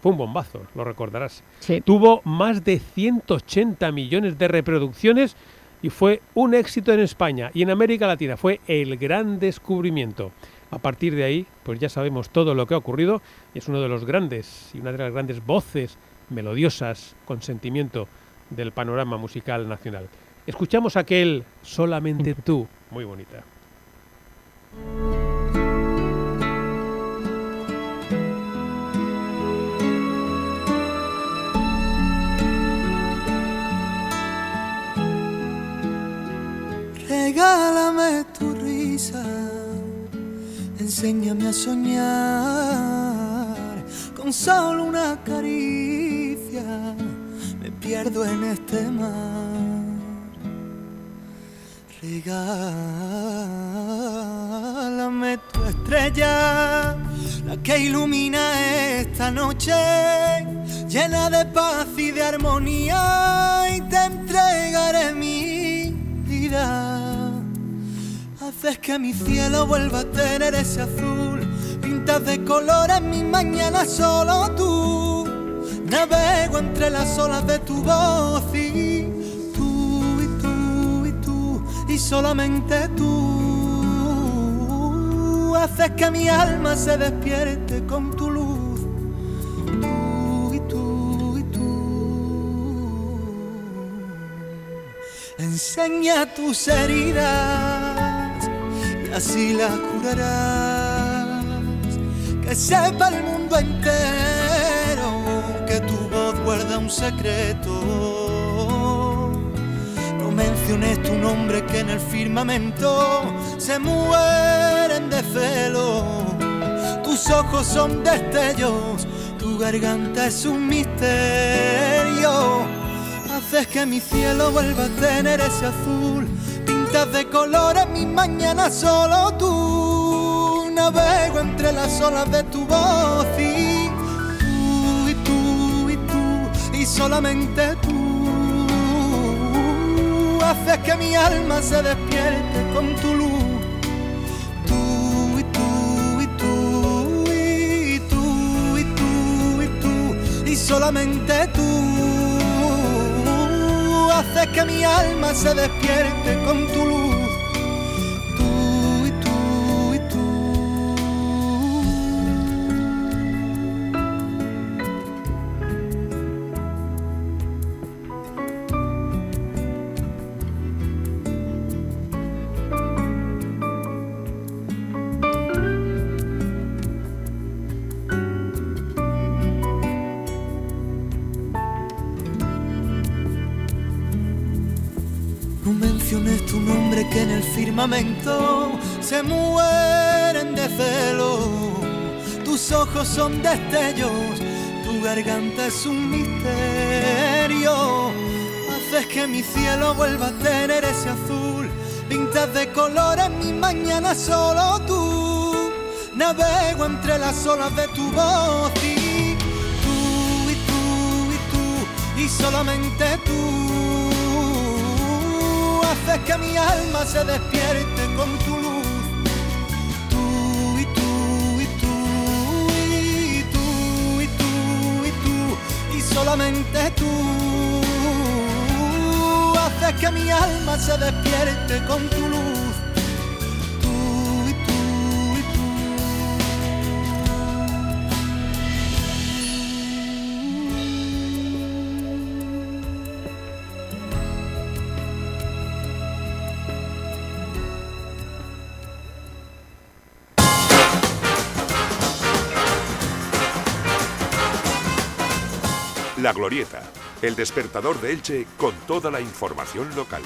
S2: Fue un bombazo, lo recordarás. Tuvo más de 180 millones de reproducciones y fue un éxito en España y en América Latina. Fue el gran descubrimiento. A partir de ahí, pues ya sabemos todo lo que ha ocurrido y es uno de los grandes y una de las grandes voces melodiosas con sentimiento del panorama musical nacional. Escuchamos aquel Solamente tú, muy bonita.
S50: Regálame tu risa, enséñame a soñar con solo una caricia. Me pierdo en este mar. Regálame tu estrella, la que ilumina esta noche, llena de paz y de armonía, y te entregaré mi vida. Haces que mi cielo vuelva a tener ese azul, pintas de colores mis mañanas solo tú. Navego entre las olas de tu voz y tú y tú y tú y solamente tú. Haces que mi alma se despierte con tu luz. Tú y tú y tú. Enseña tus heridas así las curarás. Que sepa el mundo entero que tu voz guarda un secreto. No menciones tu nombre que en el firmamento se mueren de celo. Tus ojos son destellos, tu garganta es un misterio. Haces que mi cielo vuelva a tener ese azul. Pintas de colores mis mañanas solo tú. Navego entre las olas de tu voz y tú y tú y tú y solamente tú. Haces que mi alma se despierte con tu luz. Tú y tú y tú y tú y tú y tú y solamente tú haces que mi alma se despierte con tu luz. Son destellos, tu garganta es un misterio. Haces que mi cielo vuelva a tener ese azul. Pintas de colores mis mañanas solo tú. Navego entre las olas de tu voz y tú y tú y tú y solamente tú haces que mi alma se despierte con tu solamente tú haces que mi alma se despierte con tu luz.
S4: La Glorieta, el despertador de Elche con toda la información local.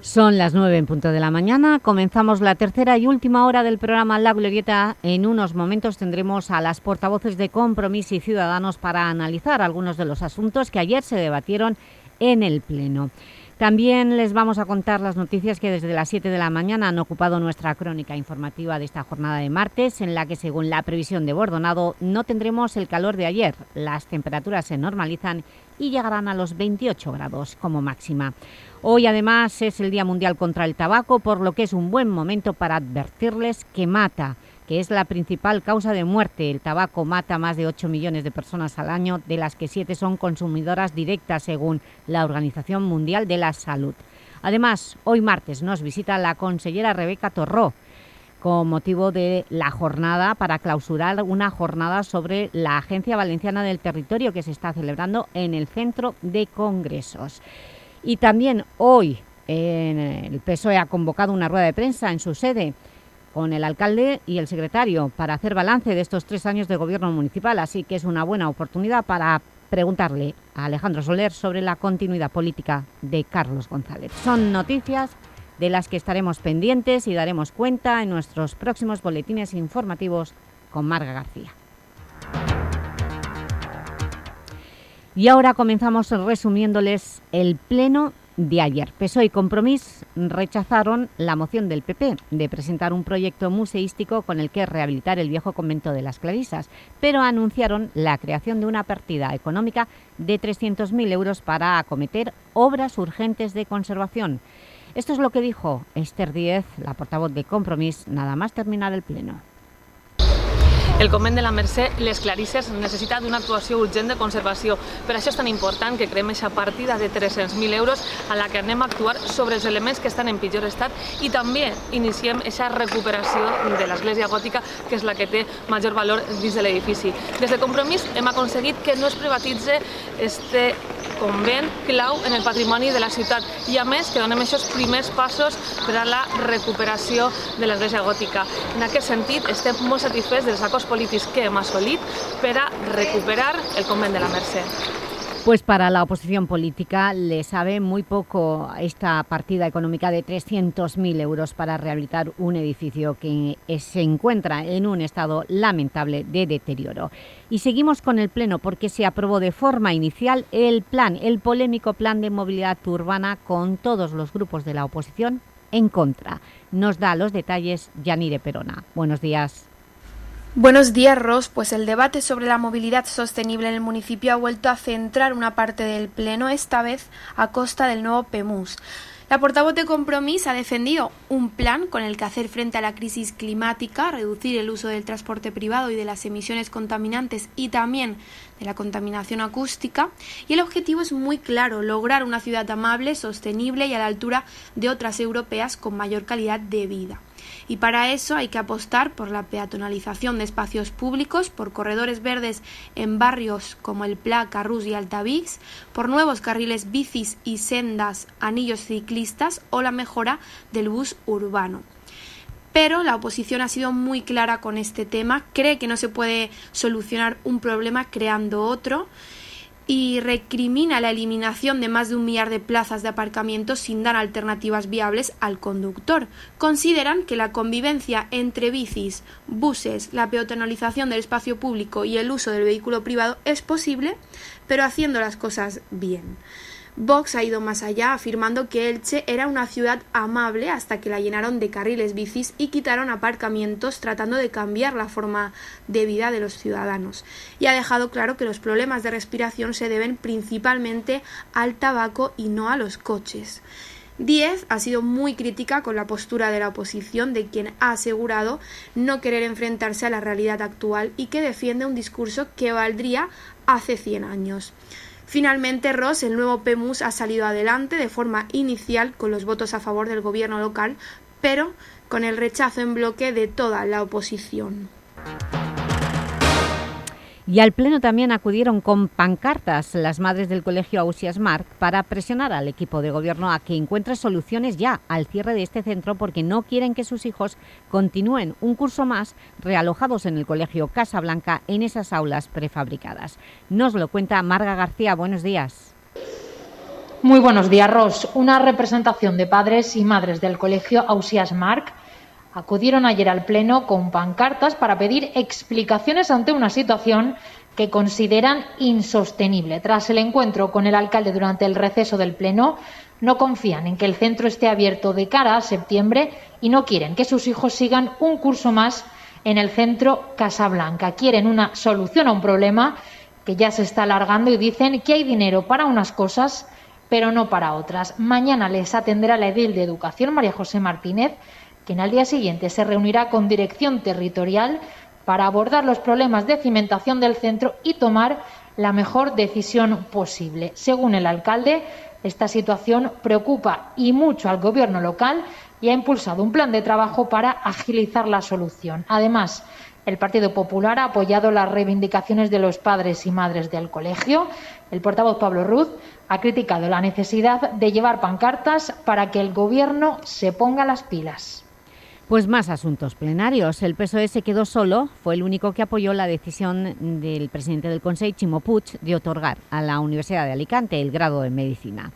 S1: Son las nueve en punto de la mañana, comenzamos la tercera y última hora del programa La Glorieta. En unos momentos tendremos a las portavoces de Compromiso y Ciudadanos para analizar algunos de los asuntos que ayer se debatieron en el Pleno. También les vamos a contar las noticias que desde las 7 de la mañana han ocupado nuestra crónica informativa de esta jornada de martes, en la que según la previsión de Bordonado no tendremos el calor de ayer. Las temperaturas se normalizan y llegarán a los 28 grados como máxima. Hoy además es el Día Mundial contra el Tabaco, por lo que es un buen momento para advertirles que mata, que es la principal causa de muerte. El tabaco mata a más de 8 millones de personas al año, de las que 7 son consumidoras directas según la Organización Mundial de la Salud. Además, hoy martes nos visita la consellera Rebeca Torró, con motivo de la jornada para clausurar una jornada sobre la Agencia Valenciana del Territorio que se está celebrando en el Centro de Congresos. Y también hoy el PSOE ha convocado una rueda de prensa en su sede con el alcalde y el secretario para hacer balance de estos tres años de gobierno municipal, así que es una buena oportunidad para preguntarle a Alejandro Soler sobre la continuidad política de Carlos González. Son noticias de las que estaremos pendientes y daremos cuenta en nuestros próximos boletines informativos con Marga García. Y ahora comenzamos resumiéndoles el pleno de ayer. PSOE y Compromís rechazaron la moción del PP de presentar un proyecto museístico con el que rehabilitar el viejo convento de las Clarisas, pero anunciaron la creación de una partida económica de 300.000 euros para acometer obras urgentes de conservación. Esto es lo que dijo Esther Díez, la portavoz de Compromís, nada más terminar el pleno.
S5: El convent de la Mercè, les Clarisses, necessita d'una actuació urgent de conservació. Per això és tan important que creem aquesta partida de 300.000 euros a la que anem a actuar sobre els elements que estan en pitjor estat i també iniciem aquesta recuperació de l'església gòtica, que és la que té major valor dins de l'edifici. Des de Compromís hem aconseguit que no es privatitze este convent clau en el patrimoni de la ciutat i a més que donem aquests primers passos per a la recuperació de l'església gòtica. En aquest sentit estem molt satisfets dels acords polítics que hem assolit per a recuperar el convent de la Mercè.
S1: Pues para la oposición política le sabe muy poco esta partida económica de 300.000 euros para rehabilitar un edificio que se encuentra en un estado lamentable de deterioro. Y seguimos con el Pleno porque se aprobó de forma inicial el plan, el polémico plan de movilidad urbana con todos los grupos de la oposición en contra. Nos da los detalles Yanire Perona. Buenos días.
S6: Buenos días, Ros. Pues el debate sobre la movilidad sostenible en el municipio ha vuelto a centrar una parte del Pleno, esta vez a costa del nuevo PEMUS. La portavoz de Compromís ha defendido un plan con el que hacer frente a la crisis climática, reducir el uso del transporte privado y de las emisiones contaminantes y también de la contaminación acústica. Y el objetivo es muy claro, lograr una ciudad amable, sostenible y a la altura de otras europeas con mayor calidad de vida y para eso hay que apostar por la peatonalización de espacios públicos, por corredores verdes en barrios como el Pla, Carrús y Altavix, por nuevos carriles bicis y sendas, anillos ciclistas o la mejora del bus urbano. Pero la oposición ha sido muy clara con este tema, cree que no se puede solucionar un problema creando otro y recrimina la eliminación de más de un millar de plazas de aparcamiento sin dar alternativas viables al conductor. Consideran que la convivencia entre bicis, buses, la peatonalización del espacio público y el uso del vehículo privado es posible, pero haciendo las cosas bien. Vox ha ido más allá, afirmando que Elche era una ciudad amable hasta que la llenaron de carriles bicis y quitaron aparcamientos tratando de cambiar la forma de vida de los ciudadanos. Y ha dejado claro que los problemas de respiración se deben principalmente al tabaco y no a los coches. Diez ha sido muy crítica con la postura de la oposición, de quien ha asegurado no querer enfrentarse a la realidad actual y que defiende un discurso que valdría hace 100 años. Finalmente, Ross, el nuevo PEMUS, ha salido adelante de forma inicial con los votos a favor del gobierno local, pero con el rechazo en bloque de toda la oposición.
S1: Y al Pleno también acudieron con pancartas las madres del Colegio Ausias Marc para presionar al equipo de gobierno a que encuentre soluciones ya al cierre de este centro porque no quieren que sus hijos continúen un curso más realojados en el Colegio Casa Blanca en esas aulas prefabricadas. Nos lo cuenta Marga García. Buenos días.
S10: Muy buenos días, Ros. Una representación de padres y madres del Colegio Ausias Marc acudieron ayer al Pleno con pancartas para pedir explicaciones ante una situación que consideran insostenible. Tras el encuentro con el alcalde durante el receso del Pleno, no confían en que el centro esté abierto de cara a septiembre y no quieren que sus hijos sigan un curso más en el centro Casablanca. Quieren una solución a un problema que ya se está alargando y dicen que hay dinero para unas cosas, pero no para otras. Mañana les atenderá la edil de Educación, María José Martínez, quien al día siguiente se reunirá con dirección territorial para abordar los problemas de cimentación del centro y tomar la mejor decisión posible. Según el alcalde, esta situación preocupa y mucho al gobierno local y ha impulsado un plan de trabajo para agilizar la solución. Además, el Partido Popular ha apoyado las reivindicaciones de los padres y madres del colegio. El portavoz Pablo Ruz ha criticado la necesidad de llevar pancartas para que el Gobierno se ponga las pilas.
S1: Pues más asuntos plenarios. El PSOE se quedó solo, fue el único que apoyó la decisión del presidente del Consejo, Chimo Puig, de otorgar a la Universidad de Alicante el grado de Medicina.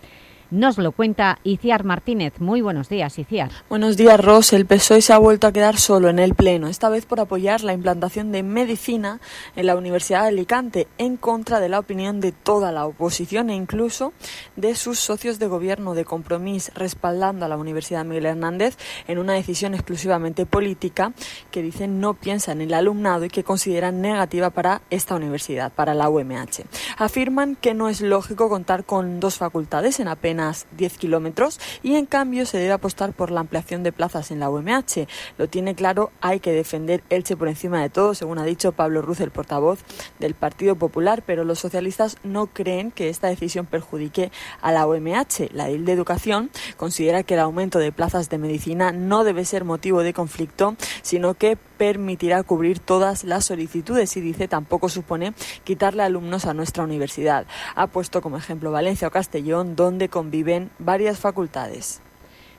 S1: Nos lo cuenta Iciar Martínez. Muy buenos días, Iciar.
S13: Buenos días, Ros. El PSOE se ha vuelto a quedar solo en el Pleno, esta vez por apoyar la implantación de medicina en la Universidad de Alicante, en contra de la opinión de toda la oposición e incluso de sus socios de gobierno de compromiso, respaldando a la Universidad Miguel Hernández en una decisión exclusivamente política que dicen no piensa en el alumnado y que consideran negativa para esta universidad, para la UMH. Afirman que no es lógico contar con dos facultades en apenas 10 kilómetros y en cambio se debe apostar por la ampliación de plazas en la UMH. Lo tiene claro, hay que defender Elche por encima de todo, según ha dicho Pablo Ruz, el portavoz del Partido Popular, pero los socialistas no creen que esta decisión perjudique a la UMH. La DIL de Educación considera que el aumento de plazas de medicina no debe ser motivo de conflicto, sino que permitirá cubrir todas las solicitudes y dice tampoco supone quitarle alumnos a nuestra universidad. Ha puesto como ejemplo Valencia o Castellón, donde conviven varias facultades.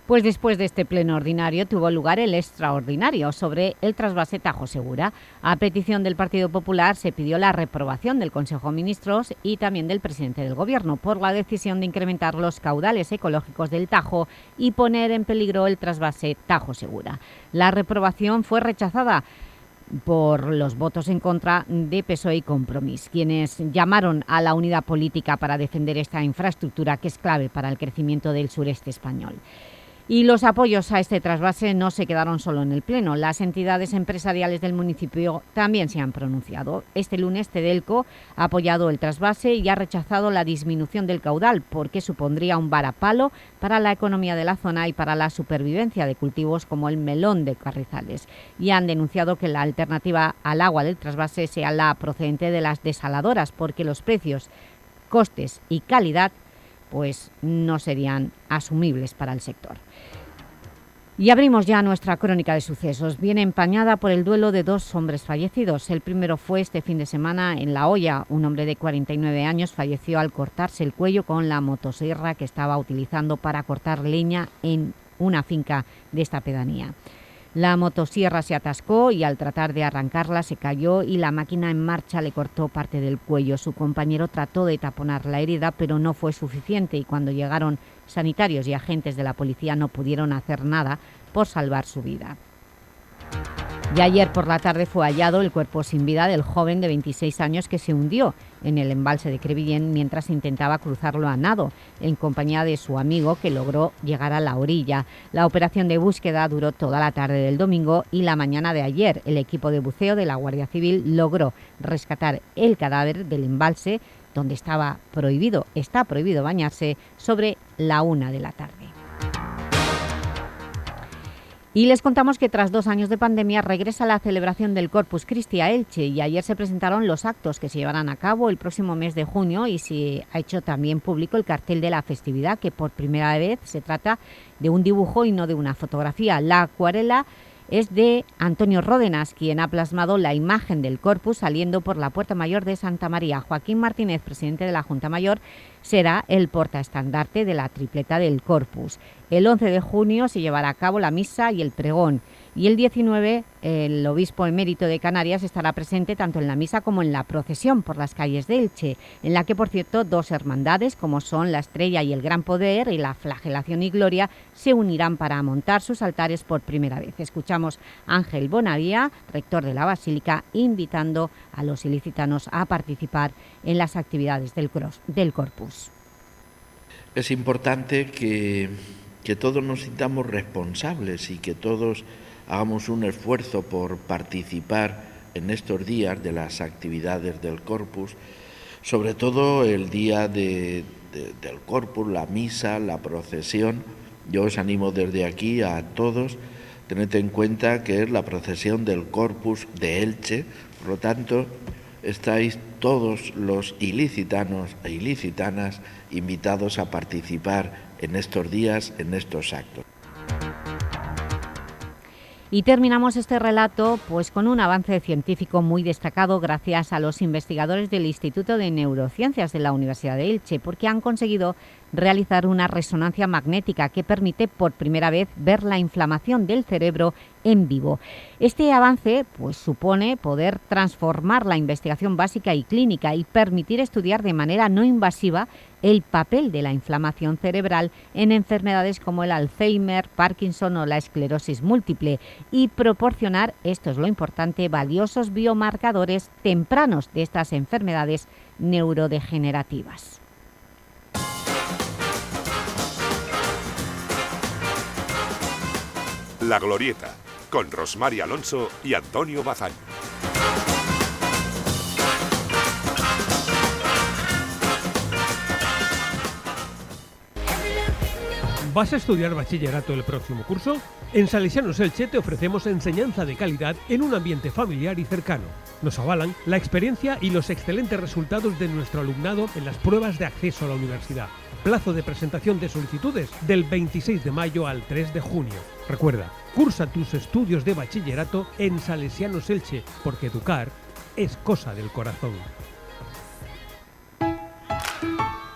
S1: Pues después de este pleno ordinario tuvo lugar el extraordinario sobre el trasvase Tajo Segura. A petición del Partido Popular se pidió la reprobación del Consejo de Ministros y también del presidente del Gobierno por la decisión de incrementar los caudales ecológicos del Tajo y poner en peligro el trasvase Tajo Segura. La reprobación fue rechazada por los votos en contra de PSOE y Compromís, quienes llamaron a la unidad política para defender esta infraestructura que es clave para el crecimiento del sureste español. Y los apoyos a este trasvase no se quedaron solo en el Pleno. Las entidades empresariales del municipio también se han pronunciado. Este lunes Tedelco ha apoyado el trasvase y ha rechazado la disminución del caudal porque supondría un varapalo para la economía de la zona y para la supervivencia de cultivos como el melón de Carrizales. Y han denunciado que la alternativa al agua del trasvase sea la procedente de las desaladoras porque los precios, costes y calidad pues no serían asumibles para el sector. Y abrimos ya nuestra crónica de sucesos, bien empañada por el duelo de dos hombres fallecidos. El primero fue este fin de semana en La Hoya. Un hombre de 49 años falleció al cortarse el cuello con la motosierra que estaba utilizando para cortar leña en una finca de esta pedanía. La motosierra se atascó y al tratar de arrancarla se cayó y la máquina en marcha le cortó parte del cuello. Su compañero trató de taponar la herida, pero no fue suficiente y cuando llegaron sanitarios y agentes de la policía no pudieron hacer nada por salvar su vida. Y ayer por la tarde fue hallado el cuerpo sin vida del joven de 26 años que se hundió en el embalse de Crevillén mientras intentaba cruzarlo a nado, en compañía de su amigo que logró llegar a la orilla. La operación de búsqueda duró toda la tarde del domingo y la mañana de ayer el equipo de buceo de la Guardia Civil logró rescatar el cadáver del embalse donde estaba prohibido, está prohibido bañarse, sobre la una de la tarde. Y les contamos que tras dos años de pandemia regresa la celebración del Corpus Christi a Elche y ayer se presentaron los actos que se llevarán a cabo el próximo mes de junio y se ha hecho también público el cartel de la festividad que por primera vez se trata de un dibujo y no de una fotografía. La acuarela es de Antonio Ródenas, quien ha plasmado la imagen del Corpus saliendo por la Puerta Mayor de Santa María. Joaquín Martínez, presidente de la Junta Mayor, será el portaestandarte de la tripleta del Corpus. El 11 de junio se llevará a cabo la misa y el pregón y el 19 el obispo emérito de Canarias estará presente tanto en la misa como en la procesión por las calles de Elche, en la que, por cierto, dos hermandades, como son la Estrella y el Gran Poder y la Flagelación y Gloria, se unirán para montar sus altares por primera vez. Escuchamos a Ángel Bonavía, rector de la Basílica, invitando a los ilicitanos a participar en las actividades del, del Corpus.
S16: Es importante que todos nos sintamos responsables y que todos hagamos un esfuerzo por participar en estos días de las actividades del Corpus, sobre todo el día del Corpus, la misa, la procesión. Yo os animo desde aquí a todos, tened en cuenta que es la procesión del Corpus de Elche, por lo tanto, estáis todos los ilicitanos e ilicitanas invitados a participar en estos días, en estos actos.
S1: Y terminamos este relato pues, con un avance científico muy destacado gracias a los investigadores del Instituto de Neurociencias de la Universidad de Elche, porque han conseguido realizar una resonancia magnética que permite por primera vez ver la inflamación del cerebro en vivo. Este avance pues, supone poder transformar la investigación básica y clínica y permitir estudiar de manera no invasiva el papel de la inflamación cerebral en enfermedades como el Alzheimer, Parkinson o la esclerosis múltiple y proporcionar, esto es lo importante, valiosos biomarcadores tempranos de estas enfermedades neurodegenerativas.
S4: La Glorieta, con Rosmar Alonso y Antonio Bazán.
S2: ¿Vas a estudiar bachillerato el próximo curso? En Salesianos Elche te ofrecemos enseñanza de calidad en un ambiente familiar y cercano. Nos avalan la experiencia y los excelentes resultados de nuestro alumnado en las pruebas de acceso a la universidad. Plazo de presentación de solicitudes del 26 de mayo al 3 de junio. Recuerda, cursa tus estudios de bachillerato en Salesianos Elche, porque educar es cosa del corazón.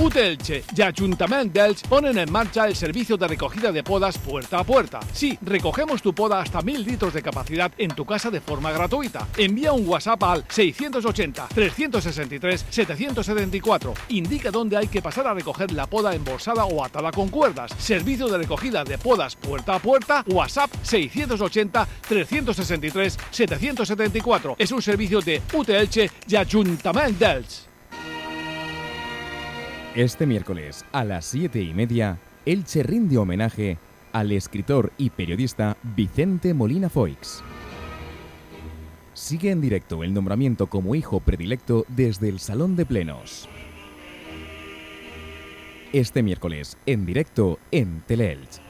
S51: UTELCHE y Ayuntamiento de Elche ponen en marcha el servicio de recogida de podas puerta a puerta. Sí, recogemos tu poda hasta 1000 litros de capacidad en tu casa de forma gratuita. Envía un WhatsApp al 680-363-774. Indica dónde hay que pasar a recoger la poda embolsada o atada con cuerdas. Servicio de recogida de podas puerta a puerta, WhatsApp 680-363-774. Es un servicio de UTELCHE y Ayuntamiento de Elche.
S23: Este miércoles a las 7 y media, Elche rinde homenaje al escritor y periodista Vicente Molina Foix. Sigue en directo el nombramiento como hijo predilecto desde el Salón de Plenos. Este miércoles, en directo en Teleelch.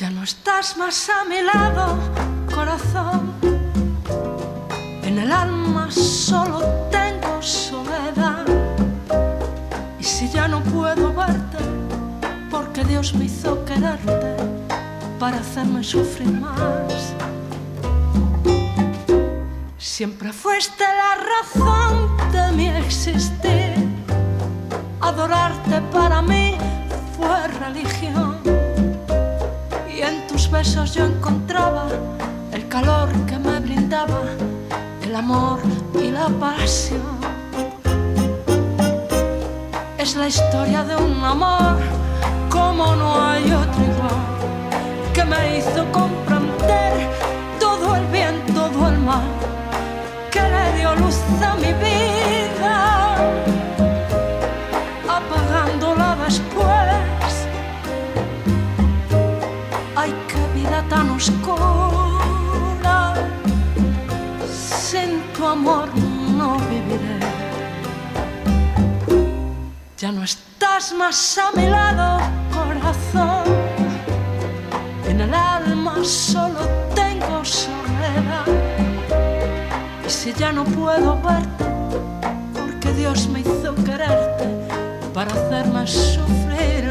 S52: Ya no estás más a mi lado, corazón. En el alma solo tengo soledad. Y si ya no puedo verte, porque Dios me hizo quererte para hacerme sufrir más. Siempre fuiste la razón de mi existir. Adorarte para mí fue religión besos yo encontraba el calor que me brindaba el amor y la pasión. Es la historia de un amor como no hay otro igual, que me hizo comprender todo el bien, todo el mal, que le dio luz a mi vida, Sin tu amor no viviré. Ya no estás más a mi lado, corazón. En el alma solo tengo soledad. Y si ya no puedo verte, porque Dios me hizo quererte para hacerme sufrir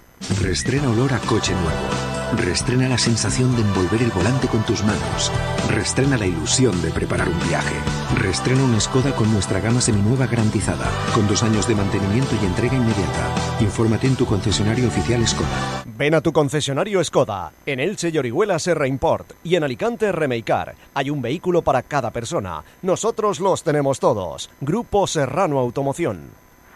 S15: Restrena olor a coche nuevo. Restrena la sensación de envolver el volante con tus manos. Restrena la ilusión de preparar un viaje. Restrena una Skoda con nuestra gama seminueva garantizada, con dos años de mantenimiento y entrega inmediata. Infórmate en tu concesionario oficial Skoda.
S17: Ven a tu concesionario Skoda. En Elche y Orihuela Serra Import y en Alicante Remeicar. Hay un vehículo para cada persona. Nosotros los tenemos todos. Grupo Serrano Automoción.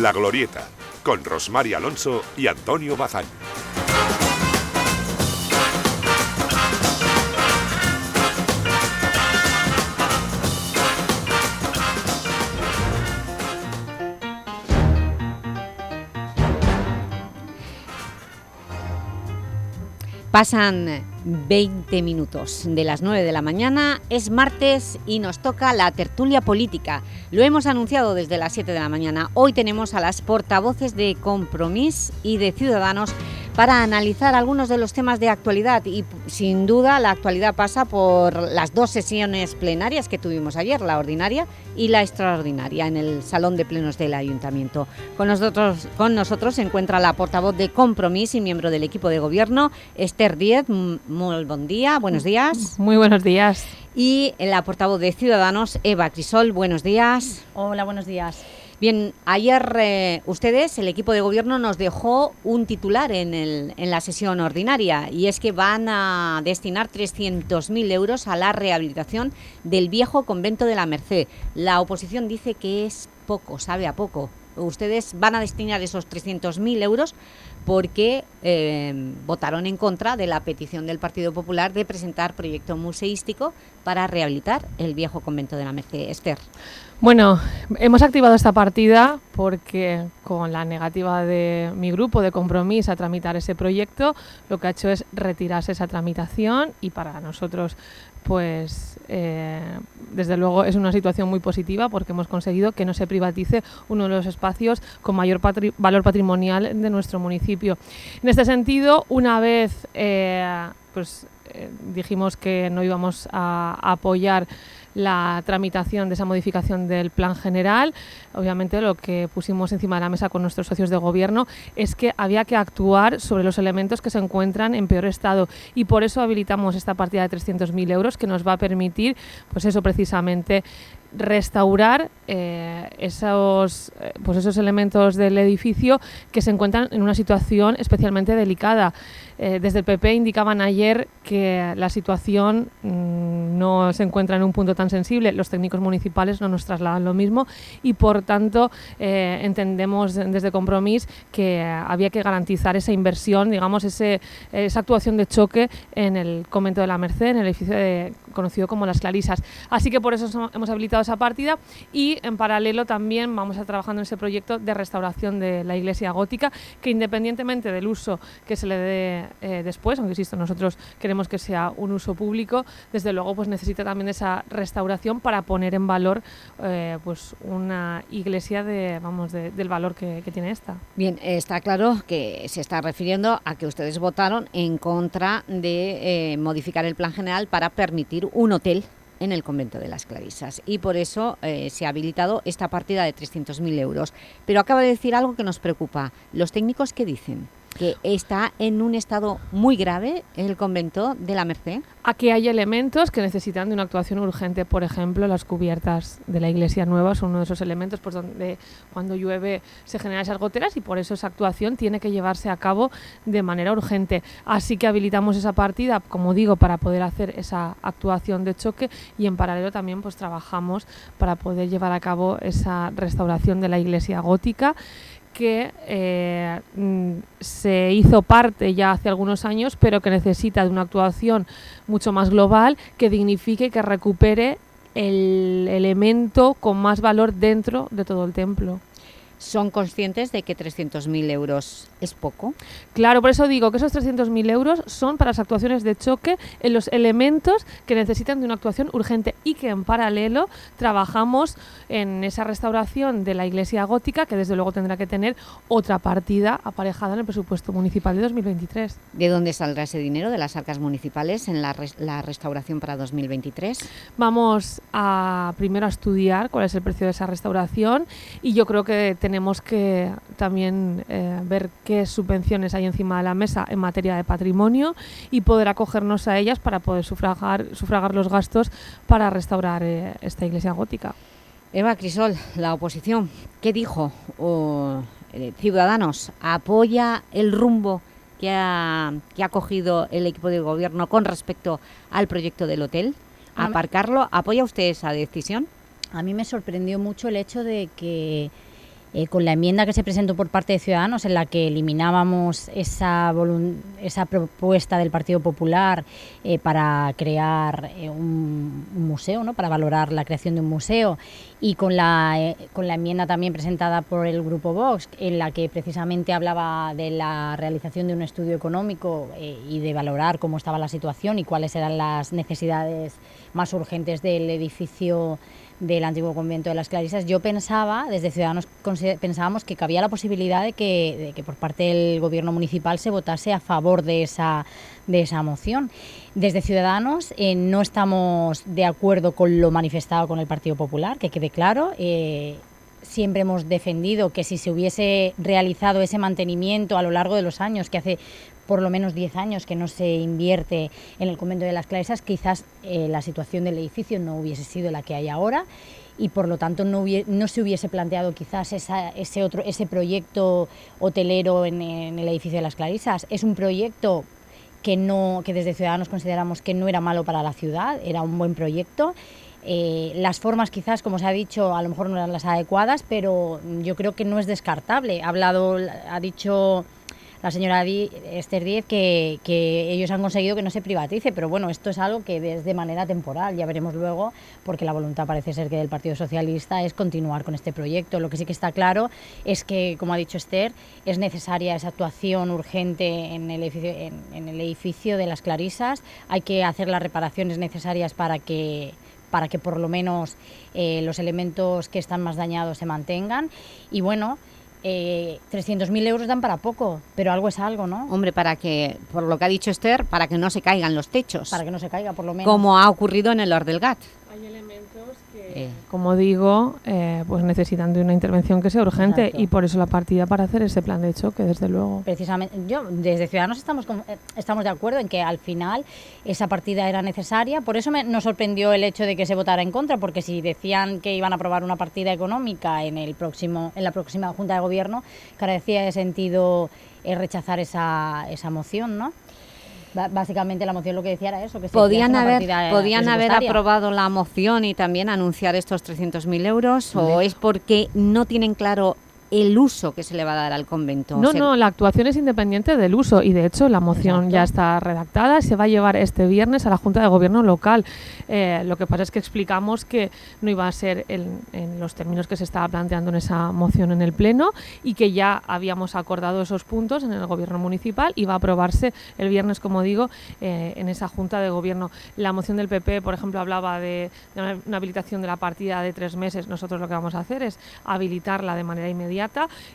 S4: La Glorieta, con Rosmar Alonso y Antonio Bazán.
S1: Pasan 20 minutos de las 9 de la mañana, es martes y nos toca la tertulia política. Lo hemos anunciado desde las 7 de la mañana. Hoy tenemos a las portavoces de Compromís y de Ciudadanos para analizar algunos de los temas de actualidad y sin duda la actualidad pasa por las dos sesiones plenarias que tuvimos ayer, la ordinaria y la extraordinaria en el Salón de Plenos del Ayuntamiento. Con nosotros, con nosotros se encuentra la portavoz de Compromís y miembro del equipo de gobierno, Esther Díez. Muy buen día, buenos días.
S5: Muy buenos días.
S1: Y la portavoz de Ciudadanos, Eva Crisol, buenos días.
S7: Hola, buenos días.
S1: Bien, ayer eh, ustedes, el equipo de gobierno, nos dejó un titular en, el, en la sesión ordinaria y es que van a destinar 300.000 euros a la rehabilitación del viejo convento de la Merced. La oposición dice que es poco, sabe a poco. Ustedes van a destinar esos 300.000 euros porque eh, votaron en contra de la petición del Partido Popular de presentar proyecto museístico para rehabilitar el viejo convento de la Merced. Esther.
S5: Bueno, hemos activado esta partida porque con la negativa de mi grupo de compromiso a tramitar ese proyecto, lo que ha hecho es retirarse esa tramitación y para nosotros pues eh, desde luego es una situación muy positiva porque hemos conseguido que no se privatice uno de los espacios con mayor valor patrimonial de nuestro municipio. En este sentido, una vez eh, pues, eh, dijimos que no íbamos a apoyar la tramitación de esa modificación del plan general. Obviamente lo que pusimos encima de la mesa con nuestros socios de gobierno es que había que actuar sobre los elementos que se encuentran en peor estado y por eso habilitamos esta partida de 300.000 euros que nos va a permitir, pues eso precisamente, restaurar eh, esos, eh, pues esos elementos del edificio que se encuentran en una situación especialmente delicada. Eh, desde el PP indicaban ayer que la situación mm, no se encuentra en un punto tan sensible, los técnicos municipales no nos trasladan lo mismo y por tanto entendemos desde Compromís que había que garantizar esa inversión, digamos, ese, esa actuación de choque en el convento de la Merced, en el edificio conocido como Las Clarisas. Así que por eso hemos habilitado esa partida y en paralelo también vamos a trabajando en ese proyecto de restauración de la iglesia gótica que independientemente del uso que se le dé eh, después, aunque insisto, nosotros queremos que sea un uso público, desde luego pues necesita también esa restauración para poner en valor eh, pues una iglesia de, vamos, del valor que, tiene esta.
S1: Bien, está claro que se está refiriendo a que ustedes votaron en contra de eh, modificar el plan general para permitir un hotel en el convento de las Clarisas y por eso se ha habilitado esta partida de 300.000 euros. Pero acaba de decir algo que nos preocupa. ¿Los técnicos qué dicen? Que está en un estado muy grave el convento de la Merced.
S5: Aquí hay elementos que necesitan de una actuación urgente, por ejemplo, las cubiertas de la iglesia nueva son uno de esos elementos pues, donde cuando llueve se generan esas goteras y por eso esa actuación tiene que llevarse a cabo de manera urgente. Así que habilitamos esa partida, como digo, para poder hacer esa actuación de choque y en paralelo también pues trabajamos para poder llevar a cabo esa restauración de la iglesia gótica que eh, mm, se hizo parte ya hace algunos años, pero que necesita de una actuación mucho más global que dignifique que recupere el elemento con más valor dentro de todo el templo.
S1: Son conscientes de que 300.000 euros es poco.
S5: Claro, por eso digo que esos 300.000 euros son para las actuaciones de choque en los elementos que necesitan de una actuación urgente y que en paralelo trabajamos en esa restauración de la iglesia gótica que desde luego tendrá que tener otra partida aparejada en el presupuesto municipal de 2023.
S1: ¿De dónde saldrá ese dinero de las arcas municipales en la, la restauración para 2023?
S5: Vamos a primero a estudiar cuál es el precio de esa restauración y yo creo que tenemos que también eh, ver qué subvenciones hay encima de la mesa en materia de patrimonio y poder acogernos a ellas para poder sufragar, sufragar los gastos para restaurar eh, esta iglesia gótica.
S1: Eva Crisol, la oposición, ¿qué dijo? Eh, Ciudadanos, ¿apoya el rumbo que ha, que ha cogido el equipo de gobierno con respecto al proyecto del hotel? ¿Aparcarlo? ¿Apoya usted esa decisión?
S7: A mí me sorprendió mucho el hecho de que eh, con la enmienda que se presentó por parte de Ciudadanos, en la que eliminábamos esa, esa propuesta del Partido Popular eh, para crear eh, un, museo, ¿no? para valorar la creación de un museo, y con la, con la enmienda también presentada por el Grupo Vox, en la que precisamente hablaba de la realización de un estudio económico y de valorar cómo estaba la situación y cuáles eran las necesidades más urgentes del edificio del antiguo convento de las Clarisas, yo pensaba, desde Ciudadanos pensábamos que cabía la posibilidad de que, por parte del gobierno municipal se votase a favor de esa, de esa moción. Desde Ciudadanos eh, no estamos de acuerdo con lo manifestado con el Partido Popular, que quede claro. Eh, siempre hemos defendido que si se hubiese realizado ese mantenimiento a lo largo de los años, que hace por lo menos 10 años que no se invierte en el convento de las Clarisas, quizás eh, la situación del edificio no hubiese sido la que hay ahora y por lo tanto no, no se hubiese planteado quizás ese, otro, ese proyecto hotelero en, el edificio de las Clarisas. Es un proyecto que, no, que desde Ciudadanos consideramos que no era malo para la ciudad, era un buen proyecto. Eh, las formas quizás, como se ha dicho, a lo mejor no eran las adecuadas, pero yo creo que no es descartable. Ha hablado, ha dicho la señora Esther Díez que, ellos han conseguido que no se privatice, pero bueno, esto es algo que es de manera temporal, ya veremos luego, porque la voluntad parece ser que del Partido Socialista es continuar con este proyecto. Lo que sí que está claro es que, como ha dicho Esther, es necesaria esa actuación urgente en el edificio, en, el edificio de las Clarisas, hay que hacer las reparaciones necesarias para que para que por lo menos eh, los elementos que están más dañados se mantengan. Y bueno, eh, 300.000 euros dan para poco, pero algo es algo, ¿no?
S1: Hombre, para que, por lo que ha dicho Esther, para que no se caigan los techos.
S7: Para que no se caiga, por lo menos.
S1: Como ha ocurrido en el Ordelgat.
S5: Hay eh. como digo, eh, pues necesitan de una intervención que sea urgente y por eso la partida para hacer ese plan de choque, desde luego.
S7: Precisamente, yo, desde Ciudadanos estamos, eh, estamos de acuerdo en que al final esa partida era necesaria, por eso me, nos sorprendió el hecho de que se votara en contra, porque si decían que iban a aprobar una partida económica en, el próximo, en la próxima Junta de Gobierno, carecía de sentido rechazar esa, esa moción, ¿no? Básicamente la moción lo que decía era eso, que
S1: podían haber podían haber aprobado la moción y también anunciar estos 300.000 euros o es porque no tienen claro el uso que se le va a dar al convento.
S5: No, no, la actuación es independiente del uso y de hecho la moción ya está redactada se va a llevar este viernes a la Junta de Gobierno local. Eh, lo que pasa es que explicamos que no iba a ser en los términos que se estaba planteando en esa moción en el Pleno y que ya habíamos acordado esos puntos en el Gobierno municipal y va a aprobarse el viernes, como digo, eh, en esa Junta de Gobierno. La moción del PP, por ejemplo, hablaba de, de una habilitación de la partida de tres meses. Nosotros lo que vamos a hacer es habilitarla de manera inmediata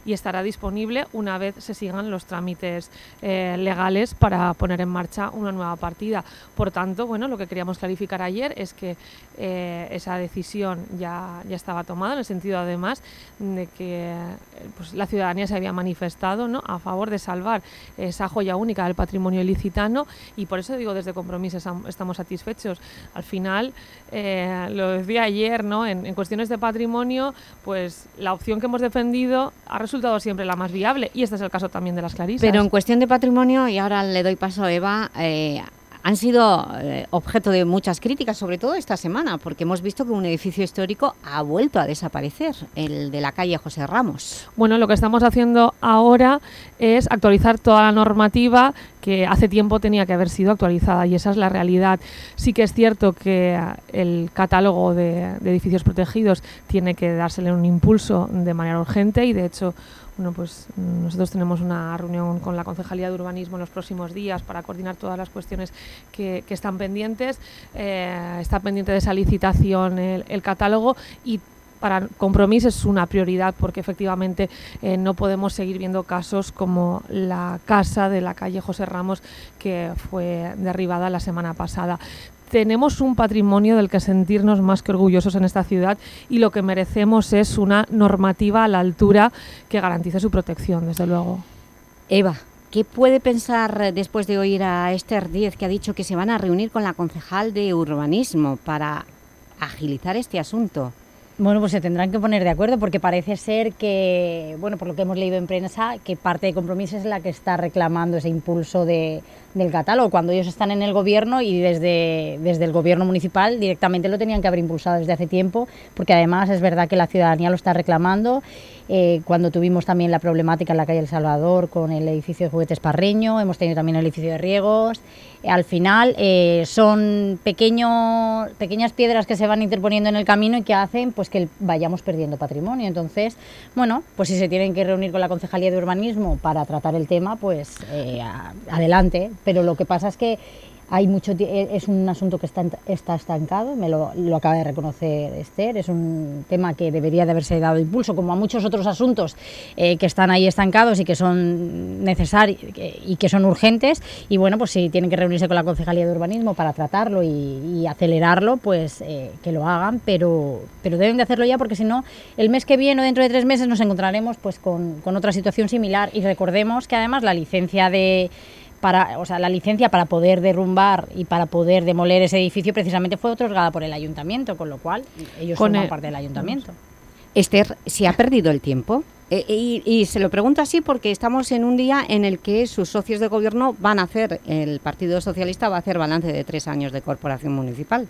S5: y estará disponible una vez se sigan los trámites eh, legales para poner en marcha una nueva partida. Por tanto, bueno, lo que queríamos clarificar ayer es que eh, esa decisión ya, ya estaba tomada, en el sentido además de que eh, pues, la ciudadanía se había manifestado ¿no? a favor de salvar esa joya única del patrimonio ilicitano y por eso digo desde Compromiso estamos satisfechos. Al final, lo decía ayer, ¿no? en, en cuestiones de patrimonio, pues la opción que hemos defendido ha resultado siempre la más viable y este es el caso también de las clarisas.
S1: Pero en cuestión de patrimonio, y ahora le doy paso a Eva, eh, han sido eh, objeto de muchas críticas, sobre todo esta semana, porque hemos visto que un edificio histórico ha vuelto a desaparecer, el de la calle José Ramos.
S5: Bueno, lo que estamos haciendo ahora es actualizar toda la normativa que hace tiempo tenía que haber sido actualizada y esa es la realidad. Sí que es cierto que el catálogo de, edificios protegidos tiene que dársele un impulso de manera urgente y de hecho bueno, pues nosotros tenemos una reunión con la Concejalía de Urbanismo en los próximos días para coordinar todas las cuestiones que, están pendientes. Eh, está pendiente de esa licitación el, catálogo y para Compromís es una prioridad porque efectivamente eh, no podemos seguir viendo casos como la casa de la calle José Ramos que fue derribada la semana pasada tenemos un patrimonio del que sentirnos más que orgullosos en esta ciudad y lo que merecemos es una normativa a la altura que garantice su protección, desde luego.
S1: Eva, ¿qué puede pensar después de oír a Esther Díez que ha dicho que se van a reunir con la concejal de urbanismo para agilizar este asunto?
S7: Bueno, pues se tendrán que poner de acuerdo porque parece ser que, bueno, por lo que hemos leído en prensa, que parte de Compromiso es la que está reclamando ese impulso de, del catálogo, cuando ellos están en el gobierno y desde, desde el gobierno municipal directamente lo tenían que haber impulsado desde hace tiempo, porque además es verdad que la ciudadanía lo está reclamando eh, cuando tuvimos también la problemática en la calle El Salvador con el edificio de juguetes Parreño, hemos tenido también el edificio de riegos. Eh, al final eh, son pequeñas piedras que se van interponiendo en el camino y que hacen pues que vayamos perdiendo patrimonio. Entonces, bueno, pues si se tienen que reunir con la Concejalía de Urbanismo para tratar el tema, pues adelante. Pero lo que pasa es que hay mucho, e, es un asunto que está, está estancado, me lo, lo, acaba de reconocer Esther, es un tema que debería de haberse dado impulso, como a muchos otros asuntos eh, que están ahí estancados y que son necesarios y que son urgentes. Y bueno, pues si tienen que reunirse con la Concejalía de Urbanismo para tratarlo y, acelerarlo, pues eh, que lo hagan, pero, pero deben de hacerlo ya porque si no, el mes que viene o dentro de tres meses nos encontraremos pues con, con otra situación similar. Y recordemos que además la licencia de para, o sea, la licencia para poder derrumbar y para poder demoler ese edificio precisamente fue otorgada por el ayuntamiento, con lo cual ellos son parte del ayuntamiento.
S1: Esther, ¿se ha perdido el tiempo? Eh, y, se lo pregunto así porque estamos en un día en el que sus socios de gobierno van a hacer, el Partido Socialista va a hacer balance de tres años de corporación municipal.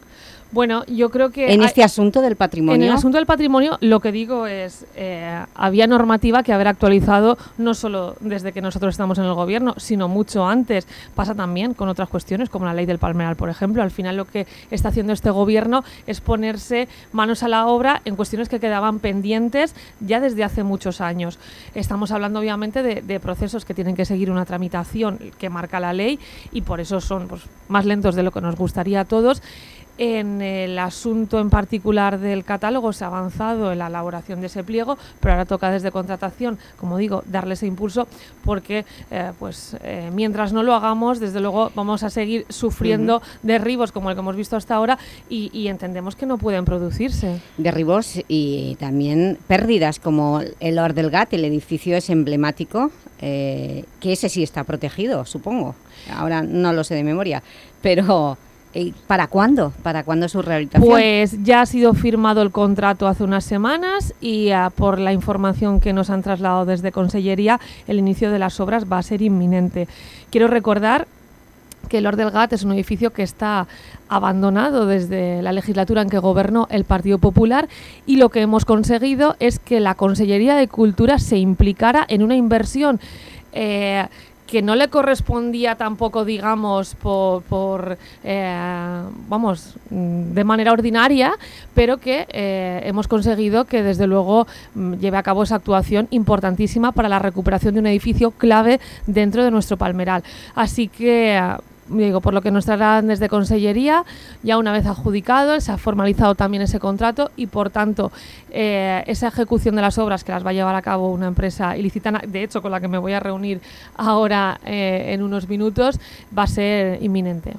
S5: Bueno, yo creo que...
S1: En este asunto del patrimonio...
S5: En el asunto del patrimonio lo que digo es, eh, había normativa que haber actualizado no solo desde que nosotros estamos en el gobierno, sino mucho antes. Pasa también con otras cuestiones, como la ley del palmeral, por ejemplo. Al final lo que está haciendo este gobierno es ponerse manos a la obra en cuestiones que quedaban pendientes ya desde hace muchos años. Estamos hablando obviamente de, procesos que tienen que seguir una tramitación que marca la ley y por eso son pues, más lentos de lo que nos gustaría a todos en el asunto en particular del catálogo se ha avanzado en la elaboración de ese pliego, pero ahora toca desde contratación, como digo, darle ese impulso porque eh, pues eh, mientras no lo hagamos, desde luego vamos a seguir sufriendo derribos como el que hemos visto hasta ahora y, entendemos que no pueden producirse.
S1: Derribos y también pérdidas como el Ordelgat, el edificio es emblemático, eh, que ese sí está protegido, supongo. Ahora no lo sé de memoria, pero ¿Para cuándo? ¿Para cuándo su rehabilitación?
S5: Pues ya ha sido firmado el contrato hace unas semanas y ah, por la información que nos han trasladado desde Consellería, el inicio de las obras va a ser inminente. Quiero recordar que el Ordelgat es un edificio que está abandonado desde la legislatura en que gobernó el Partido Popular y lo que hemos conseguido es que la Consellería de Cultura se implicara en una inversión eh, que no le correspondía tampoco, digamos, por, eh, vamos, de manera ordinaria, pero que eh, hemos conseguido que desde luego mm, lleve a cabo esa actuación importantísima para la recuperación de un edificio clave dentro de nuestro palmeral. Así que digo, por lo que nos trasladan desde Consellería, ya una vez adjudicado, se ha formalizado también ese contrato y, por tanto, eh, esa ejecución de las obras que las va a llevar a cabo una empresa ilicitana, de hecho, con la que me voy a reunir ahora eh, en unos minutos, va a ser inminente.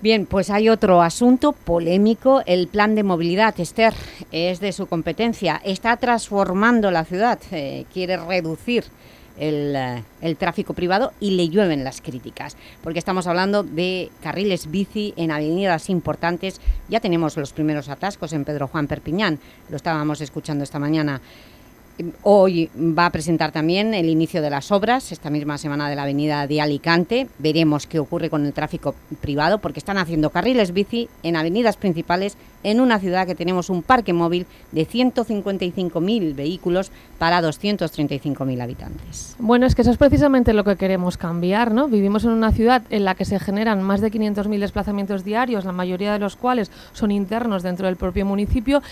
S1: Bien, pues hay otro asunto polémico, el plan de movilidad. Esther, es de su competencia. Está transformando la ciudad, eh, quiere reducir eh, el, tráfico privado y le llueven las críticas, porque estamos hablando de carriles bici en avenidas importantes. Ya tenemos los primeros atascos en Pedro Juan Perpiñán, lo estábamos escuchando esta mañana. Hoy va a presentar también el inicio de las obras, esta misma semana de la avenida de Alicante. Veremos qué ocurre con el tráfico privado, porque están haciendo carriles bici en avenidas principales en una ciudad que tenemos un parque móvil de 155.000 vehículos para 235.000 habitantes.
S5: Bueno, es que eso es precisamente lo que queremos cambiar, ¿no? Vivimos en una ciudad en la que se generan más de 500.000 desplazamientos diarios, la mayoría de los cuales son internos dentro del propio municipio,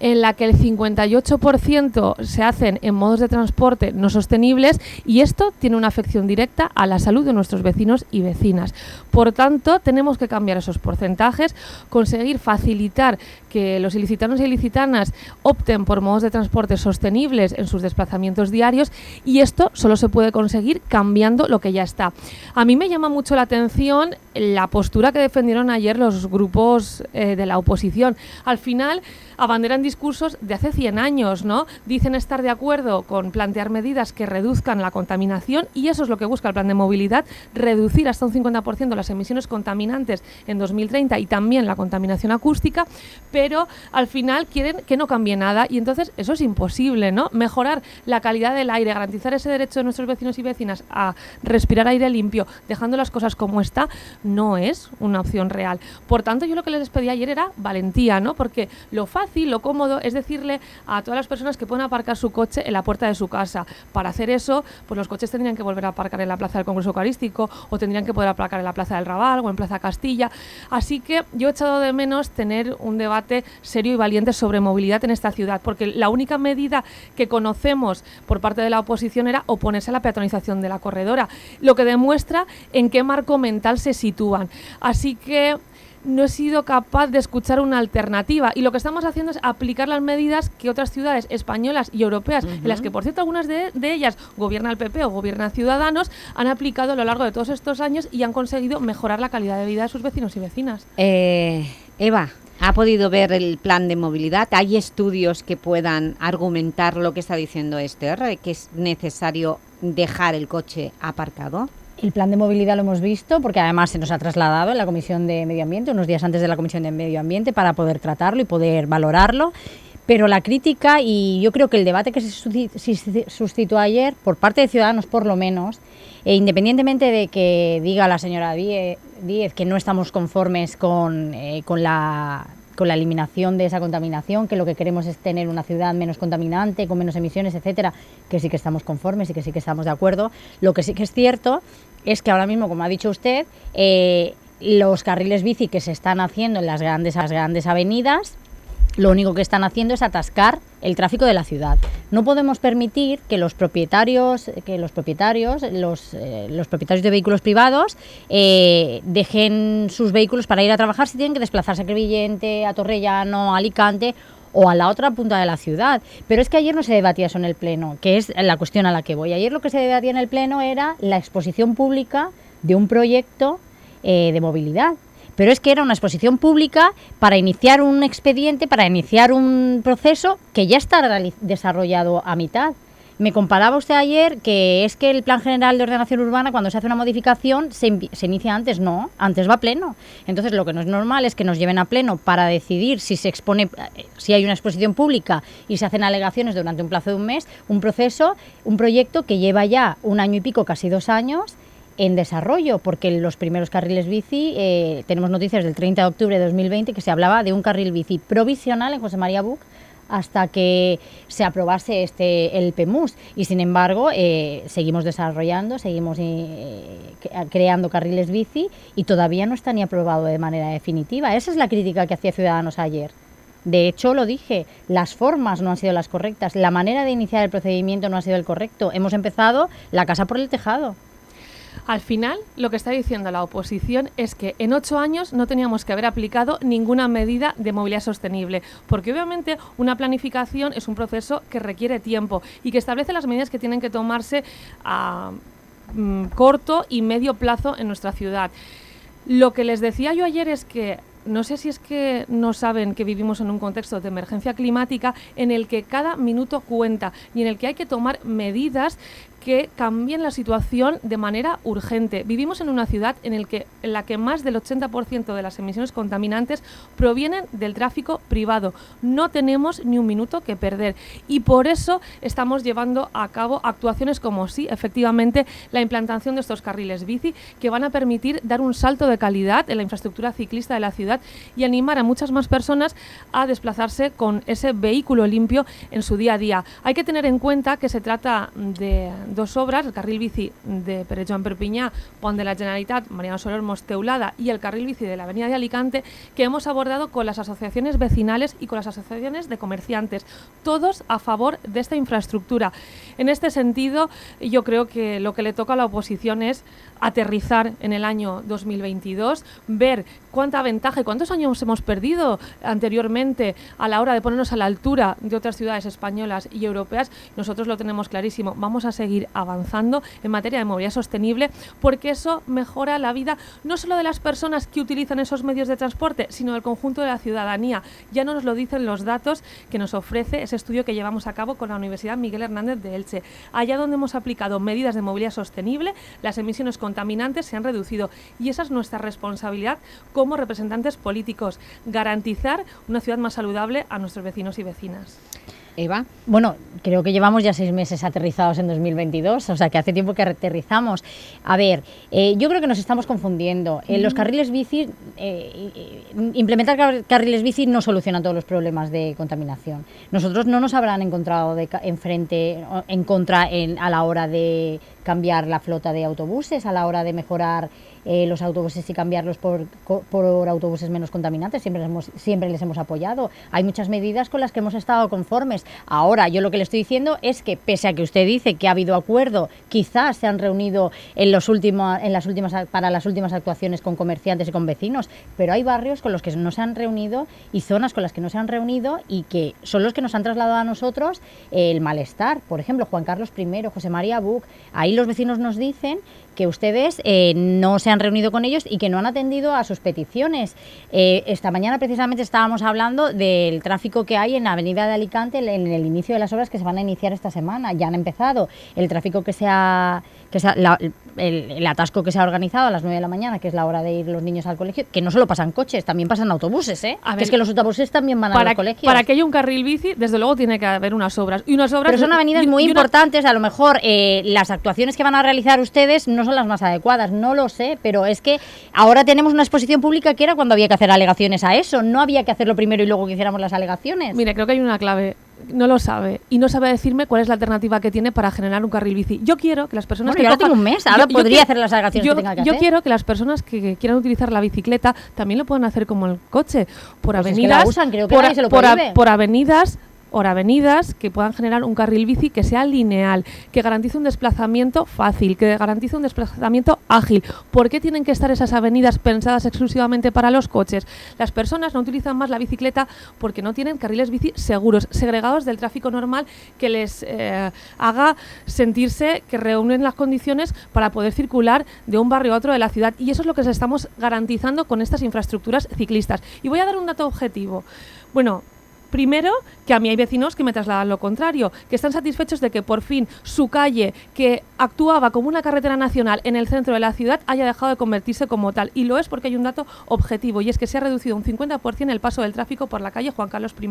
S5: en la que el 58% se hacen en modos de transporte no sostenibles y esto tiene una afección directa a la salud de nuestros vecinos y vecinas. Por tanto, tenemos que cambiar esos porcentajes, conseguir facilitar lugar que los ilicitanos y ilicitanas opten por modos de transporte sostenibles en sus desplazamientos diarios y esto solo se puede conseguir cambiando lo que ya está. A mí me llama mucho la atención la postura que defendieron ayer los grupos eh, de la oposición. Al final abanderan discursos de hace 100 años, ¿no? Dicen estar de acuerdo con plantear medidas que reduzcan la contaminación y eso es lo que busca el plan de movilidad, reducir hasta un 50% las emisiones contaminantes en 2030 y también la contaminación acústica, al final quieren que no cambie nada y entonces eso es imposible, ¿no? Mejorar la calidad del aire, garantizar ese derecho de nuestros vecinos y vecinas a respirar aire limpio, dejando las cosas como está, no es una opción real. Por tanto, yo lo que les pedí ayer era valentía, ¿no? Porque lo fácil lo cómodo es decirle a todas las personas que pueden aparcar su coche en la puerta de su casa. Para hacer eso, pues los coches tendrían que volver a aparcar en la Plaza del Congreso Eucarístico o tendrían que poder aparcar en la Plaza del Raval o en Plaza Castilla. Así que yo he echado de menos tener un debate serio y valiente sobre movilidad en esta ciudad, porque la única medida que conocemos por parte de la oposición era oponerse a la peatonalización de la corredora, lo que demuestra en qué marco mental se sitúan. Así que no he sido capaz de escuchar una alternativa. Y lo que estamos haciendo es aplicar las medidas que otras ciudades españolas y europeas, en las que por cierto algunas de, ellas gobierna el PP o gobierna Ciudadanos, han aplicado a lo largo de todos estos años y han conseguido mejorar la calidad de vida de sus vecinos y vecinas.
S1: Eh, Eva, ¿ha podido ver el plan de movilidad? ¿Hay estudios que puedan argumentar lo que está diciendo Esther, que es necesario dejar el coche aparcado?
S7: El plan de movilidad lo hemos visto porque además se nos ha trasladado en la Comisión de Medio Ambiente, unos días antes de la Comisión de Medio Ambiente, para poder tratarlo y poder valorarlo. Pero la crítica y yo creo que el debate que se suscitó ayer, por parte de Ciudadanos por lo menos, e independientemente de que diga la señora Díez que no estamos conformes con, eh, con la eliminación de esa contaminación, que lo que queremos es tener una ciudad menos contaminante, con menos emisiones, etcétera, que sí que estamos conformes y que sí que estamos de acuerdo. Lo que sí que es cierto es que ahora mismo, como ha dicho usted, eh, los carriles bici que se están haciendo en las grandes avenidas, lo único que están haciendo es atascar el tráfico de la ciudad. No podemos permitir que los propietarios, que los propietarios, los, eh, propietarios de vehículos privados eh, dejen sus vehículos para ir a trabajar si tienen que desplazarse a Crevillente, a Torrellano, a Alicante o a la otra punta de la ciudad. Pero es que ayer no se debatía eso en el Pleno, que es la cuestión a la que voy. Ayer lo que se debatía en el Pleno era la exposición pública de un proyecto eh, de movilidad. Pero es que era una exposición pública para iniciar un expediente, para iniciar un proceso que ya está desarrollado a mitad. Me comparaba usted ayer que es que el Plan General de Ordenación Urbana, cuando se hace una modificación, se, inicia antes. No, antes va a pleno. Entonces, lo que no es normal es que nos lleven a pleno para decidir si se expone, eh, si hay una exposición pública y se hacen alegaciones durante un plazo de un mes, un proceso, un proyecto que lleva ya un año y pico, casi dos años, en desarrollo, porque los primeros carriles bici, eh, tenemos noticias del 30 de octubre de 2020 que se hablaba de un carril bici provisional en José María Buc hasta que se aprobase este el PEMUS y sin embargo eh, seguimos desarrollando, seguimos eh, creando carriles bici y todavía no está ni aprobado de manera definitiva. Esa es la crítica que hacía Ciudadanos ayer. De hecho, lo dije, las formas no han sido las correctas, la manera de iniciar el procedimiento no ha sido el correcto. Hemos empezado la casa por el tejado.
S5: Al final, lo que está diciendo la oposición es que en ocho años no teníamos que haber aplicado ninguna medida de movilidad sostenible, porque obviamente una planificación es un proceso que requiere tiempo y que establece las medidas que tienen que tomarse a mm, corto y medio plazo en nuestra ciudad. Lo que les decía yo ayer es que no sé si es que no saben que vivimos en un contexto de emergencia climática en el que cada minuto cuenta y en el que hay que tomar medidas que cambien la situación de manera urgente. Vivimos en una ciudad en, el que, en la que más del 80% de las emisiones contaminantes provienen del tráfico privado. No tenemos ni un minuto que perder y por eso estamos llevando a cabo actuaciones como sí, efectivamente, la implantación de estos carriles bici que van a permitir dar un salto de calidad en la infraestructura ciclista de la ciudad y animar a muchas más personas a desplazarse con ese vehículo limpio en su día a día. Hay que tener en cuenta que se trata de dos obras, el carril bici de Pere Joan Perpiñá, Pont de la Generalitat, Mariano Soler Mosteulada y el carril bici de la Avenida de Alicante, que hemos abordado con las asociaciones vecinales y con las asociaciones de comerciantes, todos a favor de esta infraestructura. En este sentido, yo creo que lo que le toca a la oposición es aterrizar en el año 2022, ver cuánta ventaja y cuántos años hemos perdido anteriormente a la hora de ponernos a la altura de otras ciudades españolas y europeas. Nosotros lo tenemos clarísimo. Vamos a seguir avanzando en materia de movilidad sostenible porque eso mejora la vida no solo de las personas que utilizan esos medios de transporte, sino del conjunto de la ciudadanía. Ya no nos lo dicen los datos que nos ofrece ese estudio que llevamos a cabo con la Universidad Miguel Hernández de Elche. Allá donde hemos aplicado medidas de movilidad sostenible, las emisiones contaminantes se han reducido y esa es nuestra responsabilidad como representantes políticos, garantizar una ciudad más saludable a nuestros vecinos y vecinas.
S1: Eva.
S7: Bueno, creo que llevamos ya seis meses aterrizados en 2022, o sea que hace tiempo que aterrizamos. A ver, eh, yo creo que nos estamos confundiendo. En los carriles bici, eh, implementar carriles bici no soluciona todos los problemas de contaminación. Nosotros no nos habrán encontrado de, enfrente, en contra en, a la hora de cambiar la flota de autobuses, a la hora de mejorar eh, los autobuses y cambiarlos por, por, autobuses menos contaminantes. Siempre les, hemos, siempre les hemos apoyado. Hay muchas medidas con las que hemos estado conformes. Ahora, yo lo que le estoy diciendo es que, pese a que usted dice que ha habido acuerdo, quizás se han reunido en, los últimos, en las últimas, para las últimas actuaciones con comerciantes y con vecinos, pero hay barrios con los que no se han reunido y zonas con las que no se han reunido y que son los que nos han trasladado a nosotros el malestar. Por ejemplo, Juan Carlos I, José María Buc, ahí los vecinos nos dicen que ustedes eh, no se han reunido con ellos y que no han atendido a sus peticiones. Eh, esta mañana precisamente estábamos hablando del tráfico que hay en la avenida de Alicante en el inicio de las obras que se van a iniciar esta semana. Ya han empezado. El tráfico que se ha que el, atasco que se ha organizado a las 9 de la mañana, que es la hora de ir los niños al colegio, que no solo pasan coches, también pasan autobuses, ¿eh? que es que los autobuses también van
S5: para,
S7: a los colegios.
S5: Para que haya un carril bici, desde luego tiene que haber unas obras. Y unas obras
S7: Pero son avenidas muy importantes, a lo mejor eh, las actuaciones que van a realizar ustedes no son las más adecuadas, no lo sé, pero es que ahora tenemos una exposición pública que era cuando había que hacer alegaciones a eso, no había que hacerlo primero y luego que hiciéramos las alegaciones.
S5: Mire, creo que hay una clave no lo sabe y no sabe decirme cuál es la alternativa que tiene para generar un carril bici. Yo quiero que las personas
S7: que
S5: yo
S7: tengo un mes, ahora podría hacer las alegaciones
S5: yo,
S7: que tenga que
S5: yo
S7: hacer.
S5: quiero que las personas que quieran utilizar la bicicleta también lo puedan hacer como el coche, por avenidas, por avenidas por avenidas que puedan generar un carril bici que sea lineal, que garantice un desplazamiento fácil, que garantice un desplazamiento ágil. ¿Por qué tienen que estar esas avenidas pensadas exclusivamente para los coches? Las personas no utilizan más la bicicleta porque no tienen carriles bici seguros, segregados del tráfico normal que les eh, haga sentirse que reúnen las condiciones para poder circular de un barrio a otro de la ciudad. Y eso es lo que estamos garantizando con estas infraestructuras ciclistas. Y voy a dar un dato objetivo. Bueno, Primero, que a mí hay vecinos que me trasladan lo contrario, que están satisfechos de que por fin su calle, que actuaba como una carretera nacional en el centro de la ciudad, haya dejado de convertirse como tal. Y lo es porque hay un dato objetivo, y es que se ha reducido un 50% el paso del tráfico por la calle Juan Carlos I.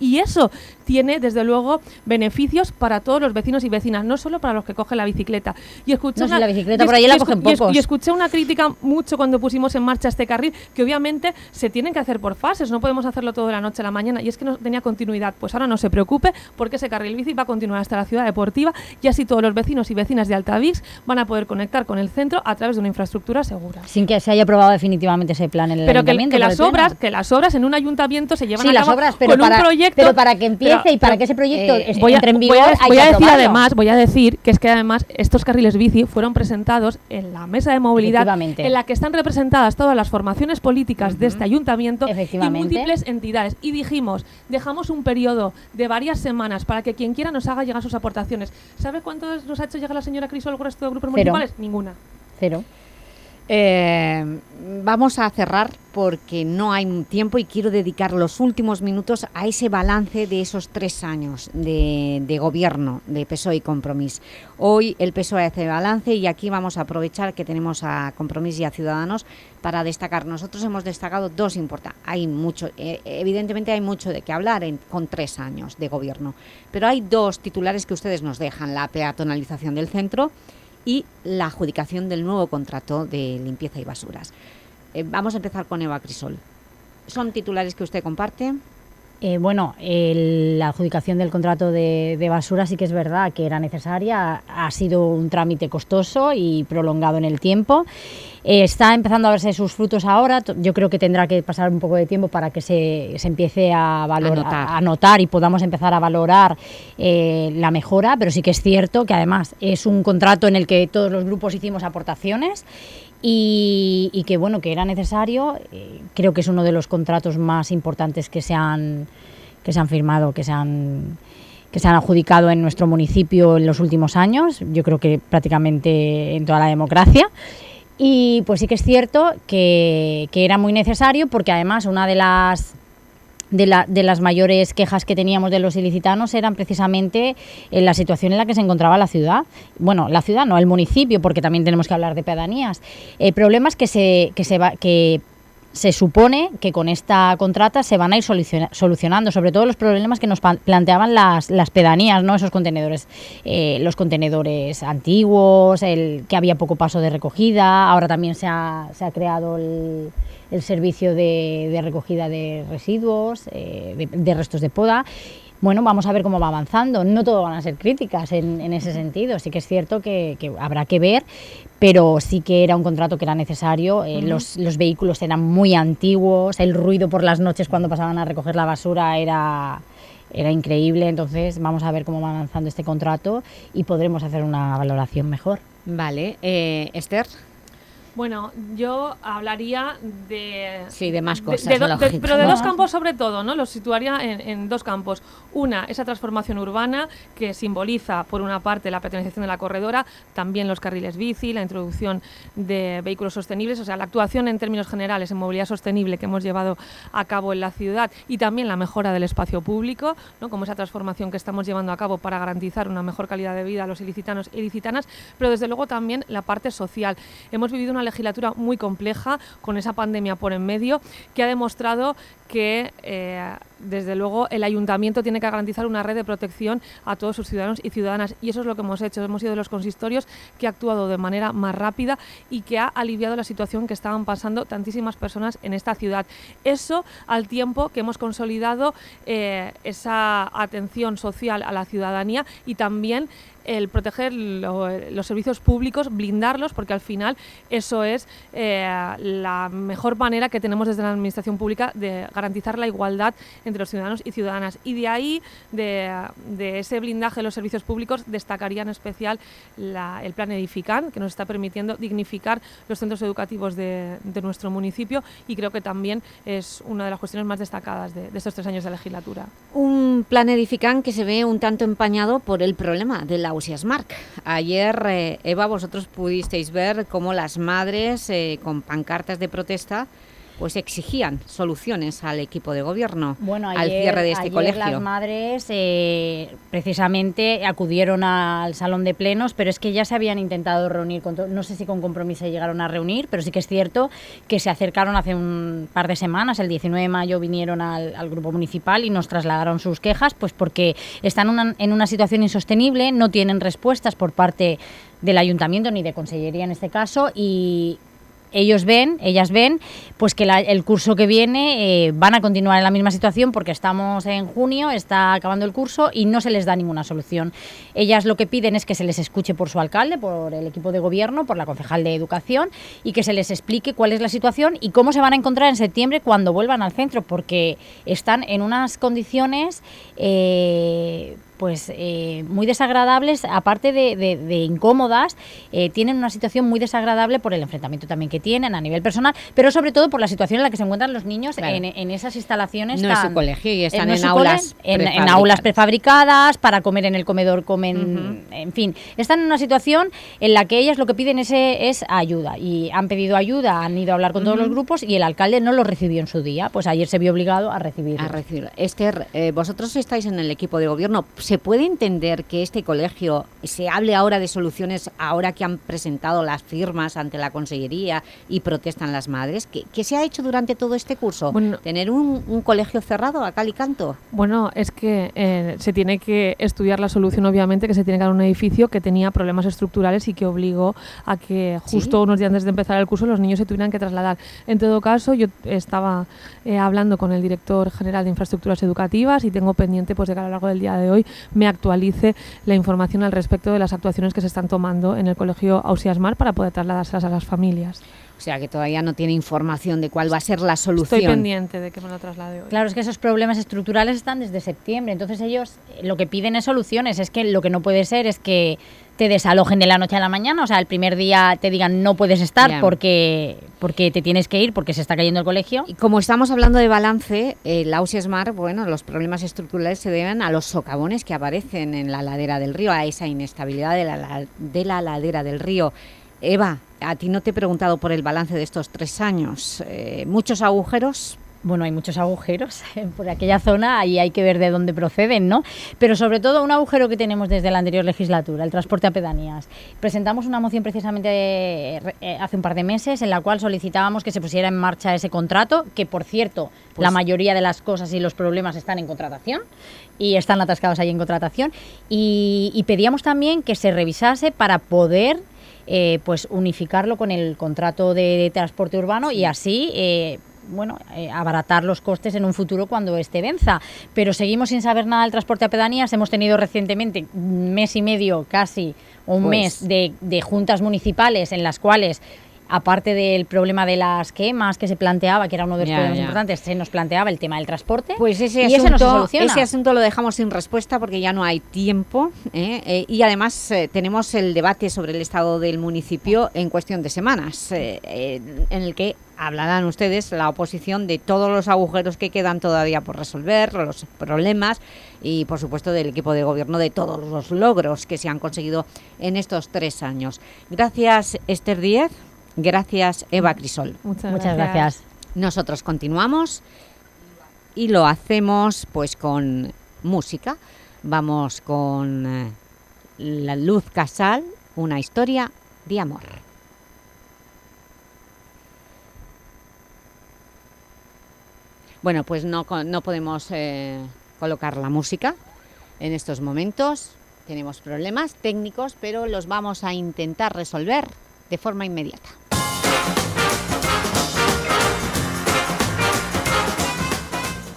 S5: Y eso tiene, desde luego, beneficios para todos los vecinos y vecinas, no solo para los que cogen la bicicleta. Y escuché
S7: la bicicleta por ahí la cogen pocos.
S5: Y, escuché una crítica mucho cuando pusimos en marcha este carril, que obviamente se tienen que hacer por fases, no podemos hacerlo todo de la noche a la mañana. Y es que no tenía continuidad. Pues ahora no se preocupe porque ese carril bici va a continuar hasta la ciudad deportiva y así todos los vecinos y vecinas de Altavix van a poder conectar con el centro a través de una infraestructura segura.
S7: Sin que se haya aprobado definitivamente ese plan en el
S5: pero
S7: ayuntamiento.
S5: Que, las obras, que las obras en un ayuntamiento se llevan
S7: a
S5: cabo
S7: las obras, pero
S5: con
S7: para,
S5: un proyecto.
S7: Pero para que empiece y para que ese proyecto
S5: eh, voy a,
S7: entre en vigor,
S5: voy a,
S7: hay
S5: voy a decir además, voy a decir que es que además estos carriles bici fueron presentados en la mesa de movilidad en la que están representadas todas las formaciones políticas de este ayuntamiento y múltiples entidades. Y dijimos, dejamos un periodo de varias semanas para que quien quiera nos haga llegar sus aportaciones. ¿Sabe cuánto nos ha hecho llegar la señora Crisol al resto de grupos
S7: Cero.
S5: municipales? Ninguna.
S7: Cero.
S1: Eh, vamos a cerrar porque no hay tiempo y quiero dedicar los últimos minutos a ese balance de esos tres años de, gobierno de PSOE y Compromís. Hoy el PSOE hace balance y aquí vamos a aprovechar que tenemos a Compromís y a Ciudadanos para destacar. Nosotros hemos destacado dos importantes. Hay mucho, eh, evidentemente hay mucho de qué hablar con tres años de gobierno, pero hay dos titulares que ustedes nos dejan, la peatonalización del centro y la adjudicación del nuevo contrato de limpieza y basuras. Eh, vamos a empezar con Eva Crisol. ¿Son titulares que usted comparte?
S7: Eh, bueno, la adjudicación del contrato de, de, basura sí que es verdad que era necesaria, ha sido un trámite costoso y prolongado en el tiempo. Eh, está empezando a verse sus frutos ahora, yo creo que tendrá que pasar un poco de tiempo para que se, se empiece a, valorar, a, notar y podamos empezar a valorar eh, la mejora, pero sí que es cierto que además es un contrato en el que todos los grupos hicimos aportaciones y, que bueno que era necesario eh, creo que es uno de los contratos más importantes que se han que se han firmado que se han que se han adjudicado en nuestro municipio en los últimos años. Yo creo que prácticamente en toda la democracia. Y pues sí que es cierto que, que era muy necesario porque además una de las de, la, de, las mayores quejas que teníamos de los ilicitanos eran precisamente en la situación en la que se encontraba la ciudad. Bueno, la ciudad no, el municipio, porque también tenemos que hablar de pedanías. Eh, problemas que se, que se va, que se supone que con esta contrata se van a ir solucionando, sobre todo los problemas que nos planteaban las, las pedanías, ¿no? esos contenedores, eh, los contenedores antiguos, el que había poco paso de recogida, ahora también se ha, se ha creado el, el servicio de, de, recogida de residuos, eh, de, restos de poda bueno, vamos a ver cómo va avanzando. No todo van a ser críticas en, en ese sentido. Sí que es cierto que, que, habrá que ver, pero sí que era un contrato que era necesario. Eh, los, los, vehículos eran muy antiguos, el ruido por las noches cuando pasaban a recoger la basura era, era increíble. Entonces, vamos a ver cómo va avanzando este contrato y podremos hacer una valoración mejor.
S1: Vale. Eh, Esther.
S5: Bueno, yo hablaría de...
S1: Sí, de más cosas,
S5: Pero de dos campos sobre todo, ¿no? Los situaría en, dos campos. Una, esa transformación urbana que simboliza, por una parte, la peatonalización de la corredora, también los carriles bici, la introducción de vehículos sostenibles, o sea, la actuación en términos generales en movilidad sostenible que hemos llevado a cabo en la ciudad y también la mejora del espacio público, ¿no? Como esa transformación que estamos llevando a cabo para garantizar una mejor calidad de vida a los ilicitanos y ilicitanas, pero desde luego también la parte social. Hemos vivido una legislatura muy compleja, con esa pandemia por en medio, que ha demostrado que, eh, desde luego, el ayuntamiento tiene que garantizar una red de protección a todos sus ciudadanos y ciudadanas. Y eso es lo que hemos hecho. Hemos sido de los consistorios que ha actuado de manera más rápida y que ha aliviado la situación que estaban pasando tantísimas personas en esta ciudad. Eso al tiempo que hemos consolidado eh, esa atención social a la ciudadanía y también el proteger los servicios públicos, blindarlos, porque al final eso es eh, la mejor manera que tenemos desde la Administración Pública de garantizar la igualdad entre los ciudadanos y ciudadanas. Y de ahí, de, ese blindaje de los servicios públicos, destacaría en especial el plan Edifican, que nos está permitiendo dignificar los centros educativos de, nuestro municipio y creo que también es una de las cuestiones más destacadas de, estos tres años de legislatura.
S1: Un plan Edifican que se ve un tanto empañado por el problema de la Ayer, eh, Eva, vosotros pudisteis ver cómo las madres eh, con pancartas de protesta pues exigían soluciones al equipo de gobierno
S7: bueno,
S1: al cierre de este
S7: ayer las madres eh, precisamente acudieron al salón de plenos, pero es que ya se habían intentado reunir, con no sé si con compromiso llegaron a reunir, pero sí que es cierto que se acercaron hace un par de semanas, el 19 de mayo vinieron al, grupo municipal y nos trasladaron sus quejas, pues porque están en una situación insostenible, no tienen respuestas por parte del ayuntamiento ni de consellería en este caso y ellos ven, ellas ven, pues que el curso que viene eh, van a continuar en la misma situación porque estamos en junio, está acabando el curso y no se les da ninguna solución. Ellas lo que piden es que se les escuche por su alcalde, por el equipo de gobierno, por la concejal de educación y que se les explique cuál es la situación y cómo se van a encontrar en septiembre cuando vuelvan al centro porque están en unas condiciones... Eh, pues eh, muy desagradables, aparte de, incómodas, eh, tienen una situación muy desagradable por el enfrentamiento también que tienen a nivel personal, pero sobre todo por la situación en la que se encuentran los niños en, en esas instalaciones.
S1: No
S7: tan,
S1: es su colegio y están
S7: no
S1: en
S7: es
S1: aulas
S7: cole, en, en
S1: prefabricadas.
S7: aulas prefabricadas, para comer en el comedor comen, en fin. Están en una situación en la que ellas lo que piden es, es ayuda y han pedido ayuda, han ido a hablar con todos los grupos y el alcalde no lo recibió en su día. Pues ayer se vio obligado a recibirlo.
S1: A recibirlo. Esther, eh, vosotros estáis en el equipo de gobierno. ¿Se puede entender que este colegio se hable ahora de soluciones ahora que han presentado las firmas ante la Consellería y protestan las madres? ¿Qué, qué se ha hecho durante todo este curso? ¿Tener un, un colegio cerrado a cal y canto?
S5: Bueno, es que eh, se tiene que estudiar la solución, obviamente, que se tiene que dar un edificio que tenía problemas estructurales y que obligó a que justo
S1: Sí.
S5: unos días antes de empezar el curso los niños se tuvieran que trasladar. En todo caso, yo estaba eh, hablando con el director general de infraestructuras educativas y tengo pendiente pues, de que a lo largo del día de hoy me actualice la información al respecto de las actuaciones que se están tomando en el colegio Ausiasmar para poder trasladárselas a las familias.
S1: O sea, que todavía no tiene información de cuál va a ser la solución.
S5: Estoy pendiente de que me lo traslade hoy.
S7: Claro, es que esos problemas estructurales están desde septiembre, entonces ellos eh, lo que piden es soluciones, es que lo que no puede ser es que te desalojen de la noche a la mañana, o sea, el primer día te digan no puedes estar porque, porque te tienes que ir, porque se está cayendo el colegio.
S1: Y como estamos hablando de balance, el Ausiasmar, bueno, los problemas estructurales se deben a los socavones que aparecen en la ladera del río, a esa inestabilidad de la, la- de la ladera del río. Eva, a ti no te he preguntado por el balance de estos tres años. Eh, ¿Muchos agujeros?
S7: Bueno, hay muchos agujeros por aquella zona y hay que ver de dónde proceden, ¿no? Pero sobre todo un agujero que tenemos desde la anterior legislatura, el transporte a pedanías. Presentamos una moción precisamente eh, eh, hace un par de meses en la cual solicitábamos que se pusiera en marcha ese contrato, que por cierto,
S1: Pues-
S7: la mayoría de las cosas y los problemas están en contratación y están atascados ahí en contratación. Y, y pedíamos también que se revisase para poder eh, pues unificarlo con el contrato de, transporte urbano y así eh, bueno, eh, abaratar los costes en un futuro cuando este venza. Pero seguimos sin saber nada del transporte a pedanías. Hemos tenido recientemente un mes y medio casi, o un
S1: Pues-
S7: mes de, de juntas municipales en las cuales aparte del problema de las quemas que se planteaba, que era uno de los
S1: Ya,
S7: problemas
S1: ya.
S7: importantes, se nos planteaba el tema del transporte.
S1: Pues ese
S7: y
S1: asunto,
S7: ese no se soluciona.
S1: ese asunto lo dejamos sin respuesta porque ya no hay tiempo ¿eh? Eh, y además eh, tenemos el debate sobre el estado del municipio en cuestión de semanas en el que hablarán ustedes, la oposición, de todos los agujeros que quedan todavía por resolver, los problemas y por supuesto del equipo de gobierno de todos los logros que se han conseguido en estos tres años. Gracias Esther Díez, gracias Eva Crisol.
S5: Muchas,
S7: Muchas gracias.
S1: Nosotros continuamos y lo hacemos pues con música. Vamos con eh, La Luz Casal, una historia de amor. Bueno, pues no, no podemos eh, colocar la música en estos momentos. Tenemos problemas técnicos, pero los vamos a intentar resolver de forma inmediata.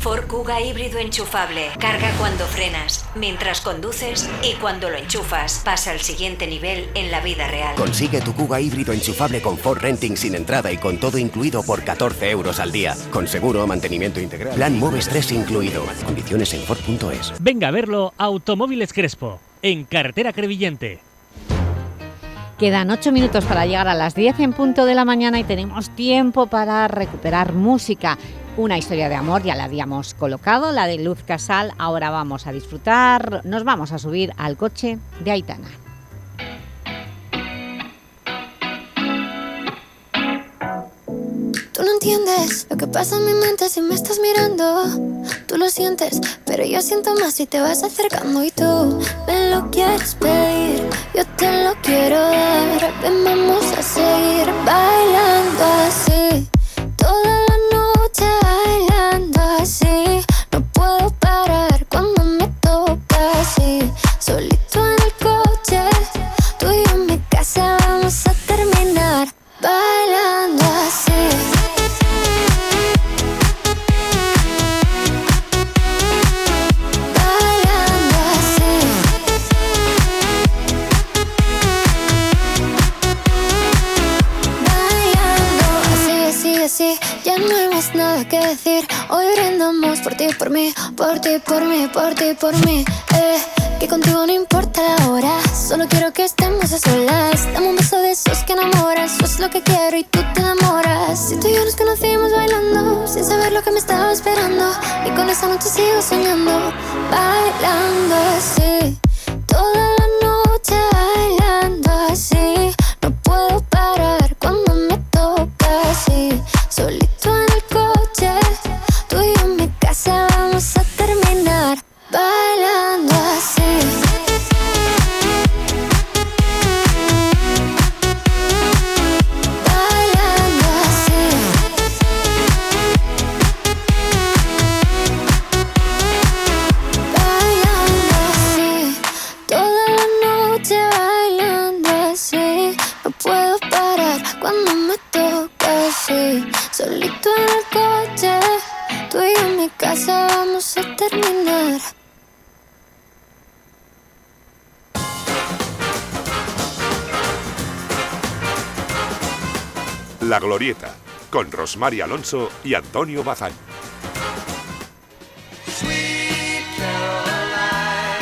S53: Ford Kuga híbrido enchufable. Carga cuando frenas, mientras conduces y cuando lo enchufas. Pasa al siguiente nivel en la vida real.
S54: Consigue tu Kuga híbrido enchufable con Ford Renting sin entrada y con todo incluido por 14 euros al día. Con seguro, mantenimiento integral. Plan Moves 3 incluido. Condiciones en Ford.es.
S55: Venga a verlo Automóviles Crespo, en Carretera Crevillente.
S1: Quedan ocho minutos para llegar a las 10 en punto de la mañana y tenemos tiempo para recuperar música una historia de amor, ya la habíamos colocado, la de Luz Casal. Ahora vamos a disfrutar, nos vamos a subir al coche de Aitana.
S56: Tú no entiendes lo que pasa en mi mente si me estás mirando. Tú lo sientes, pero yo siento más si te vas acercando y tú me lo quieres pedir. Yo te lo quiero dar. Ven, vamos a seguir bailando así. Toda así. No puedo parar cuando me toca así. Solito en el coche, tú y yo en mi casa vamos a terminar bailando así. Bailando así. Bailando así, así, así. Ya no hay más nada que decir. Hoy brindamos por ti, por mí, por ti, por mí, por ti, por mí. Eh, que contigo no importa la hora. Solo quiero que estemos a solas. Dame un beso de esos que enamoran. Eso es lo que quiero y tú te enamoras. Si tú y yo nos conocimos bailando, sin saber lo que me estaba esperando. Y con esa noche sigo soñando, bailando así. Toda la noche bailando así. No puedo parar cuando me toca así. Solito en el coche, casa vamos a terminar bailando así. Bailando así. Bailando así. Toda la noche bailando así. No puedo parar cuando me toca así. Solito en el tú y yo en mi casa vamos a terminar.
S4: La Glorieta, con Rosmar Alonso y Antonio Bazán.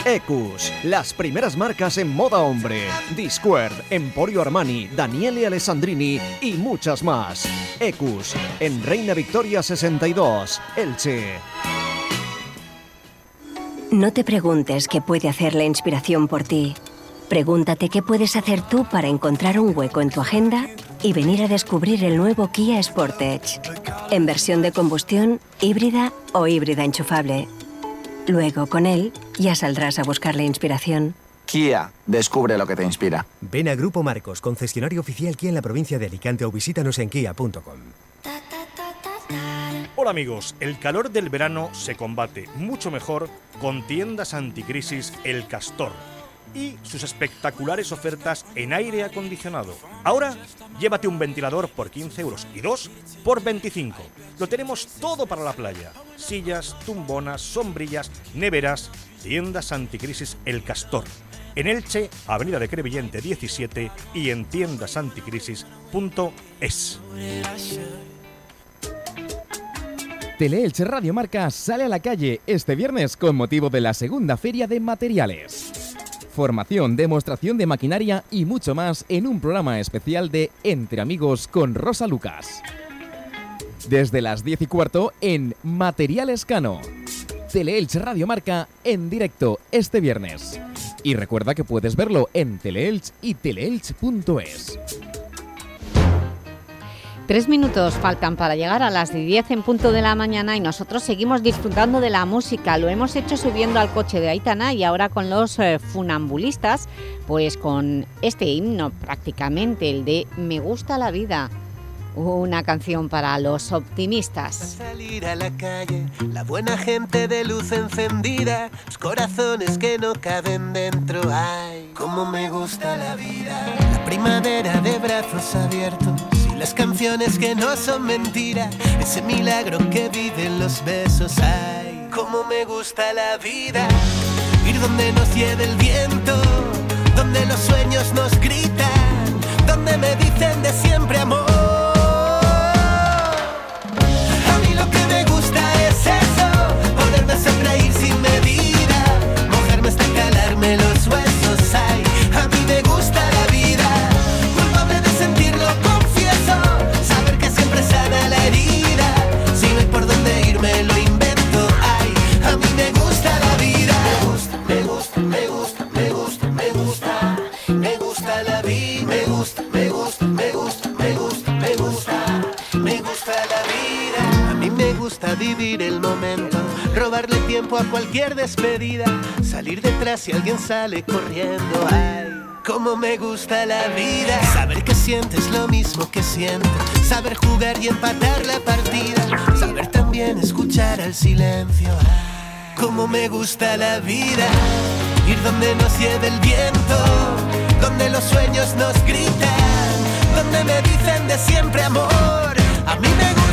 S17: Ecus, las primeras marcas en moda hombre. Discord, Emporio Armani, Daniele Alessandrini y muchas más. Ecus, en Reina Victoria 62, Elche.
S53: No te preguntes qué puede hacer la inspiración por ti. Pregúntate qué puedes hacer tú para encontrar un hueco en tu agenda y venir a descubrir el nuevo Kia Sportage. En versión de combustión, híbrida o híbrida enchufable. Luego, con él, ya saldrás a buscar la inspiración.
S57: Kia, descubre lo que te inspira.
S30: Ven a Grupo Marcos, concesionario oficial Kia en la provincia de Alicante o visítanos en kia.com.
S58: Hola amigos, el calor del verano se combate mucho mejor con tiendas anticrisis El Castor y sus espectaculares ofertas en aire acondicionado. Ahora, llévate un ventilador por 15 euros y dos por 25. Lo tenemos todo para la playa. Sillas, tumbonas, sombrillas, neveras, tiendas anticrisis El Castor. En Elche, Avenida de Crevillente 17 y en tiendasanticrisis.es.
S23: Teleelch Radio Marca sale a la calle este viernes con motivo de la segunda feria de materiales. Formación, demostración de maquinaria y mucho más en un programa especial de Entre Amigos con Rosa Lucas. Desde las 10 y cuarto en Materiales Cano. Teleelch Radio Marca en directo este viernes. Y recuerda que puedes verlo en Teleelch y teleelch.es.
S1: Tres minutos faltan para llegar a las 10 en punto de la mañana y nosotros seguimos disfrutando de la música. Lo hemos hecho subiendo al coche de Aitana y ahora con los eh, funambulistas, pues con este himno prácticamente, el de Me gusta la vida, una canción para los optimistas.
S50: salir a la calle, la buena gente de luz encendida, los corazones que no caben dentro. Ay, cómo me gusta la vida, la primavera de brazos abiertos las canciones que no son mentira, ese milagro que viven los besos. Ay, cómo me gusta la vida, ir donde nos lleve el viento, donde los sueños nos gritan, donde me dicen de siempre amor. Vivir el momento, robarle tiempo a cualquier despedida, salir detrás si alguien sale corriendo. Ay, cómo me gusta la vida, saber que sientes lo mismo que siento, saber jugar y empatar la partida, saber también escuchar al silencio. Ay, cómo me gusta la vida, ir donde nos lleve el viento, donde los sueños nos gritan, donde me dicen de siempre amor. A mí me gusta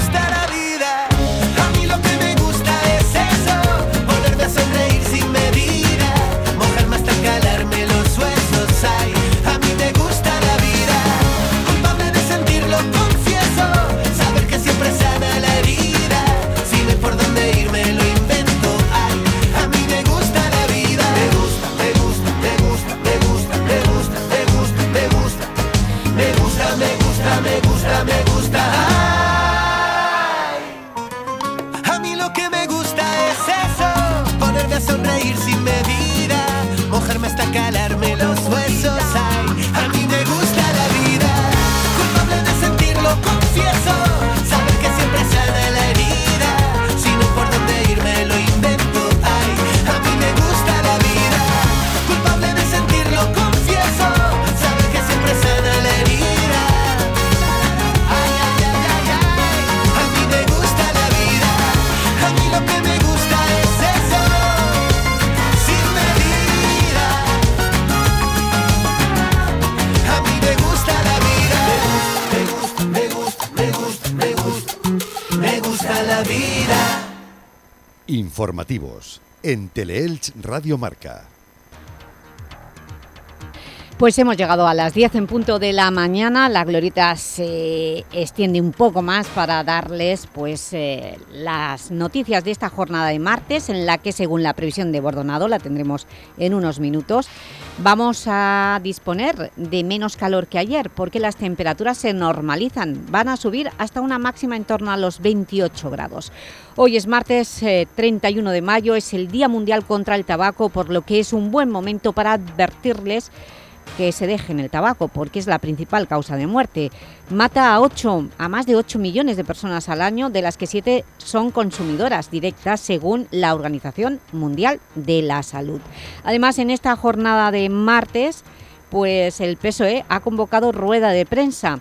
S30: Informativos en Teleelch Radio Marca.
S1: Pues hemos llegado a las 10 en punto de la mañana. La glorieta se extiende un poco más para darles pues, eh, las noticias de esta jornada de martes, en la que, según la previsión de Bordonado, la tendremos en unos minutos, vamos a disponer de menos calor que ayer, porque las temperaturas se normalizan. Van a subir hasta una máxima en torno a los 28 grados. Hoy es martes eh, 31 de mayo, es el Día Mundial contra el Tabaco, por lo que es un buen momento para advertirles que se dejen el tabaco, porque es la principal causa de muerte. Mata a, 8, a más de 8 millones de personas al año, de las que 7 son consumidoras directas, según la Organización Mundial de la Salud. Además, en esta jornada de martes, pues el PSOE ha convocado rueda de prensa.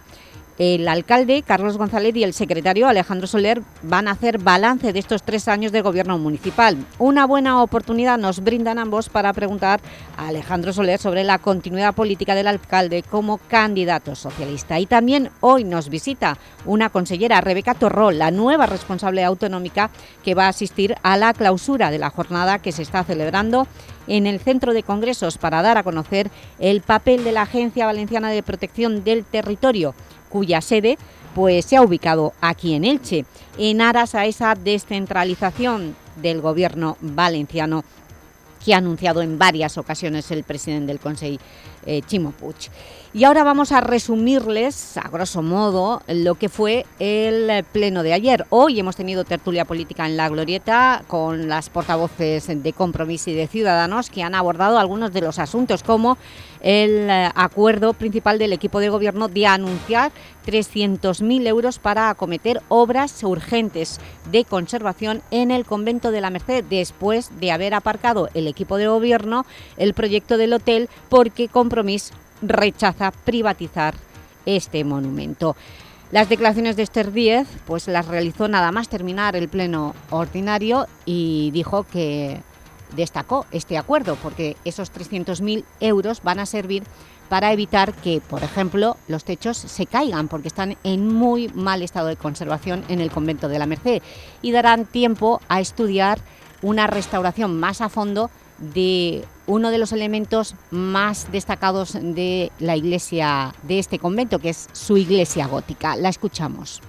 S1: El alcalde, Carlos González, y el secretario, Alejandro Soler, van a hacer balance de estos tres años de gobierno municipal. Una buena oportunidad nos brindan ambos para preguntar a Alejandro Soler sobre la continuidad política del alcalde como candidato socialista. Y también hoy nos visita una consellera, Rebeca Torró, la nueva responsable autonómica que va a asistir a la clausura de la jornada que se está celebrando en el Centro de Congresos para dar a conocer el papel de la Agencia Valenciana de Protección del Territorio, cuya sede pues, se ha ubicado aquí en Elche, en aras a esa descentralización del gobierno valenciano que ha anunciado en varias ocasiones el presidente del Consejo, eh, Puig. Y ahora vamos a resumirles, a grosso modo, lo que fue el pleno de ayer. Hoy hemos tenido tertulia política en La Glorieta con las portavoces de Compromís y de Ciudadanos que han abordado algunos de los asuntos, como el eh, acuerdo principal del equipo de gobierno de anunciar 300.000 euros para acometer obras urgentes de conservación en el convento de la Merced, después de haber aparcado el equipo de gobierno el proyecto del hotel porque Compromís rechaza privatizar este monumento. Las declaraciones de Esther Díez pues, las realizó nada más terminar el pleno ordinario y dijo que destacó este acuerdo porque esos 300.000 euros van a servir para evitar que, por ejemplo, los techos se caigan porque están en muy mal estado de conservación en el convento de la Merced y darán tiempo a estudiar una restauración más a fondo de uno de los elementos más destacados de la iglesia de este convento, que es su iglesia gótica. La escuchamos.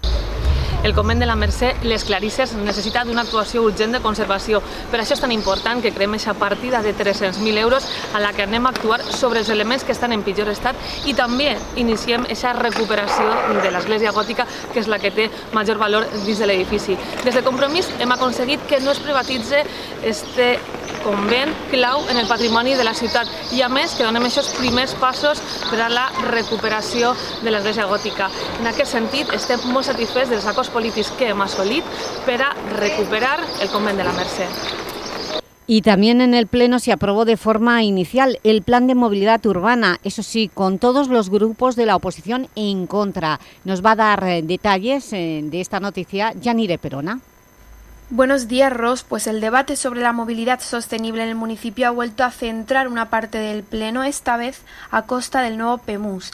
S5: El convent de la Mercè, les Clarisses, necessita d'una actuació urgent de conservació. Per això és tan important que creem aquesta partida de 300.000 euros a la que anem a actuar sobre els elements que estan en pitjor estat i també iniciem aquesta recuperació de l'església gòtica, que és la que té major valor dins de l'edifici. Des de Compromís hem aconseguit que no es privatitze este convent clau en el patrimoni de la ciutat i a més que donem aquests primers passos per a la recuperació de l'església gòtica. En aquest sentit estem molt satisfets dels acords polítics que hem assolit per a recuperar el convent de la Mercè.
S1: Y también en el Pleno se aprobó de forma inicial el Plan de Movilidad Urbana, eso sí, con todos los grupos de la oposición en contra. Nos va a dar eh, detalles eh, de esta noticia Yanire Perona.
S6: Buenos días, Ros. Pues el debate sobre la movilidad sostenible en el municipio ha vuelto a centrar una parte del Pleno, esta vez a costa del nuevo PEMUS.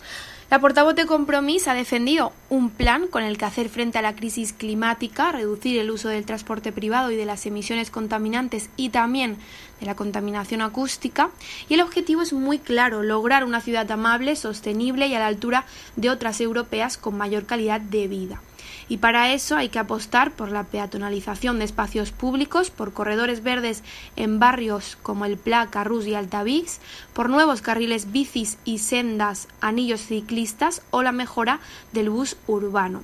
S6: La portavoz de Compromís ha defendido un plan con el que hacer frente a la crisis climática, reducir el uso del transporte privado y de las emisiones contaminantes y también de la contaminación acústica. Y el objetivo es muy claro, lograr una ciudad amable, sostenible y a la altura de otras europeas con mayor calidad de vida y para eso hay que apostar por la peatonalización de espacios públicos, por corredores verdes en barrios como el Pla, Carrús y Altavix, por nuevos carriles bicis y sendas, anillos ciclistas o la mejora del bus urbano.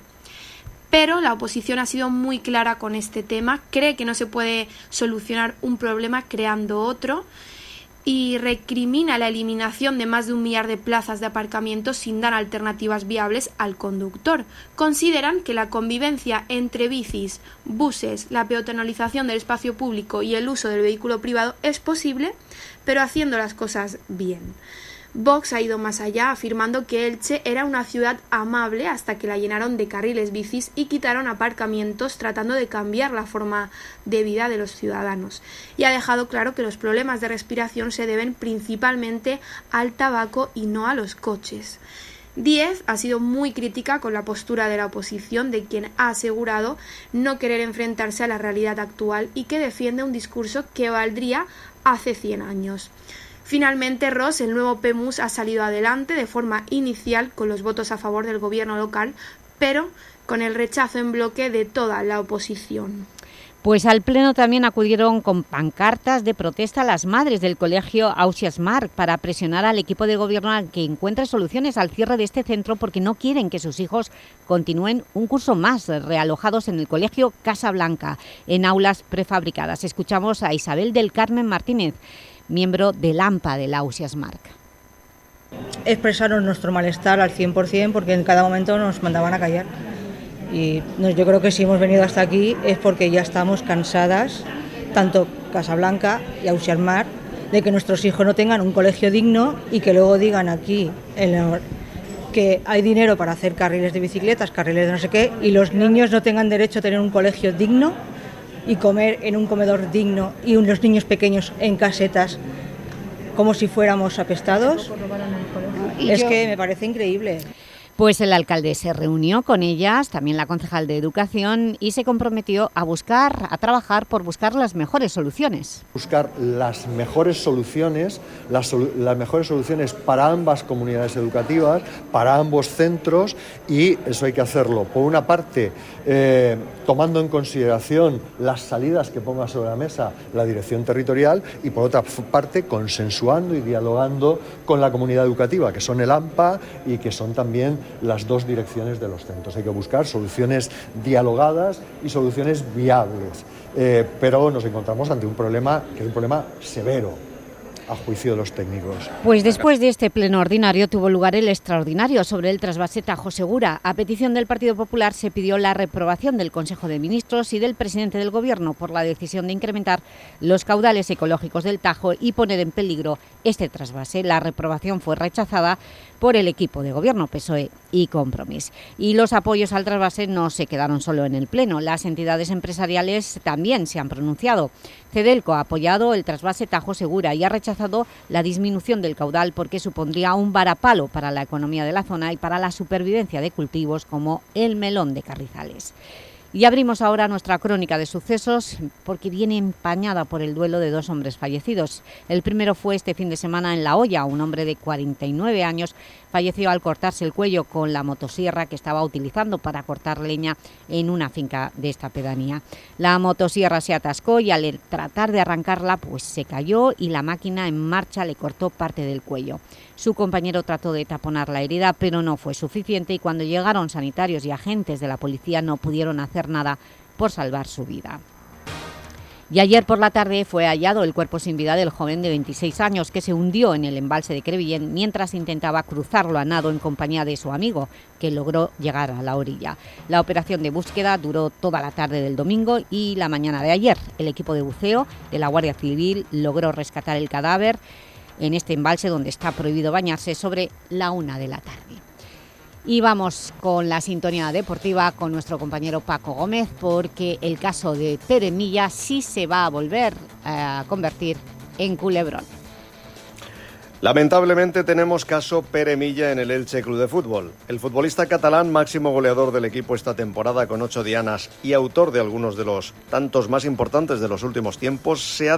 S6: Pero la oposición ha sido muy clara con este tema, cree que no se puede solucionar un problema creando otro y recrimina la eliminación de más de un millar de plazas de aparcamiento sin dar alternativas viables al conductor. Consideran que la convivencia entre bicis, buses, la peatonalización del espacio público y el uso del vehículo privado es posible, pero haciendo las cosas bien. Vox ha ido más allá, afirmando que Elche era una ciudad amable hasta que la llenaron de carriles bicis y quitaron aparcamientos tratando de cambiar la forma de vida de los ciudadanos. Y ha dejado claro que los problemas de respiración se deben principalmente al tabaco y no a los coches. Diez ha sido muy crítica con la postura de la oposición, de quien ha asegurado no querer enfrentarse a la realidad actual y que defiende un discurso que valdría hace 100 años. Finalmente, Ross, el nuevo PEMUS, ha salido adelante de forma inicial con los votos a favor del gobierno local, pero con el rechazo en bloque de toda la oposición.
S1: Pues al Pleno también acudieron con pancartas de protesta las madres del colegio Ausias Mark para presionar al equipo de gobierno a que encuentre soluciones al cierre de este centro porque no quieren que sus hijos continúen un curso más realojados en el colegio Casa Blanca, en aulas prefabricadas. Escuchamos a Isabel del Carmen Martínez miembro del AMPA de la Mark.
S11: Expresaron nuestro malestar al 100% porque en cada momento nos mandaban a callar. Y yo creo que si hemos venido hasta aquí es porque ya estamos cansadas, tanto Casablanca y Mar, de que nuestros hijos no tengan un colegio digno y que luego digan aquí que hay dinero para hacer carriles de bicicletas, carriles de no sé qué, y los niños no tengan derecho a tener un colegio digno y comer en un comedor digno y los niños pequeños en casetas como si fuéramos apestados, es que me parece increíble.
S1: Pues el alcalde se reunió con ellas, también la concejal de Educación, y se comprometió a buscar, a trabajar por buscar las mejores soluciones.
S12: Buscar las mejores soluciones, las, mejores soluciones para ambas comunidades educativas, para ambos centros, y eso hay que hacerlo, por una parte, eh, tomando en consideración las salidas que ponga sobre la mesa la dirección territorial, y por otra parte, consensuando y dialogando con la comunidad educativa, que son el AMPA y que son también las dos direcciones de los centros. Hay que buscar soluciones dialogadas y soluciones viables. Eh, pero nos encontramos ante un problema que es un problema severo a juicio de los técnicos.
S1: Pues después de este pleno ordinario tuvo lugar el extraordinario sobre el trasvase Tajo Segura. A petición del Partido Popular se pidió la reprobación del Consejo de Ministros y del presidente del Gobierno por la decisión de incrementar los caudales ecológicos del Tajo y poner en peligro este trasvase. La reprobación fue rechazada por el equipo de gobierno PSOE y Compromís. Y los apoyos al trasvase no se quedaron solo en el Pleno, las entidades empresariales también se han pronunciado. Cedelco ha apoyado el trasvase Tajo Segura y ha rechazado la disminución del caudal porque supondría un varapalo para la economía de la zona y para la supervivencia de cultivos como el melón de Carrizales. Y abrimos ahora nuestra crónica de sucesos porque viene empañada por el duelo de dos hombres fallecidos. El primero fue este fin de semana en La Hoya, un hombre de 49 años falleció al cortarse el cuello con la motosierra que estaba utilizando para cortar leña en una finca de esta pedanía. La motosierra se atascó y al tratar de arrancarla pues se cayó y la máquina en marcha le cortó parte del cuello. Su compañero trató de taponar la herida, pero no fue suficiente y cuando llegaron sanitarios y agentes de la policía no pudieron nada por salvar su vida. Y ayer por la tarde fue hallado el cuerpo sin vida del joven de 26 años que se hundió en el embalse de Crevillén mientras intentaba cruzarlo a nado en compañía de su amigo, que logró llegar a la orilla. La operación de búsqueda duró toda la tarde del domingo y la mañana de ayer. El equipo de buceo de la Guardia Civil logró rescatar el cadáver en este embalse donde está prohibido bañarse sobre la una de la tarde. Y vamos con la sintonía deportiva con nuestro compañero Paco Gómez porque el caso de Tere Milla sí se va a volver a convertir en culebrón.
S18: Lamentablemente tenemos caso Pere Milla en el Elche Club de Fútbol. El futbolista catalán, máximo goleador del equipo esta temporada con ocho dianas y autor de algunos de los tantos más importantes de los últimos tiempos, se ha